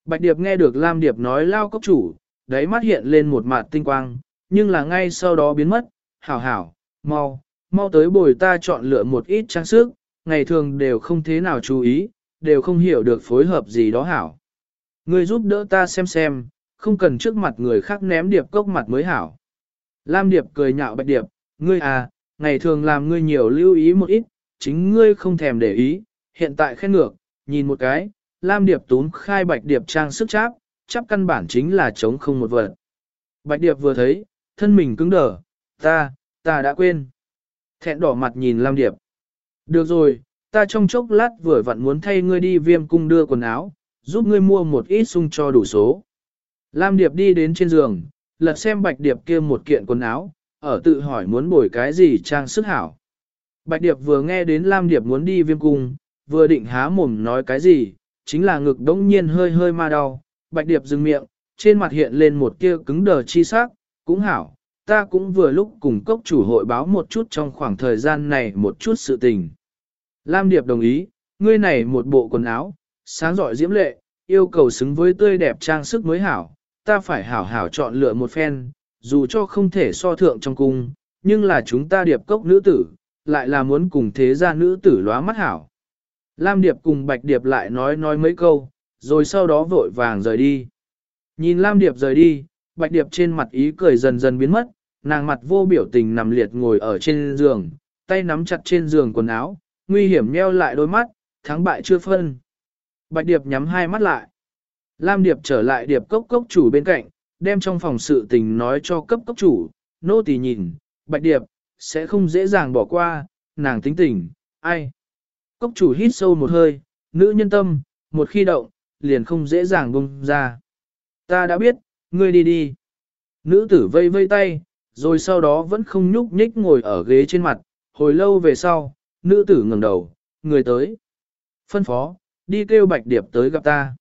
Bạch điệp nghe được Lam điệp nói lao cốc chủ, đáy mắt hiện lên một mặt tinh quang, nhưng là ngay sau đó biến mất, hảo hảo, mau, mau tới bồi ta chọn lựa một ít trang sức, ngày thường đều không thế nào chú ý, đều không hiểu được phối hợp gì đó hảo. Ngươi giúp đỡ ta xem xem, không cần trước mặt người khác ném điệp cốc mặt mới hảo. Lam điệp cười nhạo bạch điệp, ngươi à, ngày thường làm ngươi nhiều lưu ý một ít, chính ngươi không thèm để ý, hiện tại khen ngược, nhìn một cái, Lam điệp tún khai bạch điệp trang sức cháp, chắp căn bản chính là chống không một vật. Bạch điệp vừa thấy, thân mình cứng đờ, ta, ta đã quên. Thẹn đỏ mặt nhìn Lam điệp. Được rồi, ta trong chốc lát vừa vặn muốn thay ngươi đi viêm cung đưa quần áo, giúp ngươi mua một ít sung cho đủ số. Lam Điệp đi đến trên giường, lật xem Bạch Điệp kia một kiện quần áo, ở tự hỏi muốn bồi cái gì trang sức hảo. Bạch Điệp vừa nghe đến Lam Điệp muốn đi viêm cung, vừa định há mồm nói cái gì, chính là ngực đống nhiên hơi hơi ma đau. Bạch Điệp dừng miệng, trên mặt hiện lên một tia cứng đờ chi sắc, cũng hảo, ta cũng vừa lúc cùng cốc chủ hội báo một chút trong khoảng thời gian này một chút sự tình. Lam Điệp đồng ý, ngươi này một bộ quần áo, sáng giỏi diễm lệ, yêu cầu xứng với tươi đẹp trang sức mới hảo, ta phải hảo hảo chọn lựa một phen, dù cho không thể so thượng trong cung, nhưng là chúng ta điệp cốc nữ tử, lại là muốn cùng thế gia nữ tử lóa mắt hảo. Lam Điệp cùng Bạch Điệp lại nói nói mấy câu, rồi sau đó vội vàng rời đi. Nhìn Lam Điệp rời đi, Bạch Điệp trên mặt ý cười dần dần biến mất, nàng mặt vô biểu tình nằm liệt ngồi ở trên giường, tay nắm chặt trên giường quần áo, nguy hiểm nheo lại đôi mắt, thắng bại chưa phân. Bạch Điệp nhắm hai mắt lại. Lam Điệp trở lại Điệp cốc cốc chủ bên cạnh, đem trong phòng sự tình nói cho cấp cốc chủ, nô tỳ nhìn, Bạch Điệp, sẽ không dễ dàng bỏ qua, nàng tính tình, ai. Cốc chủ hít sâu một hơi, nữ nhân tâm, một khi động, liền không dễ dàng bung ra. Ta đã biết, ngươi đi đi. Nữ tử vây vây tay, rồi sau đó vẫn không nhúc nhích ngồi ở ghế trên mặt, hồi lâu về sau, nữ tử ngẩng đầu, người tới. Phân phó, đi kêu bạch điệp tới gặp ta.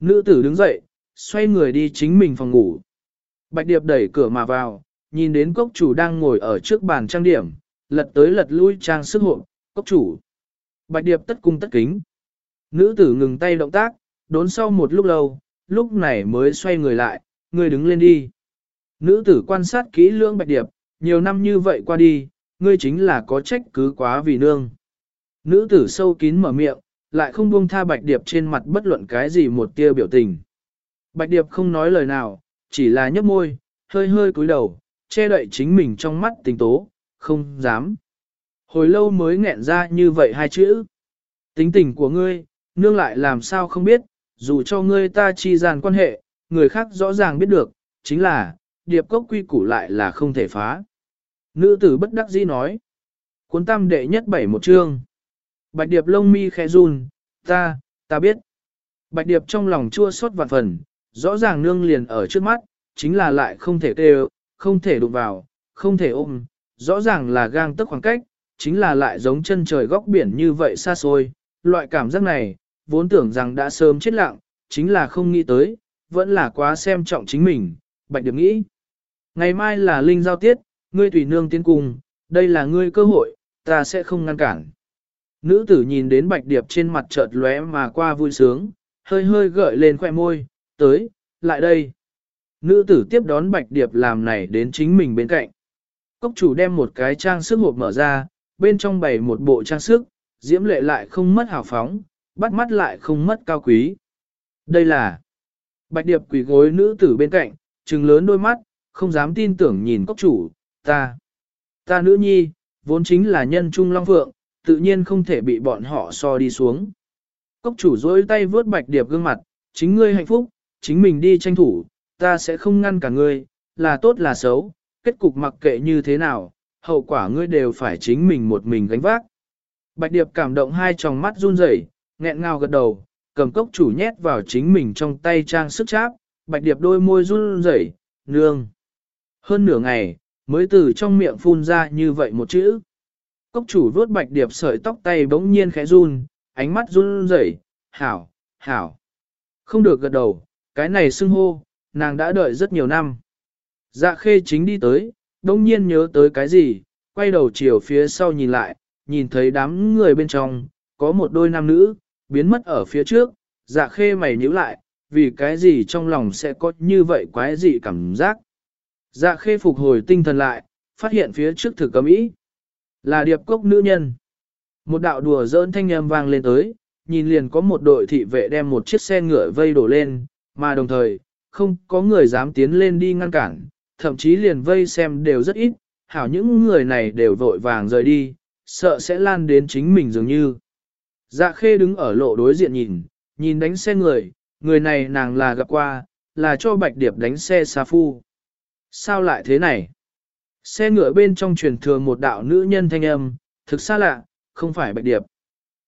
Nữ tử đứng dậy, xoay người đi chính mình phòng ngủ. Bạch điệp đẩy cửa mà vào, nhìn đến cốc chủ đang ngồi ở trước bàn trang điểm, lật tới lật lui trang sức hộ, cốc chủ. Bạch điệp tất cung tất kính. Nữ tử ngừng tay động tác, đốn sau một lúc lâu, lúc này mới xoay người lại, người đứng lên đi. Nữ tử quan sát kỹ lưỡng bạch điệp, nhiều năm như vậy qua đi, ngươi chính là có trách cứ quá vì nương. Nữ tử sâu kín mở miệng, lại không buông tha bạch điệp trên mặt bất luận cái gì một tia biểu tình. Bạch điệp không nói lời nào, chỉ là nhấp môi, hơi hơi cúi đầu, che đậy chính mình trong mắt tình tố, không dám. Hồi lâu mới nghẹn ra như vậy hai chữ. Tính tình của ngươi, nương lại làm sao không biết, dù cho ngươi ta chi gian quan hệ, người khác rõ ràng biết được, chính là, điệp cốc quy củ lại là không thể phá. Nữ tử bất đắc dĩ nói, cuốn tam đệ nhất bảy một chương. Bạch điệp lông mi khẽ run, ta, ta biết. Bạch điệp trong lòng chua xót vạn phần, rõ ràng nương liền ở trước mắt, chính là lại không thể kêu, không thể đụng vào, không thể ôm, rõ ràng là gang tức khoảng cách, chính là lại giống chân trời góc biển như vậy xa xôi, loại cảm giác này, vốn tưởng rằng đã sớm chết lặng, chính là không nghĩ tới, vẫn là quá xem trọng chính mình, Bạch Điệp nghĩ. Ngày mai là linh giao tiết, ngươi tùy nương tiến cung, đây là ngươi cơ hội, ta sẽ không ngăn cản. Nữ tử nhìn đến Bạch Điệp trên mặt chợt lóe mà qua vui sướng, hơi hơi gợi lên khoẻ môi, tới, lại đây. Nữ tử tiếp đón Bạch Điệp làm này đến chính mình bên cạnh. Cốc chủ đem một cái trang sức hộp mở ra, bên trong bày một bộ trang sức, diễm lệ lại không mất hào phóng, bắt mắt lại không mất cao quý. Đây là Bạch Điệp quỳ gối nữ tử bên cạnh, trừng lớn đôi mắt, không dám tin tưởng nhìn cốc chủ, ta. Ta nữ nhi, vốn chính là nhân trung long phượng, tự nhiên không thể bị bọn họ so đi xuống. Cốc chủ dối tay vướt Bạch Điệp gương mặt, chính ngươi hạnh phúc, chính mình đi tranh thủ, ta sẽ không ngăn cả ngươi, là tốt là xấu, kết cục mặc kệ như thế nào, hậu quả ngươi đều phải chính mình một mình gánh vác. Bạch Điệp cảm động hai tròng mắt run rẩy, nghẹn ngào gật đầu, cầm cốc chủ nhét vào chính mình trong tay trang sức cháp, Bạch Điệp đôi môi run rẩy, nương. Hơn nửa ngày, mới từ trong miệng phun ra như vậy một chữ. Cốc chủ vuốt Bạch Điệp sợi tóc tay bỗng nhiên khẽ run, ánh mắt run rẩy, hảo, hảo. Không được gật đầu, cái này xưng hô, nàng đã đợi rất nhiều năm. Dạ khê chính đi tới, đông nhiên nhớ tới cái gì, quay đầu chiều phía sau nhìn lại, nhìn thấy đám người bên trong, có một đôi nam nữ, biến mất ở phía trước, dạ khê mày nhíu lại, vì cái gì trong lòng sẽ có như vậy quái dị cảm giác. Dạ khê phục hồi tinh thần lại, phát hiện phía trước thực cấm ý, là điệp cốc nữ nhân. Một đạo đùa dỡn thanh âm vang lên tới, nhìn liền có một đội thị vệ đem một chiếc xe ngựa vây đổ lên, mà đồng thời, không có người dám tiến lên đi ngăn cản, thậm chí liền vây xem đều rất ít, hảo những người này đều vội vàng rời đi, sợ sẽ lan đến chính mình dường như. Dạ khê đứng ở lộ đối diện nhìn, nhìn đánh xe người, người này nàng là gặp qua, là cho bạch điệp đánh xe xa phu. Sao lại thế này? Xe ngựa bên trong truyền thừa một đạo nữ nhân thanh âm, thực xa lạ, không phải bạch điệp.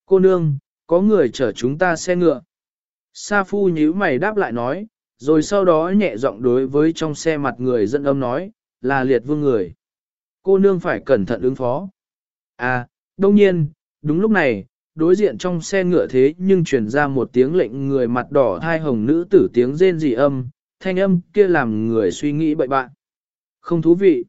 Cô nương, có người chở chúng ta xe ngựa. Sa phu nhíu mày đáp lại nói, rồi sau đó nhẹ giọng đối với trong xe mặt người dẫn âm nói, là liệt vương người. Cô nương phải cẩn thận ứng phó. À, đông nhiên, đúng lúc này, đối diện trong xe ngựa thế nhưng truyền ra một tiếng lệnh người mặt đỏ hai hồng nữ tử tiếng rên dị âm, thanh âm kia làm người suy nghĩ bậy bạn. Không thú vị.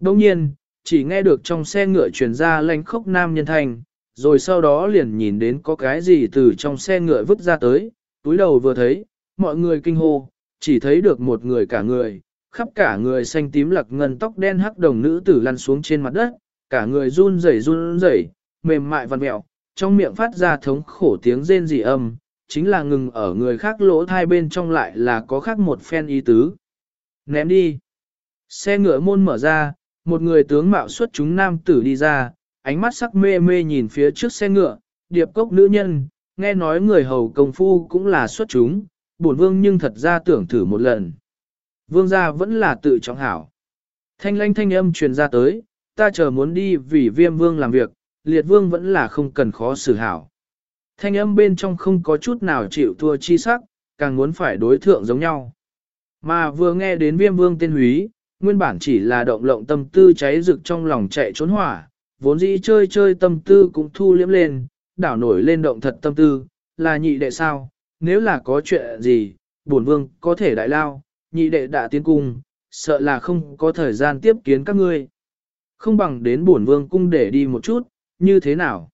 Đông nhiên, chỉ nghe được trong xe ngựa truyền ra lệnh khốc nam nhân thành, rồi sau đó liền nhìn đến có cái gì từ trong xe ngựa vứt ra tới, túi đầu vừa thấy, mọi người kinh hô, chỉ thấy được một người cả người, khắp cả người xanh tím lặc ngân tóc đen hắc đồng nữ tử lăn xuống trên mặt đất, cả người run rẩy run rẩy, mềm mại vặn mẹo, trong miệng phát ra thống khổ tiếng rên rỉ âm, chính là ngừng ở người khác lỗ thai bên trong lại là có khác một phen ý tứ. Ném đi. Xe ngựa môn mở ra, một người tướng mạo xuất chúng nam tử đi ra, ánh mắt sắc mê mê nhìn phía trước xe ngựa, điệp cốc nữ nhân, nghe nói người hầu công phu cũng là xuất chúng, bổn vương nhưng thật ra tưởng thử một lần. Vương gia vẫn là tự trọng hảo. Thanh lanh thanh âm truyền ra tới, ta chờ muốn đi vì viêm vương làm việc, liệt vương vẫn là không cần khó xử hảo. Thanh âm bên trong không có chút nào chịu thua chi sắc, càng muốn phải đối thượng giống nhau. Mà vừa nghe đến viêm vương tên húy, nguyên bản chỉ là động lộng tâm tư cháy rực trong lòng chạy trốn hỏa, vốn dĩ chơi chơi tâm tư cũng thu liếm lên, đảo nổi lên động thật tâm tư, là nhị đệ sao, nếu là có chuyện gì, bổn vương có thể đại lao, nhị đệ đã tiến cung, sợ là không có thời gian tiếp kiến các ngươi. Không bằng đến bổn vương cung để đi một chút, như thế nào?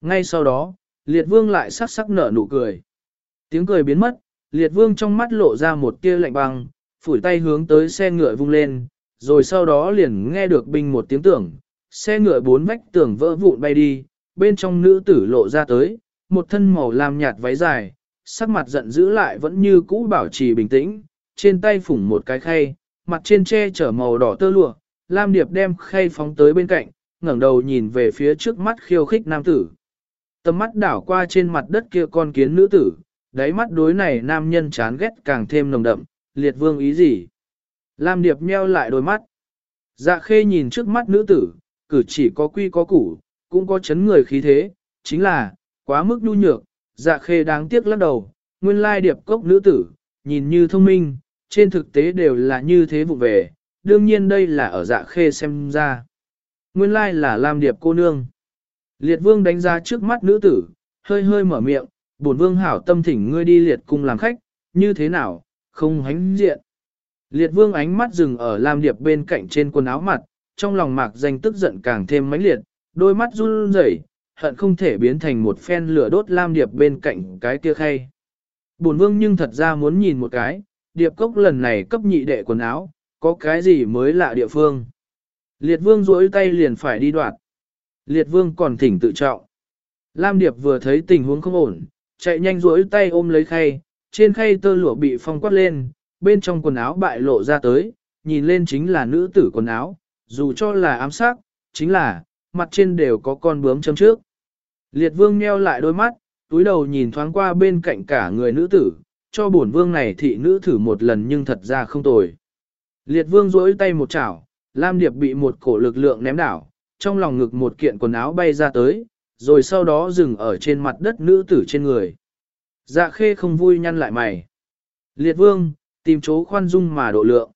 Ngay sau đó, liệt vương lại sắc sắc nở nụ cười. Tiếng cười biến mất, liệt vương trong mắt lộ ra một tia lạnh băng, phủi tay hướng tới xe ngựa vung lên, rồi sau đó liền nghe được binh một tiếng tưởng, xe ngựa bốn vách tường vỡ vụn bay đi, bên trong nữ tử lộ ra tới, một thân màu lam nhạt váy dài, sắc mặt giận dữ lại vẫn như cũ bảo trì bình tĩnh, trên tay phủng một cái khay, mặt trên che chở màu đỏ tơ lụa, Lam Điệp đem khay phóng tới bên cạnh, ngẩng đầu nhìn về phía trước mắt khiêu khích nam tử. Tầm mắt đảo qua trên mặt đất kia con kiến nữ tử, đáy mắt đối này nam nhân chán ghét càng thêm nồng đậm, liệt vương ý gì? Lam Điệp meo lại đôi mắt. Dạ khê nhìn trước mắt nữ tử, cử chỉ có quy có củ, cũng có chấn người khí thế, chính là, quá mức nhu nhược, dạ khê đáng tiếc lắc đầu, nguyên lai điệp cốc nữ tử, nhìn như thông minh, trên thực tế đều là như thế vụ về, đương nhiên đây là ở dạ khê xem ra. Nguyên lai là Lam Điệp cô nương. Liệt vương đánh ra trước mắt nữ tử, hơi hơi mở miệng, bổn vương hảo tâm thỉnh ngươi đi liệt cung làm khách, như thế nào, không hánh diện. Liệt vương ánh mắt dừng ở Lam Điệp bên cạnh trên quần áo mặt, trong lòng mạc danh tức giận càng thêm mãnh liệt, đôi mắt run rẩy, hận không thể biến thành một phen lửa đốt Lam Điệp bên cạnh cái kia khay. Bổn vương nhưng thật ra muốn nhìn một cái, Điệp cốc lần này cấp nhị đệ quần áo, có cái gì mới lạ địa phương. Liệt vương duỗi tay liền phải đi đoạt. Liệt vương còn thỉnh tự trọng. Lam Điệp vừa thấy tình huống không ổn, chạy nhanh duỗi tay ôm lấy khay, trên khay tơ lụa bị phong quát lên, bên trong quần áo bại lộ ra tới, nhìn lên chính là nữ tử quần áo, dù cho là ám sát, chính là, mặt trên đều có con bướm châm trước. Liệt vương nheo lại đôi mắt, túi đầu nhìn thoáng qua bên cạnh cả người nữ tử, cho bổn vương này thị nữ thử một lần nhưng thật ra không tồi. Liệt vương duỗi tay một chảo, Lam Điệp bị một cổ lực lượng ném đảo, trong lòng ngực một kiện quần áo bay ra tới, rồi sau đó dừng ở trên mặt đất nữ tử trên người. Dạ khê không vui nhăn lại mày. Liệt vương, tìm chỗ khoan dung mà độ lượng.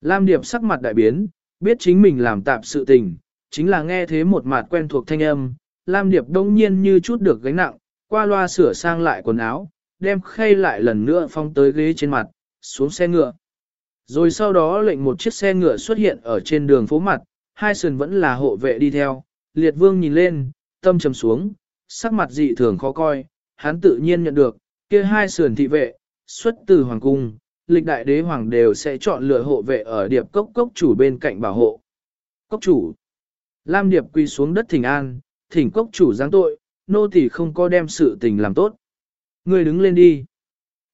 Lam Điệp sắc mặt đại biến, biết chính mình làm tạp sự tình, chính là nghe thế một mặt quen thuộc thanh âm. Lam Điệp đông nhiên như chút được gánh nặng, qua loa sửa sang lại quần áo, đem khay lại lần nữa phong tới ghế trên mặt, xuống xe ngựa. Rồi sau đó lệnh một chiếc xe ngựa xuất hiện ở trên đường phố mặt, hai sườn vẫn là hộ vệ đi theo, liệt vương nhìn lên, tâm trầm xuống, sắc mặt dị thường khó coi, hắn tự nhiên nhận được, kia hai sườn thị vệ, xuất từ hoàng cung, lịch đại đế hoàng đều sẽ chọn lựa hộ vệ ở điệp cốc cốc chủ bên cạnh bảo hộ. Cốc chủ, Lam Điệp quỳ xuống đất thỉnh an, thỉnh cốc chủ giáng tội, nô tỳ không có đem sự tình làm tốt. Người đứng lên đi.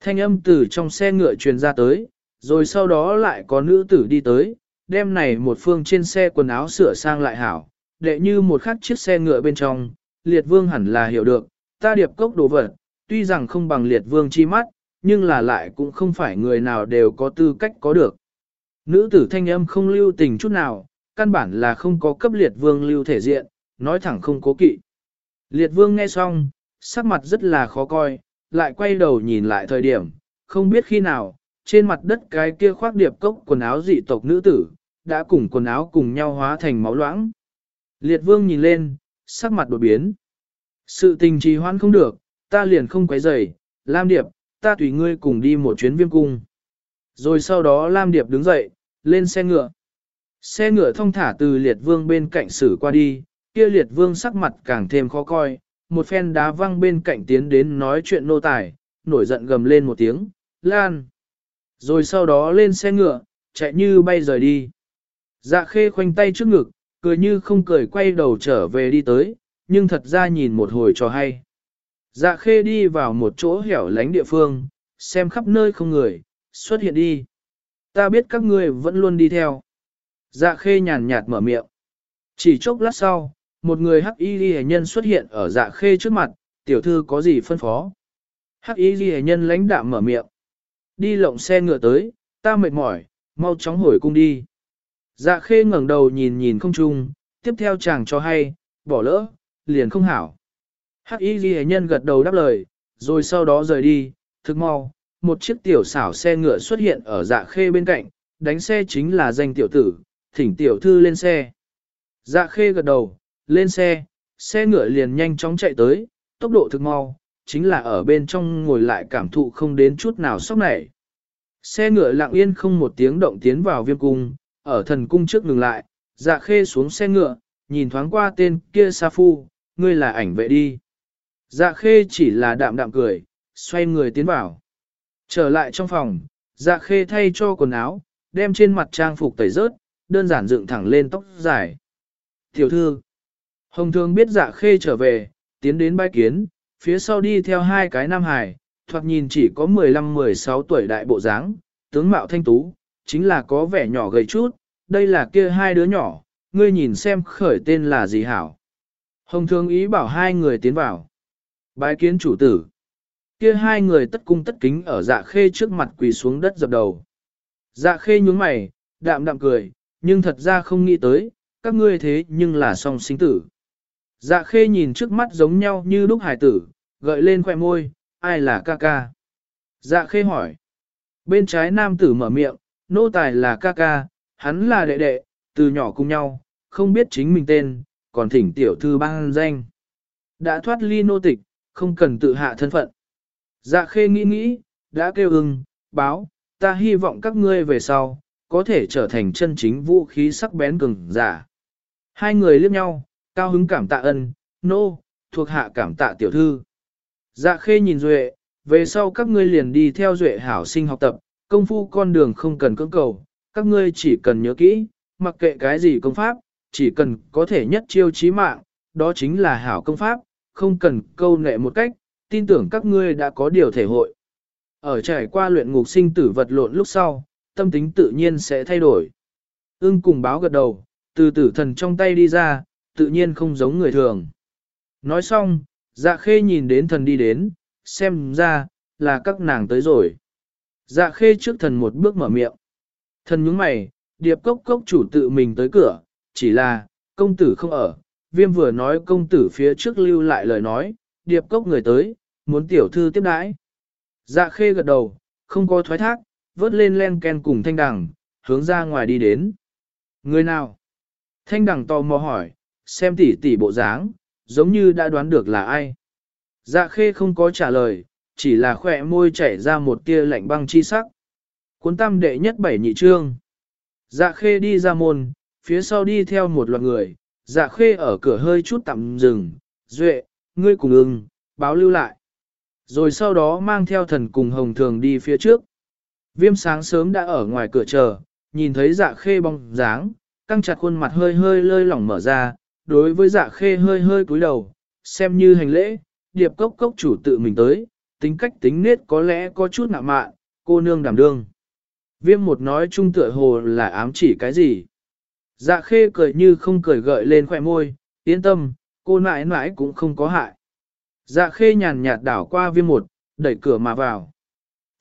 Thanh âm từ trong xe ngựa truyền ra tới, rồi sau đó lại có nữ tử đi tới, đem này một phương trên xe quần áo sửa sang lại hảo, đệ như một khắc chiếc xe ngựa bên trong, liệt vương hẳn là hiểu được, ta điệp cốc đồ vật, tuy rằng không bằng liệt vương chi mắt, nhưng là lại cũng không phải người nào đều có tư cách có được. Nữ tử thanh âm không lưu tình chút nào, căn bản là không có cấp liệt vương lưu thể diện, nói thẳng không cố kỵ. Liệt vương nghe xong, sắc mặt rất là khó coi, lại quay đầu nhìn lại thời điểm, không biết khi nào, trên mặt đất cái kia khoác điệp cốc quần áo dị tộc nữ tử, đã cùng quần áo cùng nhau hóa thành máu loãng. Liệt vương nhìn lên, sắc mặt đột biến. Sự tình trì hoãn không được, ta liền không quấy rầy, Lam Điệp, ta tùy ngươi cùng đi một chuyến viêm cung. Rồi sau đó Lam Điệp đứng dậy, lên xe ngựa. Xe ngựa thông thả từ liệt vương bên cạnh xử qua đi, kia liệt vương sắc mặt càng thêm khó coi, một phen đá văng bên cạnh tiến đến nói chuyện nô tài, nổi giận gầm lên một tiếng, lan. Rồi sau đó lên xe ngựa, chạy như bay rời đi. Dạ khê khoanh tay trước ngực, cười như không cười quay đầu trở về đi tới, nhưng thật ra nhìn một hồi cho hay. Dạ khê đi vào một chỗ hẻo lánh địa phương, xem khắp nơi không người, xuất hiện đi. Ta biết các ngươi vẫn luôn đi theo. Dạ khê nhàn nhạt mở miệng. Chỉ chốc lát sau, một người hắc y ghi nhân xuất hiện ở dạ khê trước mặt, tiểu thư có gì phân phó. Hắc y ghi nhân lãnh đạm mở miệng. Đi lộng xe ngựa tới, ta mệt mỏi, mau chóng hồi cung đi. Dạ khê ngẩng đầu nhìn nhìn không chung, tiếp theo chàng cho hay, bỏ lỡ, liền không hảo. Hắc y ghi nhân gật đầu đáp lời, rồi sau đó rời đi, thực mau, một chiếc tiểu xảo xe ngựa xuất hiện ở dạ khê bên cạnh, đánh xe chính là danh tiểu tử, thỉnh tiểu thư lên xe. Dạ khê gật đầu, lên xe, xe ngựa liền nhanh chóng chạy tới, tốc độ thực mau, chính là ở bên trong ngồi lại cảm thụ không đến chút nào sốc nảy. Xe ngựa lặng yên không một tiếng động tiến vào viêm cung, ở thần cung trước ngừng lại, dạ khê xuống xe ngựa, nhìn thoáng qua tên kia Sa Phu, ngươi là ảnh vệ đi. Dạ khê chỉ là đạm đạm cười, xoay người tiến vào. Trở lại trong phòng, dạ khê thay cho quần áo, đem trên mặt trang phục tẩy rớt, đơn giản dựng thẳng lên tóc dài. Tiểu thư, Hồng Thương biết dạ khê trở về, tiến đến bái kiến, phía sau đi theo hai cái nam hải, thoạt nhìn chỉ có 15-16 tuổi đại bộ dáng, tướng mạo thanh tú, chính là có vẻ nhỏ gầy chút, đây là kia hai đứa nhỏ, ngươi nhìn xem khởi tên là gì hảo. Hồng Thương ý bảo hai người tiến vào. Bái kiến chủ tử. kia hai người tất cung tất kính ở dạ khê trước mặt quỳ xuống đất dập đầu. Dạ khê nhúng mày, đạm đạm cười, nhưng thật ra không nghĩ tới, các ngươi thế nhưng là song sinh tử. Dạ khê nhìn trước mắt giống nhau như lúc hải tử, gợi lên khoẻ môi, ai là ca ca. Dạ khê hỏi. Bên trái nam tử mở miệng, nô tài là ca ca, hắn là đệ đệ, từ nhỏ cùng nhau, không biết chính mình tên, còn thỉnh tiểu thư ban danh. Đã thoát ly nô tịch, không cần tự hạ thân phận. Dạ khê nghĩ nghĩ, đã kêu ưng, báo, ta hy vọng các ngươi về sau, có thể trở thành chân chính vũ khí sắc bén cường giả. Hai người liếc nhau, cao hứng cảm tạ ân, nô, thuộc hạ cảm tạ tiểu thư. Dạ khê nhìn Duệ, về sau các ngươi liền đi theo Duệ hảo sinh học tập, công phu con đường không cần cưỡng cầu, các ngươi chỉ cần nhớ kỹ, mặc kệ cái gì công pháp, chỉ cần có thể nhất chiêu chí mạng, đó chính là hảo công pháp, không cần câu nệ một cách, tin tưởng các ngươi đã có điều thể hội. Ở trải qua luyện ngục sinh tử vật lộn lúc sau, tâm tính tự nhiên sẽ thay đổi. Ưng cùng báo gật đầu, từ tử thần trong tay đi ra, tự nhiên không giống người thường. Nói xong, dạ khê nhìn đến thần đi đến, xem ra, là các nàng tới rồi. Dạ khê trước thần một bước mở miệng. Thần nhướng mày, điệp cốc cốc chủ tự mình tới cửa, chỉ là, công tử không ở. Viêm vừa nói công tử phía trước lưu lại lời nói, điệp cốc người tới, muốn tiểu thư tiếp đãi. Dạ khê gật đầu, không có thoái thác, vớt lên len ken cùng thanh đằng, hướng ra ngoài đi đến. Người nào? Thanh đằng tò mò hỏi, xem tỉ tỉ bộ dáng, giống như đã đoán được là ai. Dạ khê không có trả lời, chỉ là khỏe môi chảy ra một tia lạnh băng chi sắc. Cuốn tam đệ nhất bảy nhị trương. Dạ khê đi ra môn, phía sau đi theo một loạt người, dạ khê ở cửa hơi chút tạm dừng, duệ, ngươi cùng ưng, báo lưu lại. Rồi sau đó mang theo thần cùng hồng thường đi phía trước. Viêm sáng sớm đã ở ngoài cửa chờ, nhìn thấy dạ khê bóng dáng, căng chặt khuôn mặt hơi hơi lơi lỏng mở ra, đối với dạ khê hơi hơi cúi đầu, xem như hành lễ, điệp cốc cốc chủ tự mình tới, tính cách tính nết có lẽ có chút ngạ mạn, cô nương đảm đương. Viêm một nói chung tựa hồ là ám chỉ cái gì. Dạ khê cười như không cười gợi lên khỏe môi, yên tâm, cô nãi nãi cũng không có hại. Dạ khê nhàn nhạt đảo qua viêm một, đẩy cửa mà vào.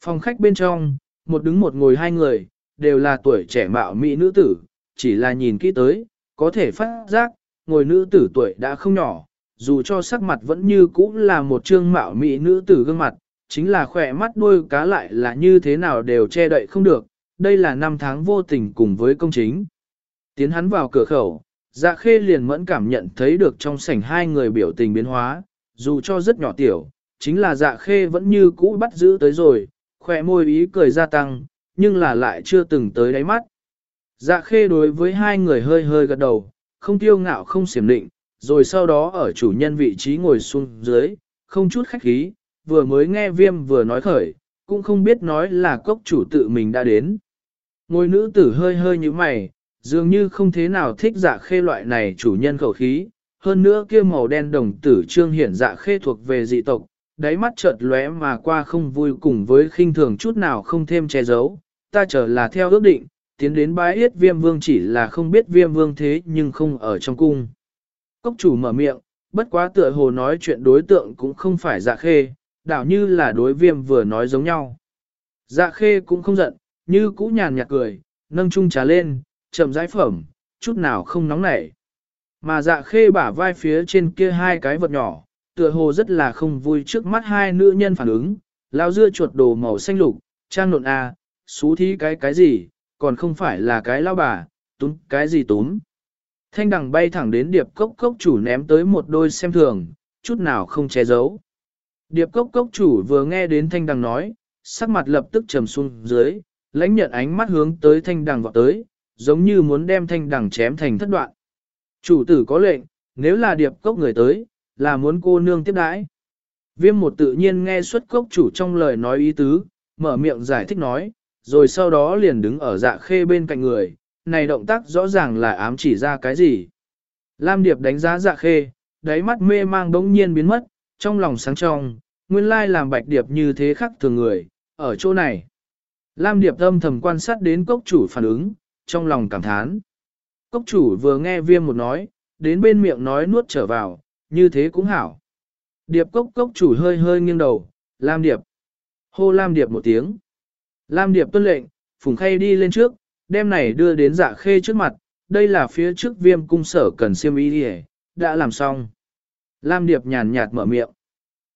Phòng khách bên trong, một đứng một ngồi hai người, đều là tuổi trẻ mạo mỹ nữ tử, chỉ là nhìn kỹ tới, có thể phát giác, ngồi nữ tử tuổi đã không nhỏ, dù cho sắc mặt vẫn như cũ là một trương mạo mỹ nữ tử gương mặt, chính là khỏe mắt đuôi cá lại là như thế nào đều che đậy không được, đây là năm tháng vô tình cùng với công chính. Tiến hắn vào cửa khẩu, dạ khê liền mẫn cảm nhận thấy được trong sảnh hai người biểu tình biến hóa, dù cho rất nhỏ tiểu, chính là dạ khê vẫn như cũ bắt giữ tới rồi, khỏe môi ý cười gia tăng, nhưng là lại chưa từng tới đáy mắt. Dạ khê đối với hai người hơi hơi gật đầu, không tiêu ngạo không xiểm định, rồi sau đó ở chủ nhân vị trí ngồi xuống dưới, không chút khách khí, vừa mới nghe viêm vừa nói khởi, cũng không biết nói là cốc chủ tự mình đã đến. Ngôi nữ tử hơi hơi như mày, dường như không thế nào thích dạ khê loại này chủ nhân khẩu khí, hơn nữa kia màu đen đồng tử trương hiển dạ khê thuộc về dị tộc, đáy mắt chợt lóe mà qua không vui cùng với khinh thường chút nào không thêm che giấu, ta chờ là theo ước định, tiến đến bái yết viêm vương chỉ là không biết viêm vương thế nhưng không ở trong cung. Cốc chủ mở miệng, bất quá tựa hồ nói chuyện đối tượng cũng không phải dạ khê, đảo như là đối viêm vừa nói giống nhau. Dạ khê cũng không giận, như cũ nhàn nhạt cười, nâng chung trà lên, chậm rãi phẩm, chút nào không nóng nảy. Mà dạ khê bả vai phía trên kia hai cái vật nhỏ, tựa hồ rất là không vui trước mắt hai nữ nhân phản ứng, lao dưa chuột đồ màu xanh lục, trang nộn à, xú thí cái cái gì, còn không phải là cái lao bà, túm cái gì túm. Thanh đằng bay thẳng đến điệp cốc cốc chủ ném tới một đôi xem thường, chút nào không che giấu. Điệp cốc cốc chủ vừa nghe đến thanh đằng nói, sắc mặt lập tức trầm xuống dưới, lãnh nhận ánh mắt hướng tới thanh đằng vọt tới, giống như muốn đem thanh đằng chém thành thất đoạn. Chủ tử có lệnh, nếu là điệp cốc người tới, là muốn cô nương tiếp đãi. Viêm một tự nhiên nghe xuất cốc chủ trong lời nói ý tứ, mở miệng giải thích nói, rồi sau đó liền đứng ở dạ khê bên cạnh người, này động tác rõ ràng là ám chỉ ra cái gì. Lam Điệp đánh giá dạ khê, đáy mắt mê mang đống nhiên biến mất, trong lòng sáng trong, nguyên lai làm bạch điệp như thế khắc thường người, ở chỗ này. Lam Điệp âm thầm quan sát đến cốc chủ phản ứng, trong lòng cảm thán. Cốc chủ vừa nghe viêm một nói, đến bên miệng nói nuốt trở vào, như thế cũng hảo. Điệp cốc cốc chủ hơi hơi nghiêng đầu, Lam Điệp. Hô Lam Điệp một tiếng. Lam Điệp tuân lệnh, Phùng Khay đi lên trước, đem này đưa đến dạ khê trước mặt, đây là phía trước viêm cung sở cần siêm ý đi đã làm xong. Lam Điệp nhàn nhạt mở miệng.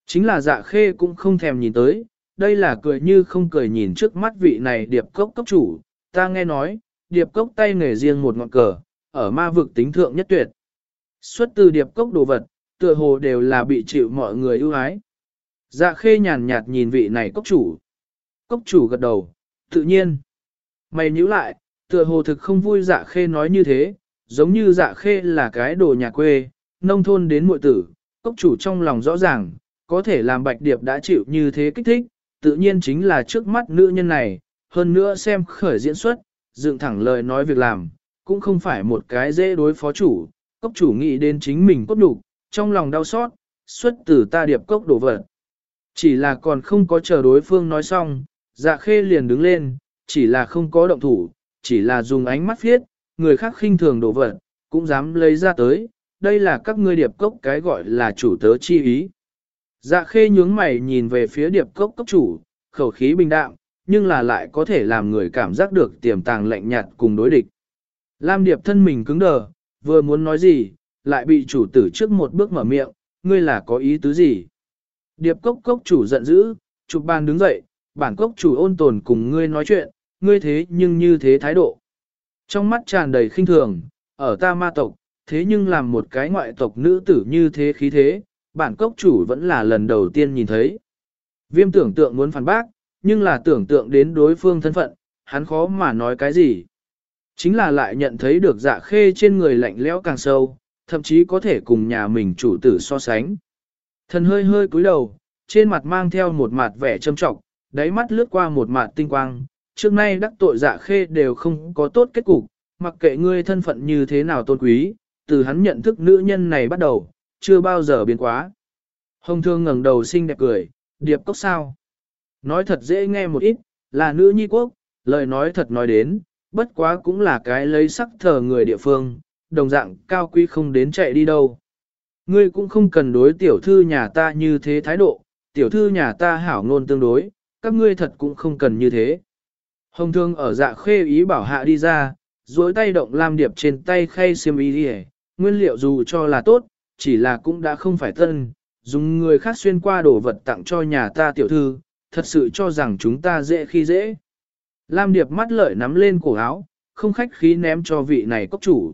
Chính là dạ khê cũng không thèm nhìn tới, đây là cười như không cười nhìn trước mắt vị này điệp cốc cốc chủ, ta nghe nói, điệp cốc tay nghề riêng một ngọn cờ, ở ma vực tính thượng nhất tuyệt. Xuất từ điệp cốc đồ vật, tựa hồ đều là bị chịu mọi người ưu ái. Dạ khê nhàn nhạt nhìn vị này cốc chủ. Cốc chủ gật đầu, tự nhiên. Mày nhíu lại, tựa hồ thực không vui dạ khê nói như thế, giống như dạ khê là cái đồ nhà quê, nông thôn đến muội tử, cốc chủ trong lòng rõ ràng, có thể làm bạch điệp đã chịu như thế kích thích, tự nhiên chính là trước mắt nữ nhân này, hơn nữa xem khởi diễn xuất, dựng thẳng lời nói việc làm, cũng không phải một cái dễ đối phó chủ, cốc chủ nghĩ đến chính mình cốt đủ, trong lòng đau xót, xuất từ ta điệp cốc đổ vật. Chỉ là còn không có chờ đối phương nói xong, dạ khê liền đứng lên, chỉ là không có động thủ, chỉ là dùng ánh mắt viết, người khác khinh thường đổ vật, cũng dám lấy ra tới, đây là các ngươi điệp cốc cái gọi là chủ tớ chi ý. Dạ khê nhướng mày nhìn về phía điệp cốc cốc chủ, khẩu khí bình đạm, nhưng là lại có thể làm người cảm giác được tiềm tàng lạnh nhạt cùng đối địch. Lam điệp thân mình cứng đờ, vừa muốn nói gì, lại bị chủ tử trước một bước mở miệng, ngươi là có ý tứ gì? Điệp cốc cốc chủ giận dữ, chụp bàn đứng dậy, bản cốc chủ ôn tồn cùng ngươi nói chuyện, ngươi thế nhưng như thế thái độ. Trong mắt tràn đầy khinh thường, ở ta ma tộc, thế nhưng làm một cái ngoại tộc nữ tử như thế khí thế, bản cốc chủ vẫn là lần đầu tiên nhìn thấy. Viêm tưởng tượng muốn phản bác, nhưng là tưởng tượng đến đối phương thân phận, hắn khó mà nói cái gì. Chính là lại nhận thấy được dạ khê trên người lạnh lẽo càng sâu, thậm chí có thể cùng nhà mình chủ tử so sánh. Thần hơi hơi cúi đầu, trên mặt mang theo một mặt vẻ châm trọng, đáy mắt lướt qua một mạt tinh quang, trước nay đắc tội dạ khê đều không có tốt kết cục, mặc kệ ngươi thân phận như thế nào tôn quý, từ hắn nhận thức nữ nhân này bắt đầu, chưa bao giờ biến quá. Hồng thương ngẩng đầu xinh đẹp cười, điệp cốc sao. Nói thật dễ nghe một ít, là nữ nhi quốc, lời nói thật nói đến, bất quá cũng là cái lấy sắc thờ người địa phương, đồng dạng cao quý không đến chạy đi đâu. Ngươi cũng không cần đối tiểu thư nhà ta như thế thái độ, tiểu thư nhà ta hảo ngôn tương đối, các ngươi thật cũng không cần như thế. Hồng thương ở dạ khê ý bảo hạ đi ra, duỗi tay động lam điệp trên tay khay xiêm y đi nguyên liệu dù cho là tốt, chỉ là cũng đã không phải tân, dùng người khác xuyên qua đồ vật tặng cho nhà ta tiểu thư, thật sự cho rằng chúng ta dễ khi dễ. Lam điệp mắt lợi nắm lên cổ áo, không khách khí ném cho vị này cốc chủ.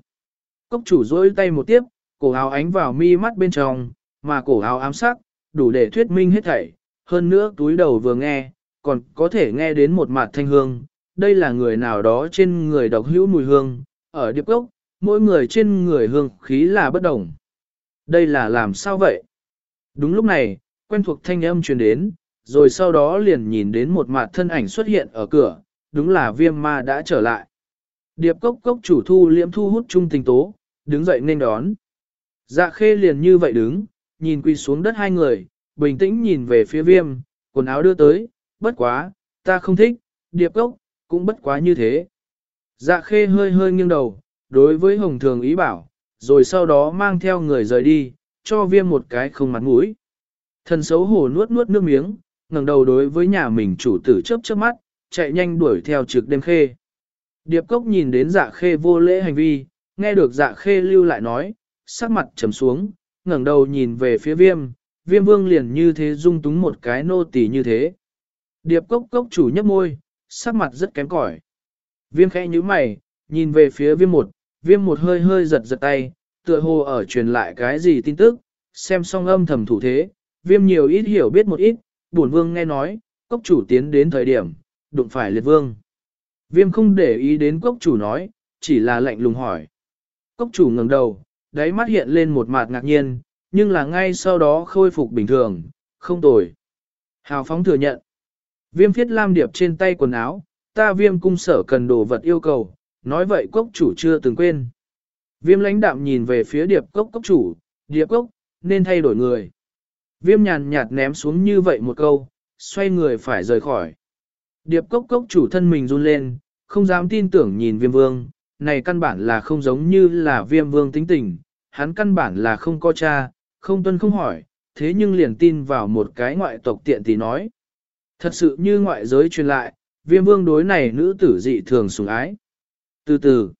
Cốc chủ duỗi tay một tiếp, cổ áo ánh vào mi mắt bên trong, mà cổ áo ám sắc, đủ để thuyết minh hết thảy. Hơn nữa túi đầu vừa nghe, còn có thể nghe đến một mặt thanh hương, đây là người nào đó trên người độc hữu mùi hương, ở điệp cốc, mỗi người trên người hương khí là bất đồng. Đây là làm sao vậy? Đúng lúc này, quen thuộc thanh âm truyền đến, rồi sau đó liền nhìn đến một mặt thân ảnh xuất hiện ở cửa, đúng là viêm ma đã trở lại. Điệp cốc cốc chủ thu liễm thu hút trung tình tố, đứng dậy nên đón. Dạ khê liền như vậy đứng, nhìn quy xuống đất hai người, bình tĩnh nhìn về phía viêm, quần áo đưa tới, bất quá, ta không thích, điệp cốc, cũng bất quá như thế. Dạ khê hơi hơi nghiêng đầu, đối với hồng thường ý bảo, rồi sau đó mang theo người rời đi, cho viêm một cái không mặt mũi. Thần xấu hổ nuốt nuốt nước miếng, ngẩng đầu đối với nhà mình chủ tử chớp chớp mắt, chạy nhanh đuổi theo trực đêm khê. Điệp cốc nhìn đến dạ khê vô lễ hành vi, nghe được dạ khê lưu lại nói, sắc mặt trầm xuống, ngẩng đầu nhìn về phía viêm, viêm vương liền như thế dung túng một cái nô tỳ như thế. Điệp cốc cốc chủ nhấp môi, sắc mặt rất kém cỏi. Viêm khẽ như mày, nhìn về phía viêm một, viêm một hơi hơi giật giật tay, tựa hồ ở truyền lại cái gì tin tức, xem xong âm thầm thủ thế, viêm nhiều ít hiểu biết một ít, bổn vương nghe nói, cốc chủ tiến đến thời điểm, đụng phải liệt vương. Viêm không để ý đến cốc chủ nói, chỉ là lạnh lùng hỏi. Cốc chủ ngẩng đầu, đáy mắt hiện lên một mặt ngạc nhiên, nhưng là ngay sau đó khôi phục bình thường, không tồi. Hào phóng thừa nhận. Viêm phiết lam điệp trên tay quần áo, ta viêm cung sở cần đồ vật yêu cầu, nói vậy cốc chủ chưa từng quên. Viêm lãnh đạm nhìn về phía điệp cốc cốc chủ, điệp cốc, nên thay đổi người. Viêm nhàn nhạt ném xuống như vậy một câu, xoay người phải rời khỏi. Điệp cốc cốc chủ thân mình run lên, không dám tin tưởng nhìn viêm vương, này căn bản là không giống như là viêm vương tính tình, hắn căn bản là không có cha, không tuân không hỏi, thế nhưng liền tin vào một cái ngoại tộc tiện thì nói. Thật sự như ngoại giới truyền lại, viêm vương đối này nữ tử dị thường sủng ái. Từ từ,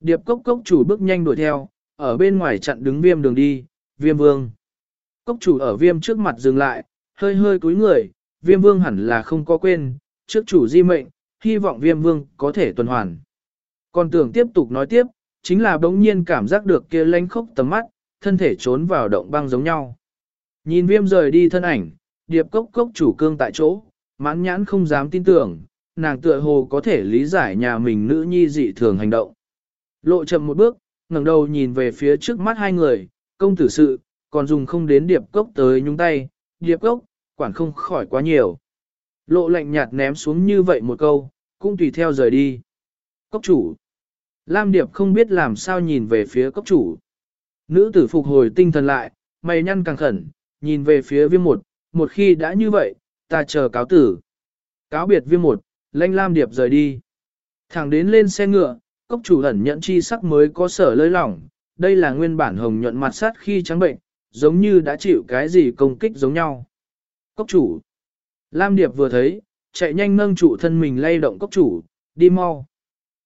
điệp cốc cốc chủ bước nhanh đuổi theo, ở bên ngoài chặn đứng viêm đường đi, viêm vương. Cốc chủ ở viêm trước mặt dừng lại, hơi hơi cúi người, viêm vương hẳn là không có quên, trước chủ di mệnh, hy vọng viêm vương có thể tuần hoàn. Còn tưởng tiếp tục nói tiếp, chính là bỗng nhiên cảm giác được kia lanh khốc tầm mắt, thân thể trốn vào động băng giống nhau. Nhìn viêm rời đi thân ảnh, điệp cốc cốc chủ cương tại chỗ, mãn nhãn không dám tin tưởng, nàng tựa hồ có thể lý giải nhà mình nữ nhi dị thường hành động. Lộ chậm một bước, ngẩng đầu nhìn về phía trước mắt hai người, công tử sự, còn dùng không đến điệp cốc tới nhúng tay, điệp cốc, quản không khỏi quá nhiều. Lộ lạnh nhạt ném xuống như vậy một câu, cũng tùy theo rời đi. Cốc chủ. Lam điệp không biết làm sao nhìn về phía cốc chủ. Nữ tử phục hồi tinh thần lại, mày nhăn càng khẩn, nhìn về phía viêm một, một khi đã như vậy, ta chờ cáo tử. Cáo biệt viêm một, lanh Lam điệp rời đi. Thẳng đến lên xe ngựa, cốc chủ ẩn nhận chi sắc mới có sở lơi lỏng, đây là nguyên bản hồng nhuận mặt sát khi trắng bệnh, giống như đã chịu cái gì công kích giống nhau. Cốc chủ. Lam Điệp vừa thấy, chạy nhanh nâng trụ thân mình lay động cốc chủ, đi mau.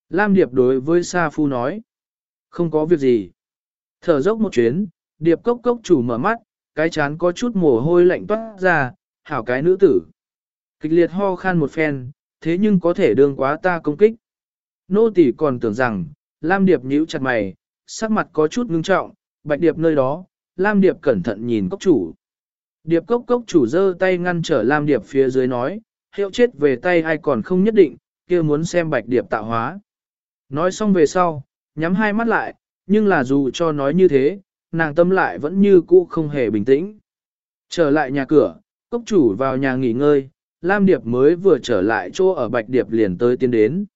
Lam Điệp đối với Sa Phu nói. Không có việc gì. Thở dốc một chuyến, Điệp cốc cốc chủ mở mắt, cái chán có chút mồ hôi lạnh toát ra, hảo cái nữ tử. Kịch liệt ho khan một phen, thế nhưng có thể đương quá ta công kích. Nô tỷ còn tưởng rằng, Lam Điệp nhíu chặt mày, sắc mặt có chút ngưng trọng, bạch điệp nơi đó, Lam Điệp cẩn thận nhìn cốc chủ. Điệp cốc cốc chủ giơ tay ngăn trở Lam Điệp phía dưới nói, hiệu chết về tay ai còn không nhất định, kia muốn xem bạch điệp tạo hóa. Nói xong về sau, nhắm hai mắt lại, nhưng là dù cho nói như thế, nàng tâm lại vẫn như cũ không hề bình tĩnh. Trở lại nhà cửa, cốc chủ vào nhà nghỉ ngơi, Lam Điệp mới vừa trở lại chỗ ở Bạch Điệp liền tới tiến đến.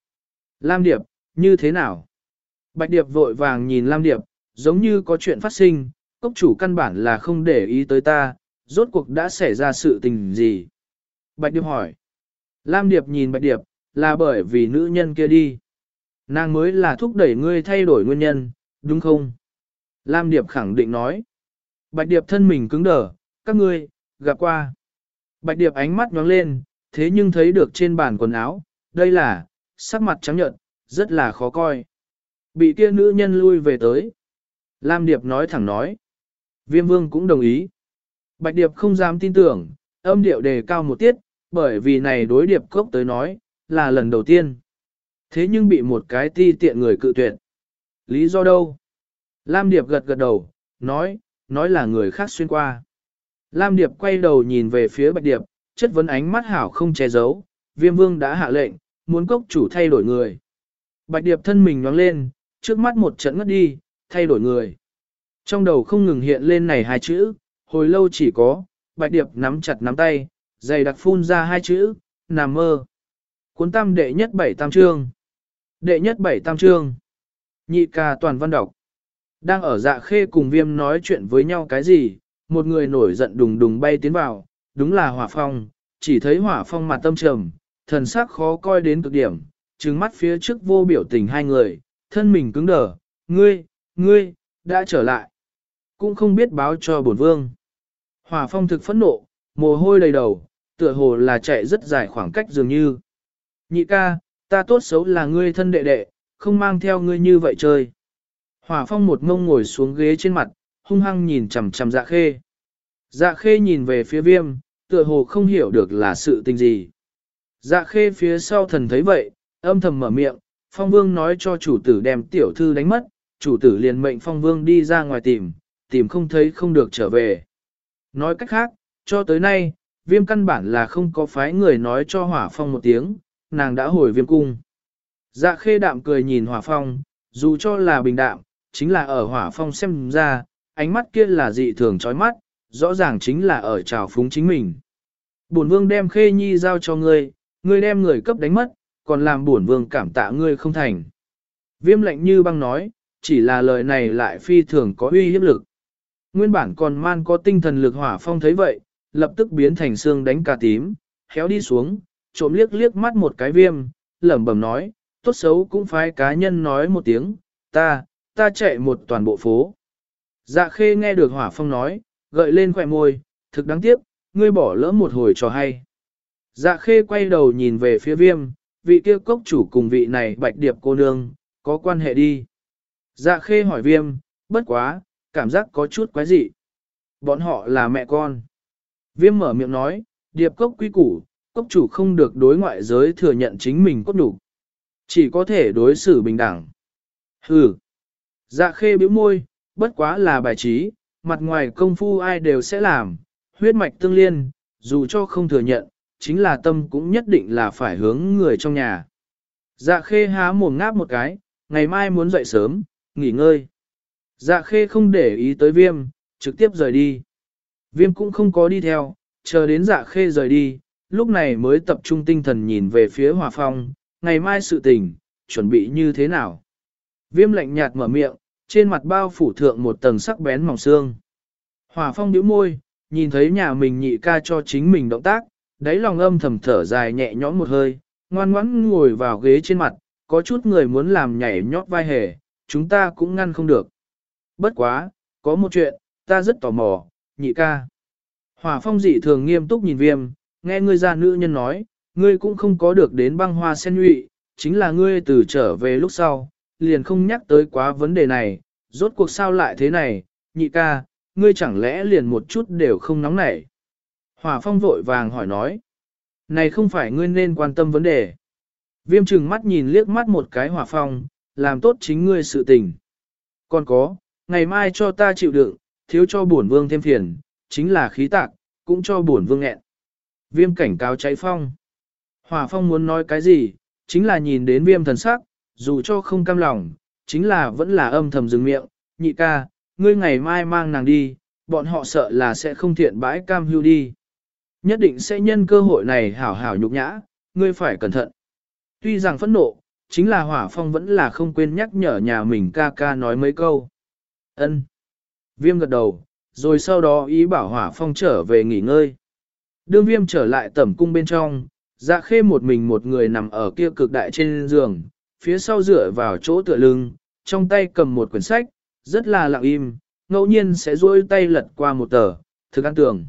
Lam Điệp, như thế nào? Bạch Điệp vội vàng nhìn Lam Điệp, giống như có chuyện phát sinh, cốc chủ căn bản là không để ý tới ta, rốt cuộc đã xảy ra sự tình gì? Bạch Điệp hỏi. Lam Điệp nhìn Bạch Điệp, là bởi vì nữ nhân kia đi. Nàng mới là thúc đẩy ngươi thay đổi nguyên nhân, đúng không? Lam Điệp khẳng định nói. Bạch Điệp thân mình cứng đờ, các ngươi, gặp qua. Bạch Điệp ánh mắt nhóng lên, thế nhưng thấy được trên bàn quần áo, đây là, sắc mặt trắng nhợt, rất là khó coi. Bị kia nữ nhân lui về tới. Lam Điệp nói thẳng nói. Viêm vương cũng đồng ý. Bạch Điệp không dám tin tưởng, âm điệu đề cao một tiết, bởi vì này đối Điệp cốc tới nói, là lần đầu tiên. Thế nhưng bị một cái ti tiện người cự tuyệt. Lý do đâu? Lam Điệp gật gật đầu, nói, nói là người khác xuyên qua. Lam Điệp quay đầu nhìn về phía Bạch Điệp, chất vấn ánh mắt hảo không che giấu, viêm vương đã hạ lệnh, muốn cốc chủ thay đổi người. Bạch Điệp thân mình nhoáng lên, trước mắt một trận ngất đi, thay đổi người. Trong đầu không ngừng hiện lên này hai chữ, hồi lâu chỉ có, Bạch Điệp nắm chặt nắm tay, dày đặc phun ra hai chữ, nằm mơ. Cuốn tam đệ nhất bảy tam trương. Đệ nhất bảy tam trương. Nhị ca toàn văn đọc. Đang ở dạ khê cùng viêm nói chuyện với nhau cái gì, một người nổi giận đùng đùng bay tiến vào, đúng là hỏa phong, chỉ thấy hỏa phong mặt tâm trầm, thần sắc khó coi đến cực điểm, trừng mắt phía trước vô biểu tình hai người, thân mình cứng đờ, ngươi, ngươi, đã trở lại. Cũng không biết báo cho bổn vương. Hỏa phong thực phẫn nộ, mồ hôi đầy đầu, tựa hồ là chạy rất dài khoảng cách dường như. Nhị ca, ta tốt xấu là ngươi thân đệ đệ, không mang theo ngươi như vậy chơi. Hỏa phong một ngông ngồi xuống ghế trên mặt, hung hăng nhìn chằm chằm dạ khê. Dạ khê nhìn về phía viêm, tựa hồ không hiểu được là sự tình gì. Dạ khê phía sau thần thấy vậy, âm thầm mở miệng, phong vương nói cho chủ tử đem tiểu thư đánh mất, chủ tử liền mệnh phong vương đi ra ngoài tìm, tìm không thấy không được trở về. Nói cách khác, cho tới nay, viêm căn bản là không có phái người nói cho hỏa phong một tiếng, nàng đã hồi viêm cung. Dạ khê đạm cười nhìn hỏa phong, dù cho là bình đạm, chính là ở hỏa phong xem ra, ánh mắt kia là dị thường chói mắt, rõ ràng chính là ở trào phúng chính mình. Bổn vương đem khê nhi giao cho ngươi, ngươi đem người cấp đánh mất, còn làm bổn vương cảm tạ ngươi không thành. Viêm lệnh như băng nói, chỉ là lời này lại phi thường có uy hiếp lực. Nguyên bản còn man có tinh thần lực hỏa phong thấy vậy, lập tức biến thành xương đánh cà tím, khéo đi xuống, trộm liếc liếc mắt một cái viêm, lẩm bẩm nói, tốt xấu cũng phải cá nhân nói một tiếng, ta, ta chạy một toàn bộ phố. Dạ khê nghe được hỏa phong nói, gợi lên khỏe môi, thực đáng tiếc, ngươi bỏ lỡ một hồi trò hay. Dạ khê quay đầu nhìn về phía viêm, vị kia cốc chủ cùng vị này bạch điệp cô nương, có quan hệ đi. Dạ khê hỏi viêm, bất quá, cảm giác có chút quái dị. Bọn họ là mẹ con. Viêm mở miệng nói, điệp cốc quý củ, cốc chủ không được đối ngoại giới thừa nhận chính mình cốt đủ. Chỉ có thể đối xử bình đẳng. Hừ. Dạ khê bĩu môi, bất quá là bài trí, mặt ngoài công phu ai đều sẽ làm, huyết mạch tương liên, dù cho không thừa nhận, chính là tâm cũng nhất định là phải hướng người trong nhà. Dạ khê há mồm ngáp một cái, ngày mai muốn dậy sớm, nghỉ ngơi. Dạ khê không để ý tới viêm, trực tiếp rời đi. Viêm cũng không có đi theo, chờ đến dạ khê rời đi, lúc này mới tập trung tinh thần nhìn về phía hòa phong, ngày mai sự tình, chuẩn bị như thế nào. Viêm lạnh nhạt mở miệng, trên mặt bao phủ thượng một tầng sắc bén mỏng xương. Hòa phong nhíu môi, nhìn thấy nhà mình nhị ca cho chính mình động tác, đáy lòng âm thầm thở dài nhẹ nhõm một hơi, ngoan ngoãn ngồi vào ghế trên mặt, có chút người muốn làm nhảy nhót vai hề, chúng ta cũng ngăn không được. Bất quá, có một chuyện, ta rất tò mò, nhị ca. Hỏa phong dị thường nghiêm túc nhìn viêm, nghe ngươi gia nữ nhân nói, ngươi cũng không có được đến băng hoa sen nhụy, chính là ngươi từ trở về lúc sau, liền không nhắc tới quá vấn đề này, rốt cuộc sao lại thế này, nhị ca, ngươi chẳng lẽ liền một chút đều không nóng nảy. Hỏa phong vội vàng hỏi nói, này không phải ngươi nên quan tâm vấn đề. Viêm trừng mắt nhìn liếc mắt một cái hỏa phong, làm tốt chính ngươi sự tình. Còn có, ngày mai cho ta chịu đựng, thiếu cho bổn vương thêm phiền, chính là khí tạc, cũng cho bổn vương nghẹn. Viêm cảnh cáo cháy phong. Hỏa phong muốn nói cái gì, chính là nhìn đến viêm thần sắc, dù cho không cam lòng, chính là vẫn là âm thầm dừng miệng, nhị ca, ngươi ngày mai mang nàng đi, bọn họ sợ là sẽ không thiện bãi cam hưu đi. Nhất định sẽ nhân cơ hội này hảo hảo nhục nhã, ngươi phải cẩn thận. Tuy rằng phẫn nộ, chính là hỏa phong vẫn là không quên nhắc nhở nhà mình ca ca nói mấy câu. ân Viêm gật đầu, rồi sau đó ý bảo hỏa phong trở về nghỉ ngơi. Đương viêm trở lại tẩm cung bên trong, dạ khê một mình một người nằm ở kia cực đại trên giường, phía sau dựa vào chỗ tựa lưng, trong tay cầm một quyển sách, rất là lặng im, ngẫu nhiên sẽ duỗi tay lật qua một tờ, thực ăn tưởng.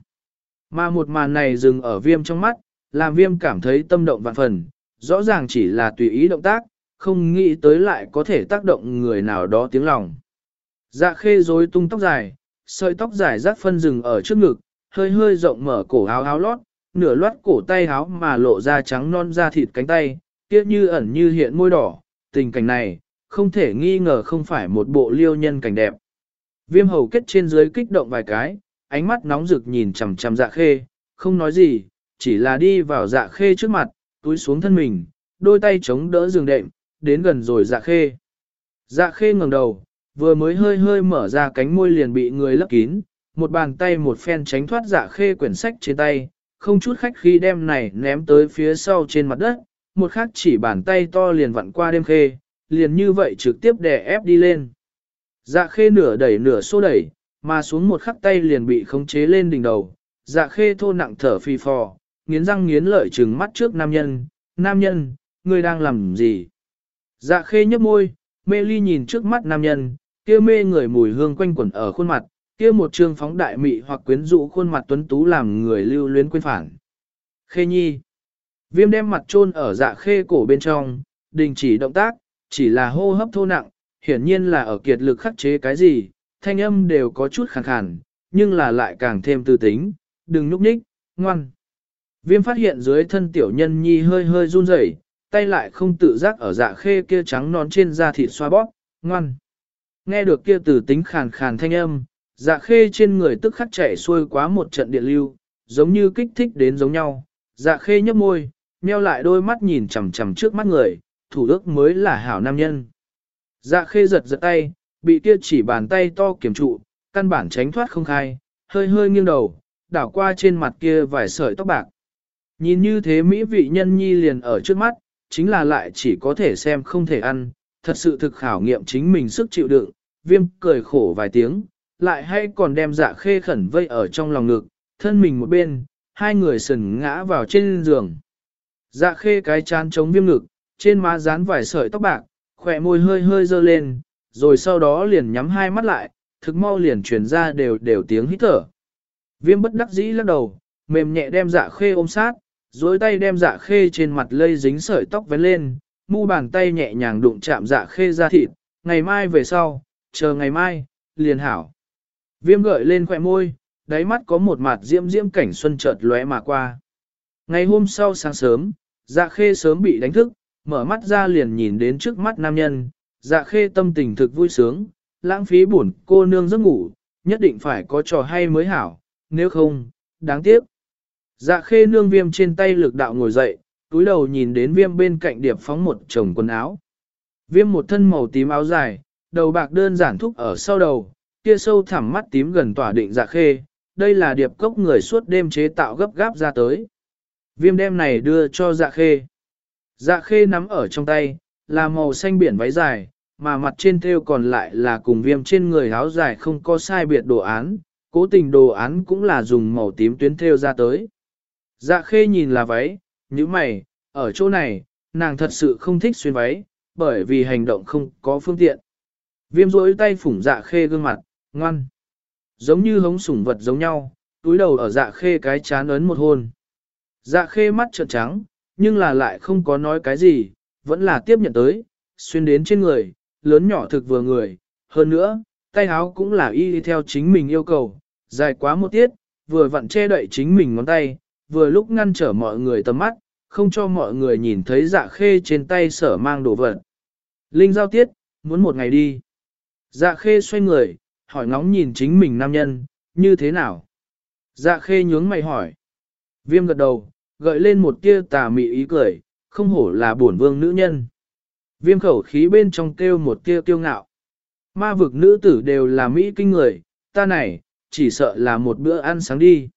Mà một màn này dừng ở viêm trong mắt, làm viêm cảm thấy tâm động vạn phần, rõ ràng chỉ là tùy ý động tác, không nghĩ tới lại có thể tác động người nào đó tiếng lòng. Dạ khê rối tung tóc dài, sợi tóc dài rác phân rừng ở trước ngực, hơi hơi rộng mở cổ áo áo lót, nửa loát cổ tay áo mà lộ ra trắng non da thịt cánh tay, kia như ẩn như hiện môi đỏ, tình cảnh này, không thể nghi ngờ không phải một bộ liêu nhân cảnh đẹp. Viêm hầu kết trên dưới kích động vài cái, ánh mắt nóng rực nhìn chằm chằm dạ khê, không nói gì, chỉ là đi vào dạ khê trước mặt, túi xuống thân mình, đôi tay chống đỡ giường đệm, đến gần rồi dạ khê. Dạ khê ngẩng đầu, vừa mới hơi hơi mở ra cánh môi liền bị người lấp kín, một bàn tay một phen tránh thoát dạ khê quyển sách trên tay, không chút khách khi đem này ném tới phía sau trên mặt đất, một khắc chỉ bàn tay to liền vặn qua đêm khê, liền như vậy trực tiếp đè ép đi lên. Dạ khê nửa đẩy nửa xô đẩy, mà xuống một khắc tay liền bị khống chế lên đỉnh đầu, dạ khê thô nặng thở phi phò, nghiến răng nghiến lợi trừng mắt trước nam nhân, nam nhân, ngươi đang làm gì? Dạ khê nhấp môi, mê ly nhìn trước mắt nam nhân, kia mê người mùi hương quanh quẩn ở khuôn mặt, kia một trương phóng đại mị hoặc quyến rũ khuôn mặt tuấn tú làm người lưu luyến quên phản. Khê nhi. Viêm đem mặt chôn ở dạ khê cổ bên trong, đình chỉ động tác, chỉ là hô hấp thô nặng, hiển nhiên là ở kiệt lực khắc chế cái gì, thanh âm đều có chút khàn khàn, nhưng là lại càng thêm tư tính, đừng núp nhích, ngoan. Viêm phát hiện dưới thân tiểu nhân nhi hơi hơi run rẩy, tay lại không tự giác ở dạ khê kia trắng non trên da thịt xoa bóp, ngoan. Nghe được kia từ tính khàn khàn thanh âm, dạ khê trên người tức khắc chảy xuôi quá một trận điện lưu, giống như kích thích đến giống nhau. Dạ khê nhấp môi, nheo lại đôi mắt nhìn chằm chằm trước mắt người, thủ đức mới là hảo nam nhân. Dạ khê giật giật tay, bị kia chỉ bàn tay to kiểm trụ, căn bản tránh thoát không khai, hơi hơi nghiêng đầu, đảo qua trên mặt kia vài sợi tóc bạc. Nhìn như thế mỹ vị nhân nhi liền ở trước mắt, chính là lại chỉ có thể xem không thể ăn, thật sự thực khảo nghiệm chính mình sức chịu đựng, viêm cười khổ vài tiếng, lại hay còn đem dạ khê khẩn vây ở trong lòng ngực, thân mình một bên, hai người sần ngã vào trên giường. Dạ khê cái chán chống viêm ngực, trên má dán vài sợi tóc bạc, khỏe môi hơi hơi dơ lên, rồi sau đó liền nhắm hai mắt lại, thực mau liền truyền ra đều đều tiếng hít thở. Viêm bất đắc dĩ lắc đầu, mềm nhẹ đem dạ khê ôm sát, dối tay đem dạ khê trên mặt lây dính sợi tóc vén lên, mu bàn tay nhẹ nhàng đụng chạm dạ khê ra thịt, ngày mai về sau, chờ ngày mai, liền hảo. Viêm gợi lên khỏe môi, đáy mắt có một mặt diễm diễm cảnh xuân chợt lóe mà qua. Ngày hôm sau sáng sớm, dạ khê sớm bị đánh thức, mở mắt ra liền nhìn đến trước mắt nam nhân, dạ khê tâm tình thực vui sướng, lãng phí buồn cô nương giấc ngủ, nhất định phải có trò hay mới hảo, nếu không, đáng tiếc. Dạ khê nương viêm trên tay lực đạo ngồi dậy, túi đầu nhìn đến viêm bên cạnh điệp phóng một chồng quần áo. Viêm một thân màu tím áo dài, đầu bạc đơn giản thúc ở sau đầu, kia sâu thẳm mắt tím gần tỏa định dạ khê, đây là điệp cốc người suốt đêm chế tạo gấp gáp ra tới. Viêm đem này đưa cho dạ khê. Dạ khê nắm ở trong tay, là màu xanh biển váy dài, mà mặt trên thêu còn lại là cùng viêm trên người áo dài không có sai biệt đồ án, cố tình đồ án cũng là dùng màu tím tuyến thêu ra tới. Dạ khê nhìn là váy, như mày, ở chỗ này, nàng thật sự không thích xuyên váy, bởi vì hành động không có phương tiện. Viêm rỗi tay phủng dạ khê gương mặt, ngoan. Giống như hống sủng vật giống nhau, túi đầu ở dạ khê cái chán ấn một hôn. Dạ khê mắt trợn trắng, nhưng là lại không có nói cái gì, vẫn là tiếp nhận tới, xuyên đến trên người, lớn nhỏ thực vừa người. Hơn nữa, tay áo cũng là y theo chính mình yêu cầu, dài quá một tiết, vừa vặn che đậy chính mình ngón tay, vừa lúc ngăn trở mọi người tầm mắt, không cho mọi người nhìn thấy dạ khê trên tay sở mang đồ vật. Linh giao tiết, muốn một ngày đi. Dạ khê xoay người, hỏi ngóng nhìn chính mình nam nhân, như thế nào? Dạ khê nhướng mày hỏi. Viêm gật đầu, gợi lên một tia tà mị ý cười, không hổ là bổn vương nữ nhân. Viêm khẩu khí bên trong kêu một tia kiêu ngạo. Ma vực nữ tử đều là mỹ kinh người, ta này, chỉ sợ là một bữa ăn sáng đi.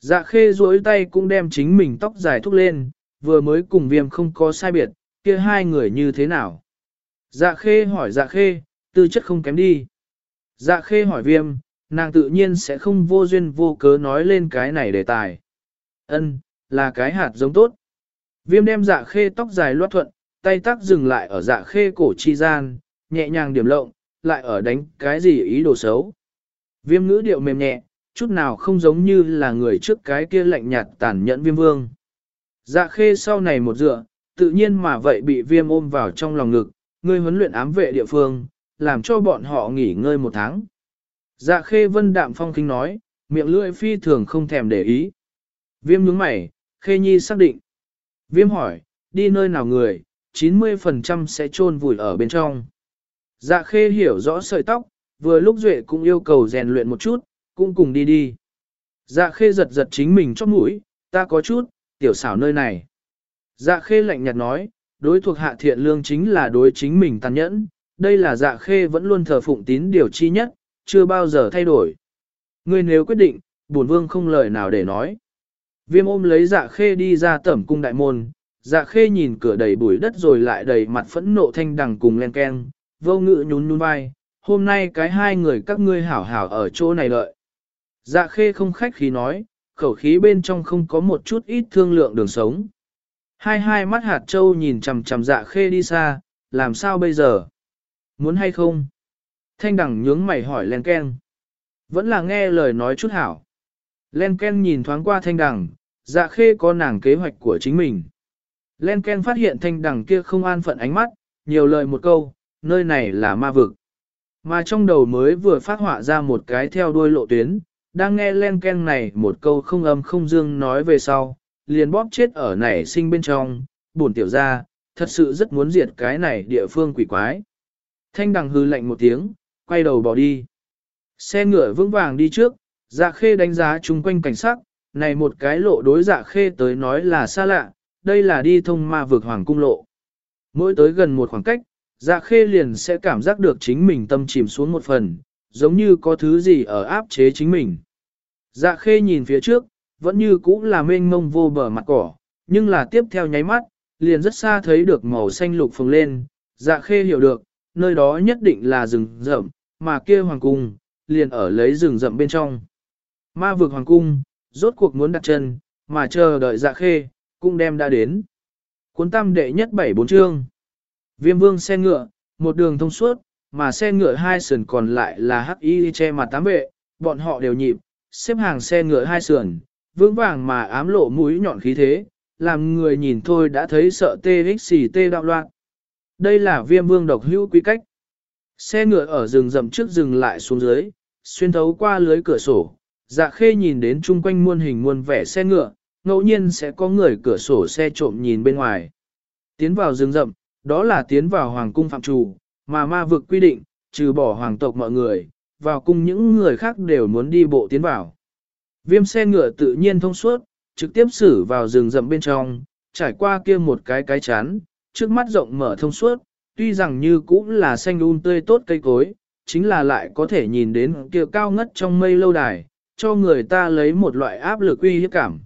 Dạ khê duỗi tay cũng đem chính mình tóc dài thúc lên, vừa mới cùng viêm không có sai biệt, kia hai người như thế nào? Dạ khê hỏi dạ khê, tư chất không kém đi. Dạ khê hỏi viêm, nàng tự nhiên sẽ không vô duyên vô cớ nói lên cái này đề tài. Ân, là cái hạt giống tốt. Viêm đem dạ khê tóc dài loát thuận, tay tác dừng lại ở dạ khê cổ chi gian, nhẹ nhàng điểm lộng, lại ở đánh cái gì ý đồ xấu. Viêm ngữ điệu mềm nhẹ, chút nào không giống như là người trước cái kia lạnh nhạt tàn nhẫn viêm vương. Dạ khê sau này một dựa, tự nhiên mà vậy bị viêm ôm vào trong lòng ngực, ngươi huấn luyện ám vệ địa phương, làm cho bọn họ nghỉ ngơi một tháng. Dạ khê vân đạm phong kinh nói, miệng lưỡi phi thường không thèm để ý. Viêm nhướng mày, khê nhi xác định. Viêm hỏi, đi nơi nào người, 90% sẽ chôn vùi ở bên trong. Dạ khê hiểu rõ sợi tóc, vừa lúc duệ cũng yêu cầu rèn luyện một chút, cũng cùng đi đi. Dạ khê giật giật chính mình chót mũi, ta có chút, tiểu xảo nơi này. Dạ khê lạnh nhạt nói, đối thuộc hạ thiện lương chính là đối chính mình tàn nhẫn, đây là dạ khê vẫn luôn thờ phụng tín điều chi nhất, chưa bao giờ thay đổi. Ngươi nếu quyết định, bổn vương không lời nào để nói. Viêm ôm lấy dạ khê đi ra tẩm cung đại môn, dạ khê nhìn cửa đầy bụi đất rồi lại đầy mặt phẫn nộ thanh đằng cùng len keng, vô ngự nhún nhún vai, hôm nay cái hai người các ngươi hảo hảo ở chỗ này lợi. Dạ khê không khách khí nói, khẩu khí bên trong không có một chút ít thương lượng đường sống. Hai hai mắt hạt châu nhìn chằm chằm dạ khê đi xa, làm sao bây giờ? Muốn hay không? Thanh đẳng nhướng mày hỏi Len Ken. Vẫn là nghe lời nói chút hảo. Len Ken nhìn thoáng qua thanh đẳng, dạ khê có nàng kế hoạch của chính mình. Len Ken phát hiện thanh đẳng kia không an phận ánh mắt, nhiều lời một câu, nơi này là ma vực. Mà trong đầu mới vừa phát họa ra một cái theo đuôi lộ tuyến, đang nghe Len Ken này một câu không âm không dương nói về sau, liền bóp chết ở nảy sinh bên trong, buồn tiểu ra, thật sự rất muốn diệt cái này địa phương quỷ quái. Thanh đằng hư lạnh một tiếng, quay đầu bỏ đi. Xe ngựa vững vàng đi trước, dạ khê đánh giá chung quanh cảnh sắc, này một cái lộ đối dạ khê tới nói là xa lạ, đây là đi thông ma vực hoàng cung lộ. Mỗi tới gần một khoảng cách, dạ khê liền sẽ cảm giác được chính mình tâm chìm xuống một phần, giống như có thứ gì ở áp chế chính mình. Dạ khê nhìn phía trước, vẫn như cũ là mênh mông vô bờ mặt cỏ, nhưng là tiếp theo nháy mắt, liền rất xa thấy được màu xanh lục phồng lên, dạ khê hiểu được, nơi đó nhất định là rừng rậm, mà kia hoàng cung, liền ở lấy rừng rậm bên trong. Ma vực hoàng cung, rốt cuộc muốn đặt chân, mà chờ đợi dạ khê, cũng đem đã đến. Cuốn tam đệ nhất bảy bốn chương. Viêm vương xe ngựa, một đường thông suốt, mà xe ngựa hai sườn còn lại là hắc y che mặt tám vệ, bọn họ đều nhịp, xếp hàng xe ngựa hai sườn, vững vàng mà ám lộ mũi nhọn khí thế, làm người nhìn thôi đã thấy sợ tê xì tê đạo loạn. Đây là viêm vương độc hữu quy cách. Xe ngựa ở rừng rậm trước rừng lại xuống dưới, xuyên thấu qua lưới cửa sổ, dạ khê nhìn đến chung quanh muôn hình muôn vẻ xe ngựa, ngẫu nhiên sẽ có người cửa sổ xe trộm nhìn bên ngoài. Tiến vào rừng rậm, đó là tiến vào hoàng cung phạm chủ mà ma vực quy định, trừ bỏ hoàng tộc mọi người, vào cung những người khác đều muốn đi bộ tiến vào. Viêm xe ngựa tự nhiên thông suốt, trực tiếp xử vào rừng rậm bên trong, trải qua kia một cái cái chán, trước mắt rộng mở thông suốt, tuy rằng như cũng là xanh un tươi tốt cây cối, chính là lại có thể nhìn đến kia cao ngất trong mây lâu đài, cho người ta lấy một loại áp lực uy hiếp cảm.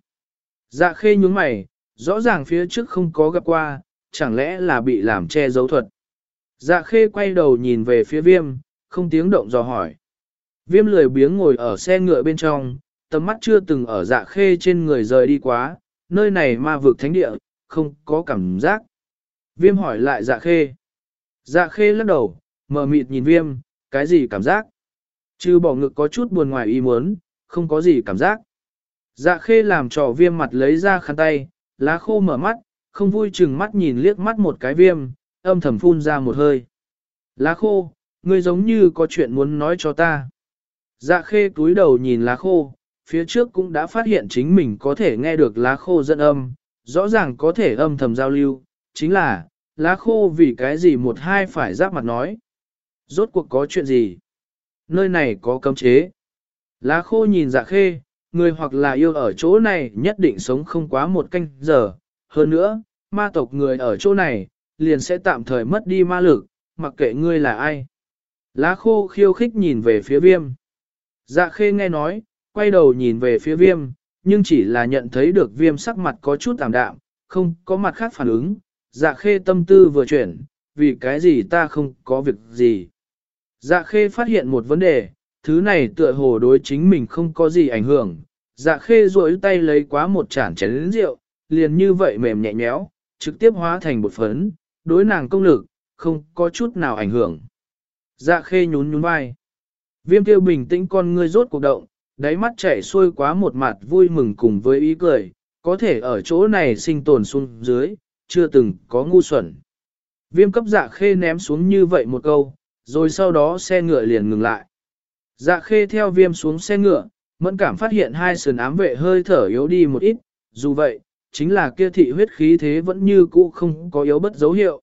Dạ khê nhúng mày, rõ ràng phía trước không có gặp qua, chẳng lẽ là bị làm che giấu thuật. Dạ khê quay đầu nhìn về phía viêm, không tiếng động dò hỏi. Viêm lười biếng ngồi ở xe ngựa bên trong, tầm mắt chưa từng ở dạ khê trên người rời đi quá, nơi này ma vực thánh địa, không có cảm giác. Viêm hỏi lại dạ khê. Dạ khê lắc đầu, mờ mịt nhìn viêm, cái gì cảm giác? Chứ bỏ ngực có chút buồn ngoài ý muốn, không có gì cảm giác. Dạ khê làm trò viêm mặt lấy ra khăn tay, lá khô mở mắt, không vui chừng mắt nhìn liếc mắt một cái viêm, âm thầm phun ra một hơi. Lá khô, ngươi giống như có chuyện muốn nói cho ta. Dạ khê túi đầu nhìn lá khô, phía trước cũng đã phát hiện chính mình có thể nghe được lá khô dẫn âm, rõ ràng có thể âm thầm giao lưu, chính là, lá khô vì cái gì một hai phải giáp mặt nói. Rốt cuộc có chuyện gì? Nơi này có cấm chế. Lá khô nhìn dạ khê, người hoặc là yêu ở chỗ này nhất định sống không quá một canh giờ. Hơn nữa, ma tộc người ở chỗ này, liền sẽ tạm thời mất đi ma lực, mặc kệ ngươi là ai. Lá khô khiêu khích nhìn về phía viêm. Dạ khê nghe nói, quay đầu nhìn về phía viêm, nhưng chỉ là nhận thấy được viêm sắc mặt có chút tạm đạm, không có mặt khác phản ứng. Dạ khê tâm tư vừa chuyển, vì cái gì ta không có việc gì. Dạ khê phát hiện một vấn đề, thứ này tựa hồ đối chính mình không có gì ảnh hưởng. Dạ khê duỗi tay lấy quá một chản chén rượu, liền như vậy mềm nhẹ nhéo, trực tiếp hóa thành bột phấn, đối nàng công lực, không có chút nào ảnh hưởng. Dạ khê nhún nhún vai. Viêm tiêu bình tĩnh con ngươi rốt cuộc động, đáy mắt chảy xuôi quá một mặt vui mừng cùng với ý cười, có thể ở chỗ này sinh tồn xuống dưới, chưa từng có ngu xuẩn. Viêm cấp dạ khê ném xuống như vậy một câu, rồi sau đó xe ngựa liền ngừng lại. Dạ khê theo viêm xuống xe ngựa, mẫn cảm phát hiện hai sườn ám vệ hơi thở yếu đi một ít, dù vậy, chính là kia thị huyết khí thế vẫn như cũ không có yếu bất dấu hiệu.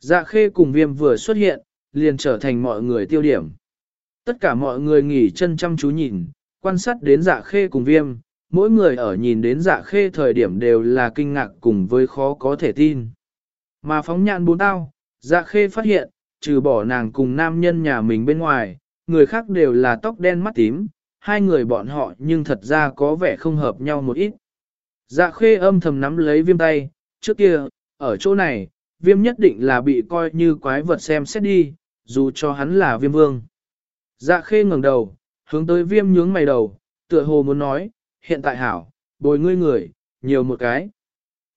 Dạ khê cùng viêm vừa xuất hiện, liền trở thành mọi người tiêu điểm. Tất cả mọi người nghỉ chân chăm chú nhìn, quan sát đến dạ khê cùng viêm, mỗi người ở nhìn đến dạ khê thời điểm đều là kinh ngạc cùng với khó có thể tin. Mà phóng nhạn bốn tao, dạ khê phát hiện, trừ bỏ nàng cùng nam nhân nhà mình bên ngoài, người khác đều là tóc đen mắt tím, hai người bọn họ nhưng thật ra có vẻ không hợp nhau một ít. Dạ khê âm thầm nắm lấy viêm tay, trước kia, ở chỗ này, viêm nhất định là bị coi như quái vật xem xét đi, dù cho hắn là viêm vương. Dạ khê ngẩng đầu, hướng tới viêm nhướng mày đầu, tựa hồ muốn nói, hiện tại hảo, bồi ngươi người, nhiều một cái.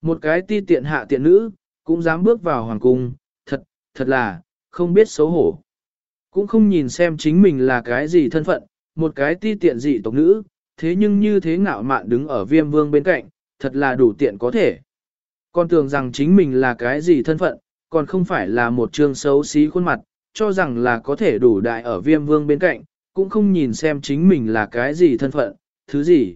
Một cái ti tiện hạ tiện nữ, cũng dám bước vào hoàng cung, thật, thật là, không biết xấu hổ. Cũng không nhìn xem chính mình là cái gì thân phận, một cái ti tiện dị tộc nữ, thế nhưng như thế ngạo mạn đứng ở viêm vương bên cạnh, thật là đủ tiện có thể. Con tưởng rằng chính mình là cái gì thân phận, còn không phải là một trương xấu xí khuôn mặt, cho rằng là có thể đủ đại ở viêm vương bên cạnh, cũng không nhìn xem chính mình là cái gì thân phận, thứ gì.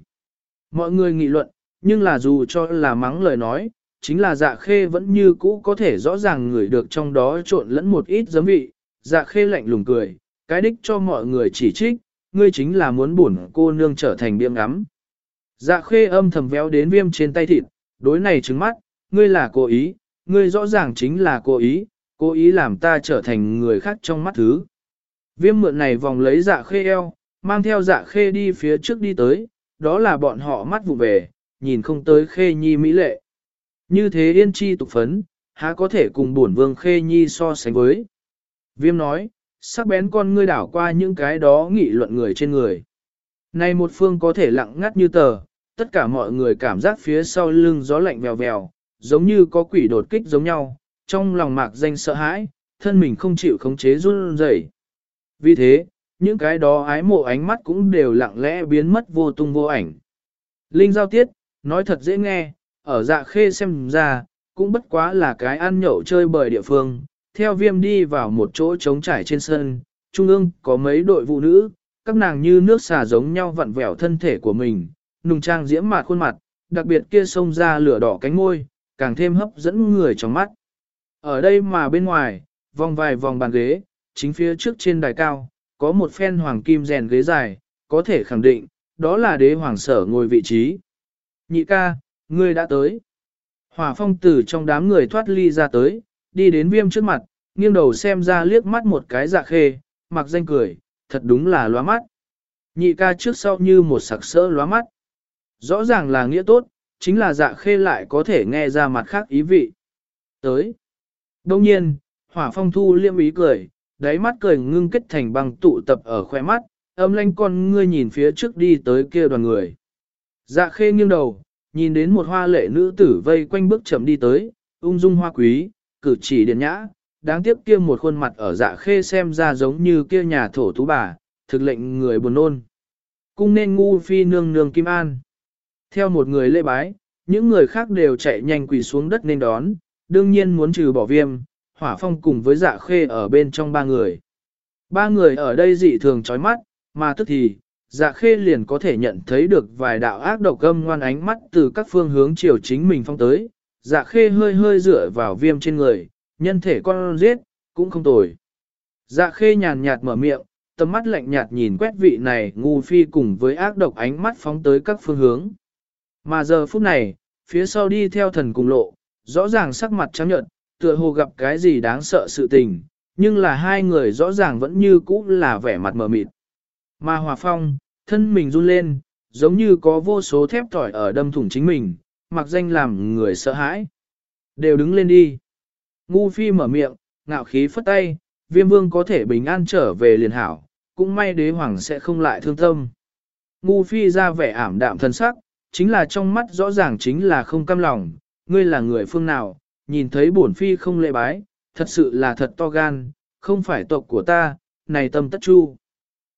Mọi người nghị luận, nhưng là dù cho là mắng lời nói, chính là dạ khê vẫn như cũ có thể rõ ràng người được trong đó trộn lẫn một ít giấm vị. Dạ khê lạnh lùng cười, cái đích cho mọi người chỉ trích, ngươi chính là muốn bổn cô nương trở thành biếng ngắm. Dạ khê âm thầm véo đến viêm trên tay thịt, đối này trứng mắt, ngươi là cố ý, ngươi rõ ràng chính là cố ý, cố ý làm ta trở thành người khác trong mắt thứ. Viêm mượn này vòng lấy dạ khê eo, mang theo dạ khê đi phía trước đi tới, đó là bọn họ mắt vụ về, nhìn không tới khê nhi mỹ lệ. Như thế yên chi tục phấn, há có thể cùng bổn vương khê nhi so sánh với. Viêm nói, sắc bén con ngươi đảo qua những cái đó nghị luận người trên người. Này một phương có thể lặng ngắt như tờ, tất cả mọi người cảm giác phía sau lưng gió lạnh vèo vèo, giống như có quỷ đột kích giống nhau, trong lòng mạc danh sợ hãi, thân mình không chịu khống chế run rẩy. Vì thế, những cái đó ái mộ ánh mắt cũng đều lặng lẽ biến mất vô tung vô ảnh. Linh giao tiết, nói thật dễ nghe, ở dạ khê xem ra, cũng bất quá là cái ăn nhậu chơi bời địa phương, theo viêm đi vào một chỗ trống trải trên sân, trung ương có mấy đội phụ nữ, các nàng như nước xà giống nhau vặn vẹo thân thể của mình, nùng trang diễm mạt khuôn mặt, đặc biệt kia sông ra lửa đỏ cánh môi, càng thêm hấp dẫn người trong mắt. Ở đây mà bên ngoài, vòng vài vòng bàn ghế, chính phía trước trên đài cao, có một phen hoàng kim rèn ghế dài, có thể khẳng định, đó là đế hoàng sở ngồi vị trí. Nhị ca, ngươi đã tới. Hỏa phong tử trong đám người thoát ly ra tới, đi đến viêm trước mặt, nghiêng đầu xem ra liếc mắt một cái dạ khê, mặc danh cười, thật đúng là lóa mắt. Nhị ca trước sau như một sặc sỡ lóa mắt. Rõ ràng là nghĩa tốt, chính là dạ khê lại có thể nghe ra mặt khác ý vị. Tới. Đông nhiên, hỏa phong thu liêm ý cười, đáy mắt cười ngưng kết thành băng tụ tập ở khoe mắt, âm lanh con ngươi nhìn phía trước đi tới kia đoàn người. Dạ khê nghiêng đầu, nhìn đến một hoa lệ nữ tử vây quanh bước chậm đi tới, ung dung hoa quý, cử chỉ điện nhã, đáng tiếc kia một khuôn mặt ở dạ khê xem ra giống như kia nhà thổ tú bà, thực lệnh người buồn nôn. Cung nên ngu phi nương nương kim an. Theo một người lễ bái, những người khác đều chạy nhanh quỳ xuống đất nên đón, đương nhiên muốn trừ bỏ viêm, hỏa phong cùng với dạ khê ở bên trong ba người. Ba người ở đây dị thường chói mắt, mà tức thì, dạ khê liền có thể nhận thấy được vài đạo ác độc gâm ngoan ánh mắt từ các phương hướng chiều chính mình phong tới. Dạ khê hơi hơi dựa vào viêm trên người, nhân thể con giết, cũng không tồi. Dạ khê nhàn nhạt mở miệng, tầm mắt lạnh nhạt nhìn quét vị này ngu phi cùng với ác độc ánh mắt phóng tới các phương hướng. Mà giờ phút này, phía sau đi theo thần cùng lộ, rõ ràng sắc mặt trắng nhợt, tựa hồ gặp cái gì đáng sợ sự tình, nhưng là hai người rõ ràng vẫn như cũ là vẻ mặt mờ mịt. Mà hòa phong, thân mình run lên, giống như có vô số thép tỏi ở đâm thủng chính mình, mặc danh làm người sợ hãi. Đều đứng lên đi. Ngu phi mở miệng, ngạo khí phất tay, viêm vương có thể bình an trở về liền hảo, cũng may đế hoàng sẽ không lại thương tâm. Ngu phi ra vẻ ảm đạm thân sắc, chính là trong mắt rõ ràng chính là không cam lòng, ngươi là người phương nào, nhìn thấy bổn phi không lễ bái, thật sự là thật to gan, không phải tộc của ta, này tâm tất chu.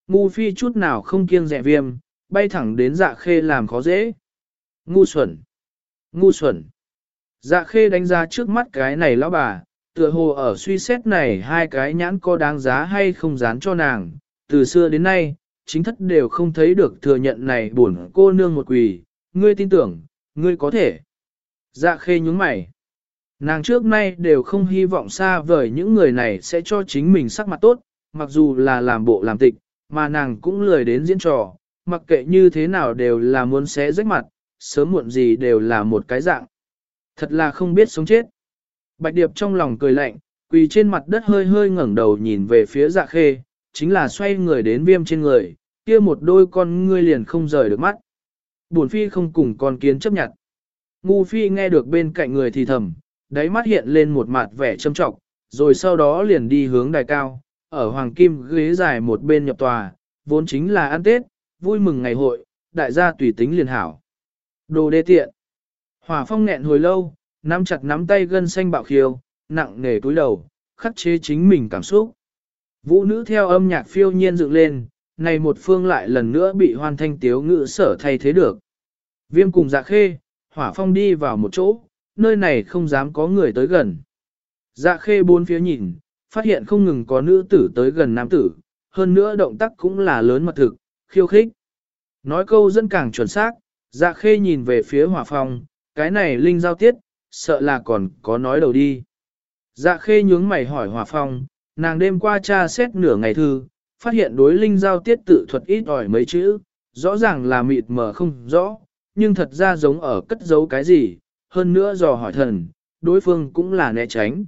Ngu phi chút nào không kiêng rẻ viêm, bay thẳng đến dạ khê làm khó dễ. Ngu xuẩn! Ngu xuẩn! Dạ khê đánh giá trước mắt cái này lão bà, tựa hồ ở suy xét này hai cái nhãn có đáng giá hay không dán cho nàng. Từ xưa đến nay, chính thất đều không thấy được thừa nhận này buồn. cô nương một quỳ, ngươi tin tưởng, ngươi có thể. Dạ khê nhúng mày. Nàng trước nay đều không hy vọng xa vời những người này sẽ cho chính mình sắc mặt tốt, mặc dù là làm bộ làm tịch, mà nàng cũng lười đến diễn trò, mặc kệ như thế nào đều là muốn xé rách mặt, sớm muộn gì đều là một cái dạng. Thật là không biết sống chết. Bạch Điệp trong lòng cười lạnh, quỳ trên mặt đất hơi hơi ngẩng đầu nhìn về phía dạ khê, chính là xoay người đến viêm trên người, kia một đôi con ngươi liền không rời được mắt. Buồn phi không cùng con kiến chấp nhận. Ngu phi nghe được bên cạnh người thì thầm, đáy mắt hiện lên một mặt vẻ châm trọng, rồi sau đó liền đi hướng đài cao, ở hoàng kim ghế dài một bên nhập tòa, vốn chính là ăn Tết, vui mừng ngày hội, đại gia tùy tính liền hảo. Đồ đê tiện. Hỏa phong nghẹn hồi lâu, nắm chặt nắm tay gân xanh bạo khiêu, nặng nề túi đầu, khắc chế chính mình cảm xúc. Vũ nữ theo âm nhạc phiêu nhiên dựng lên, này một phương lại lần nữa bị hoan thanh tiếu ngữ sở thay thế được. Viêm cùng dạ khê, hỏa phong đi vào một chỗ, nơi này không dám có người tới gần. Dạ khê bốn phía nhìn, phát hiện không ngừng có nữ tử tới gần nam tử, hơn nữa động tác cũng là lớn mật thực, khiêu khích. Nói câu dân càng chuẩn xác, dạ khê nhìn về phía hỏa phong, cái này linh giao tiết, sợ là còn có nói đầu đi. Dạ khê nhướng mày hỏi hòa phong, nàng đêm qua tra xét nửa ngày thư, phát hiện đối linh giao tiết tự thuật ít ỏi mấy chữ, rõ ràng là mịt mờ không rõ, nhưng thật ra giống ở cất giấu cái gì, hơn nữa dò hỏi thần, đối phương cũng là né tránh.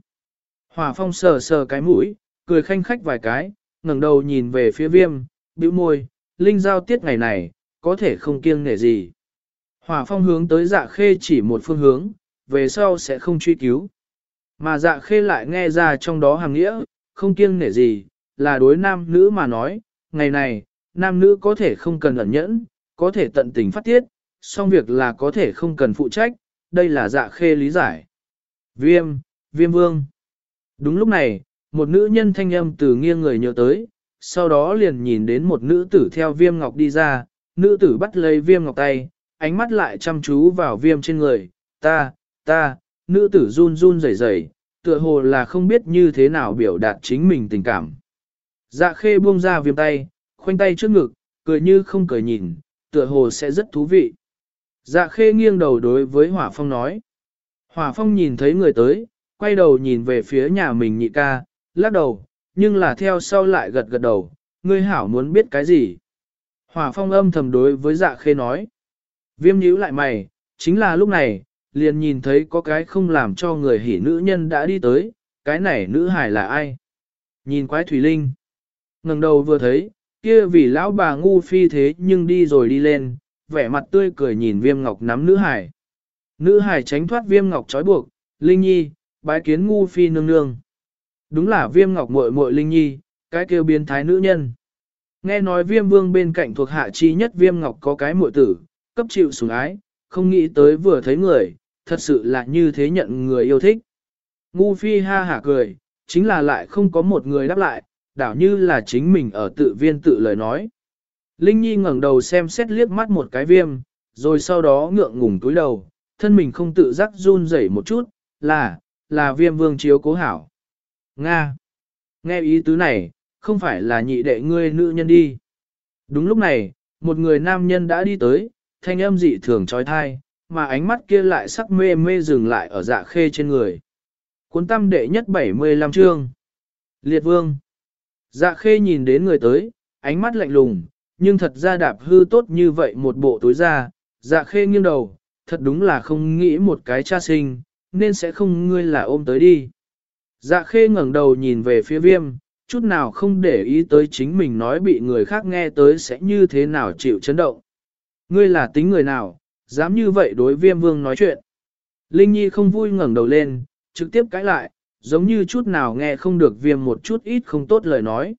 Hòa phong sờ sờ cái mũi, cười khanh khách vài cái, ngẩng đầu nhìn về phía viêm, bĩu môi, linh giao tiết ngày này, có thể không kiêng nể gì. Hỏa phong hướng tới dạ khê chỉ một phương hướng, về sau sẽ không truy cứu. Mà dạ khê lại nghe ra trong đó hàng nghĩa, không kiêng nể gì, là đối nam nữ mà nói, ngày này, nam nữ có thể không cần ẩn nhẫn, có thể tận tình phát tiết, song việc là có thể không cần phụ trách, đây là dạ khê lý giải. Viêm, viêm vương. Đúng lúc này, một nữ nhân thanh âm từ nghiêng người nhớ tới, sau đó liền nhìn đến một nữ tử theo viêm ngọc đi ra, nữ tử bắt lấy viêm ngọc tay, ánh mắt lại chăm chú vào viêm trên người, ta, ta, nữ tử run run rẩy rẩy, tựa hồ là không biết như thế nào biểu đạt chính mình tình cảm. Dạ khê buông ra viêm tay, khoanh tay trước ngực, cười như không cười nhìn, tựa hồ sẽ rất thú vị. Dạ khê nghiêng đầu đối với hỏa phong nói. Hỏa phong nhìn thấy người tới, quay đầu nhìn về phía nhà mình nhị ca, lắc đầu, nhưng là theo sau lại gật gật đầu, ngươi hảo muốn biết cái gì. Hỏa phong âm thầm đối với dạ khê nói. Viêm nhíu lại mày, chính là lúc này, liền nhìn thấy có cái không làm cho người hỉ nữ nhân đã đi tới, cái này nữ hải là ai? Nhìn quái thủy linh. ngẩng đầu vừa thấy, kia vì lão bà ngu phi thế nhưng đi rồi đi lên, vẻ mặt tươi cười nhìn viêm ngọc nắm nữ hải. Nữ hải tránh thoát viêm ngọc trói buộc, linh nhi, bái kiến ngu phi nương nương. Đúng là viêm ngọc muội muội linh nhi, cái kêu biến thái nữ nhân. Nghe nói viêm vương bên cạnh thuộc hạ chi nhất viêm ngọc có cái muội tử, cấp chịu sủng ái, không nghĩ tới vừa thấy người, thật sự là như thế nhận người yêu thích. Ngu phi ha hả cười, chính là lại không có một người đáp lại, đảo như là chính mình ở tự viên tự lời nói. Linh Nhi ngẩng đầu xem xét liếc mắt một cái viêm, rồi sau đó ngượng ngùng túi đầu, thân mình không tự giác run rẩy một chút, là, là viêm vương chiếu cố hảo. Nga! Nghe ý tứ này, không phải là nhị đệ ngươi nữ nhân đi. Đúng lúc này, một người nam nhân đã đi tới, thanh âm dị thường trói thai, mà ánh mắt kia lại sắc mê mê dừng lại ở dạ khê trên người. Cuốn tâm đệ nhất 75 chương. Liệt vương. Dạ khê nhìn đến người tới, ánh mắt lạnh lùng, nhưng thật ra đạp hư tốt như vậy một bộ tối ra, dạ khê nghiêng đầu, thật đúng là không nghĩ một cái cha sinh, nên sẽ không ngươi là ôm tới đi. Dạ khê ngẩng đầu nhìn về phía viêm, chút nào không để ý tới chính mình nói bị người khác nghe tới sẽ như thế nào chịu chấn động. Ngươi là tính người nào, dám như vậy đối viêm vương nói chuyện. Linh Nhi không vui ngẩng đầu lên, trực tiếp cãi lại, giống như chút nào nghe không được viêm một chút ít không tốt lời nói.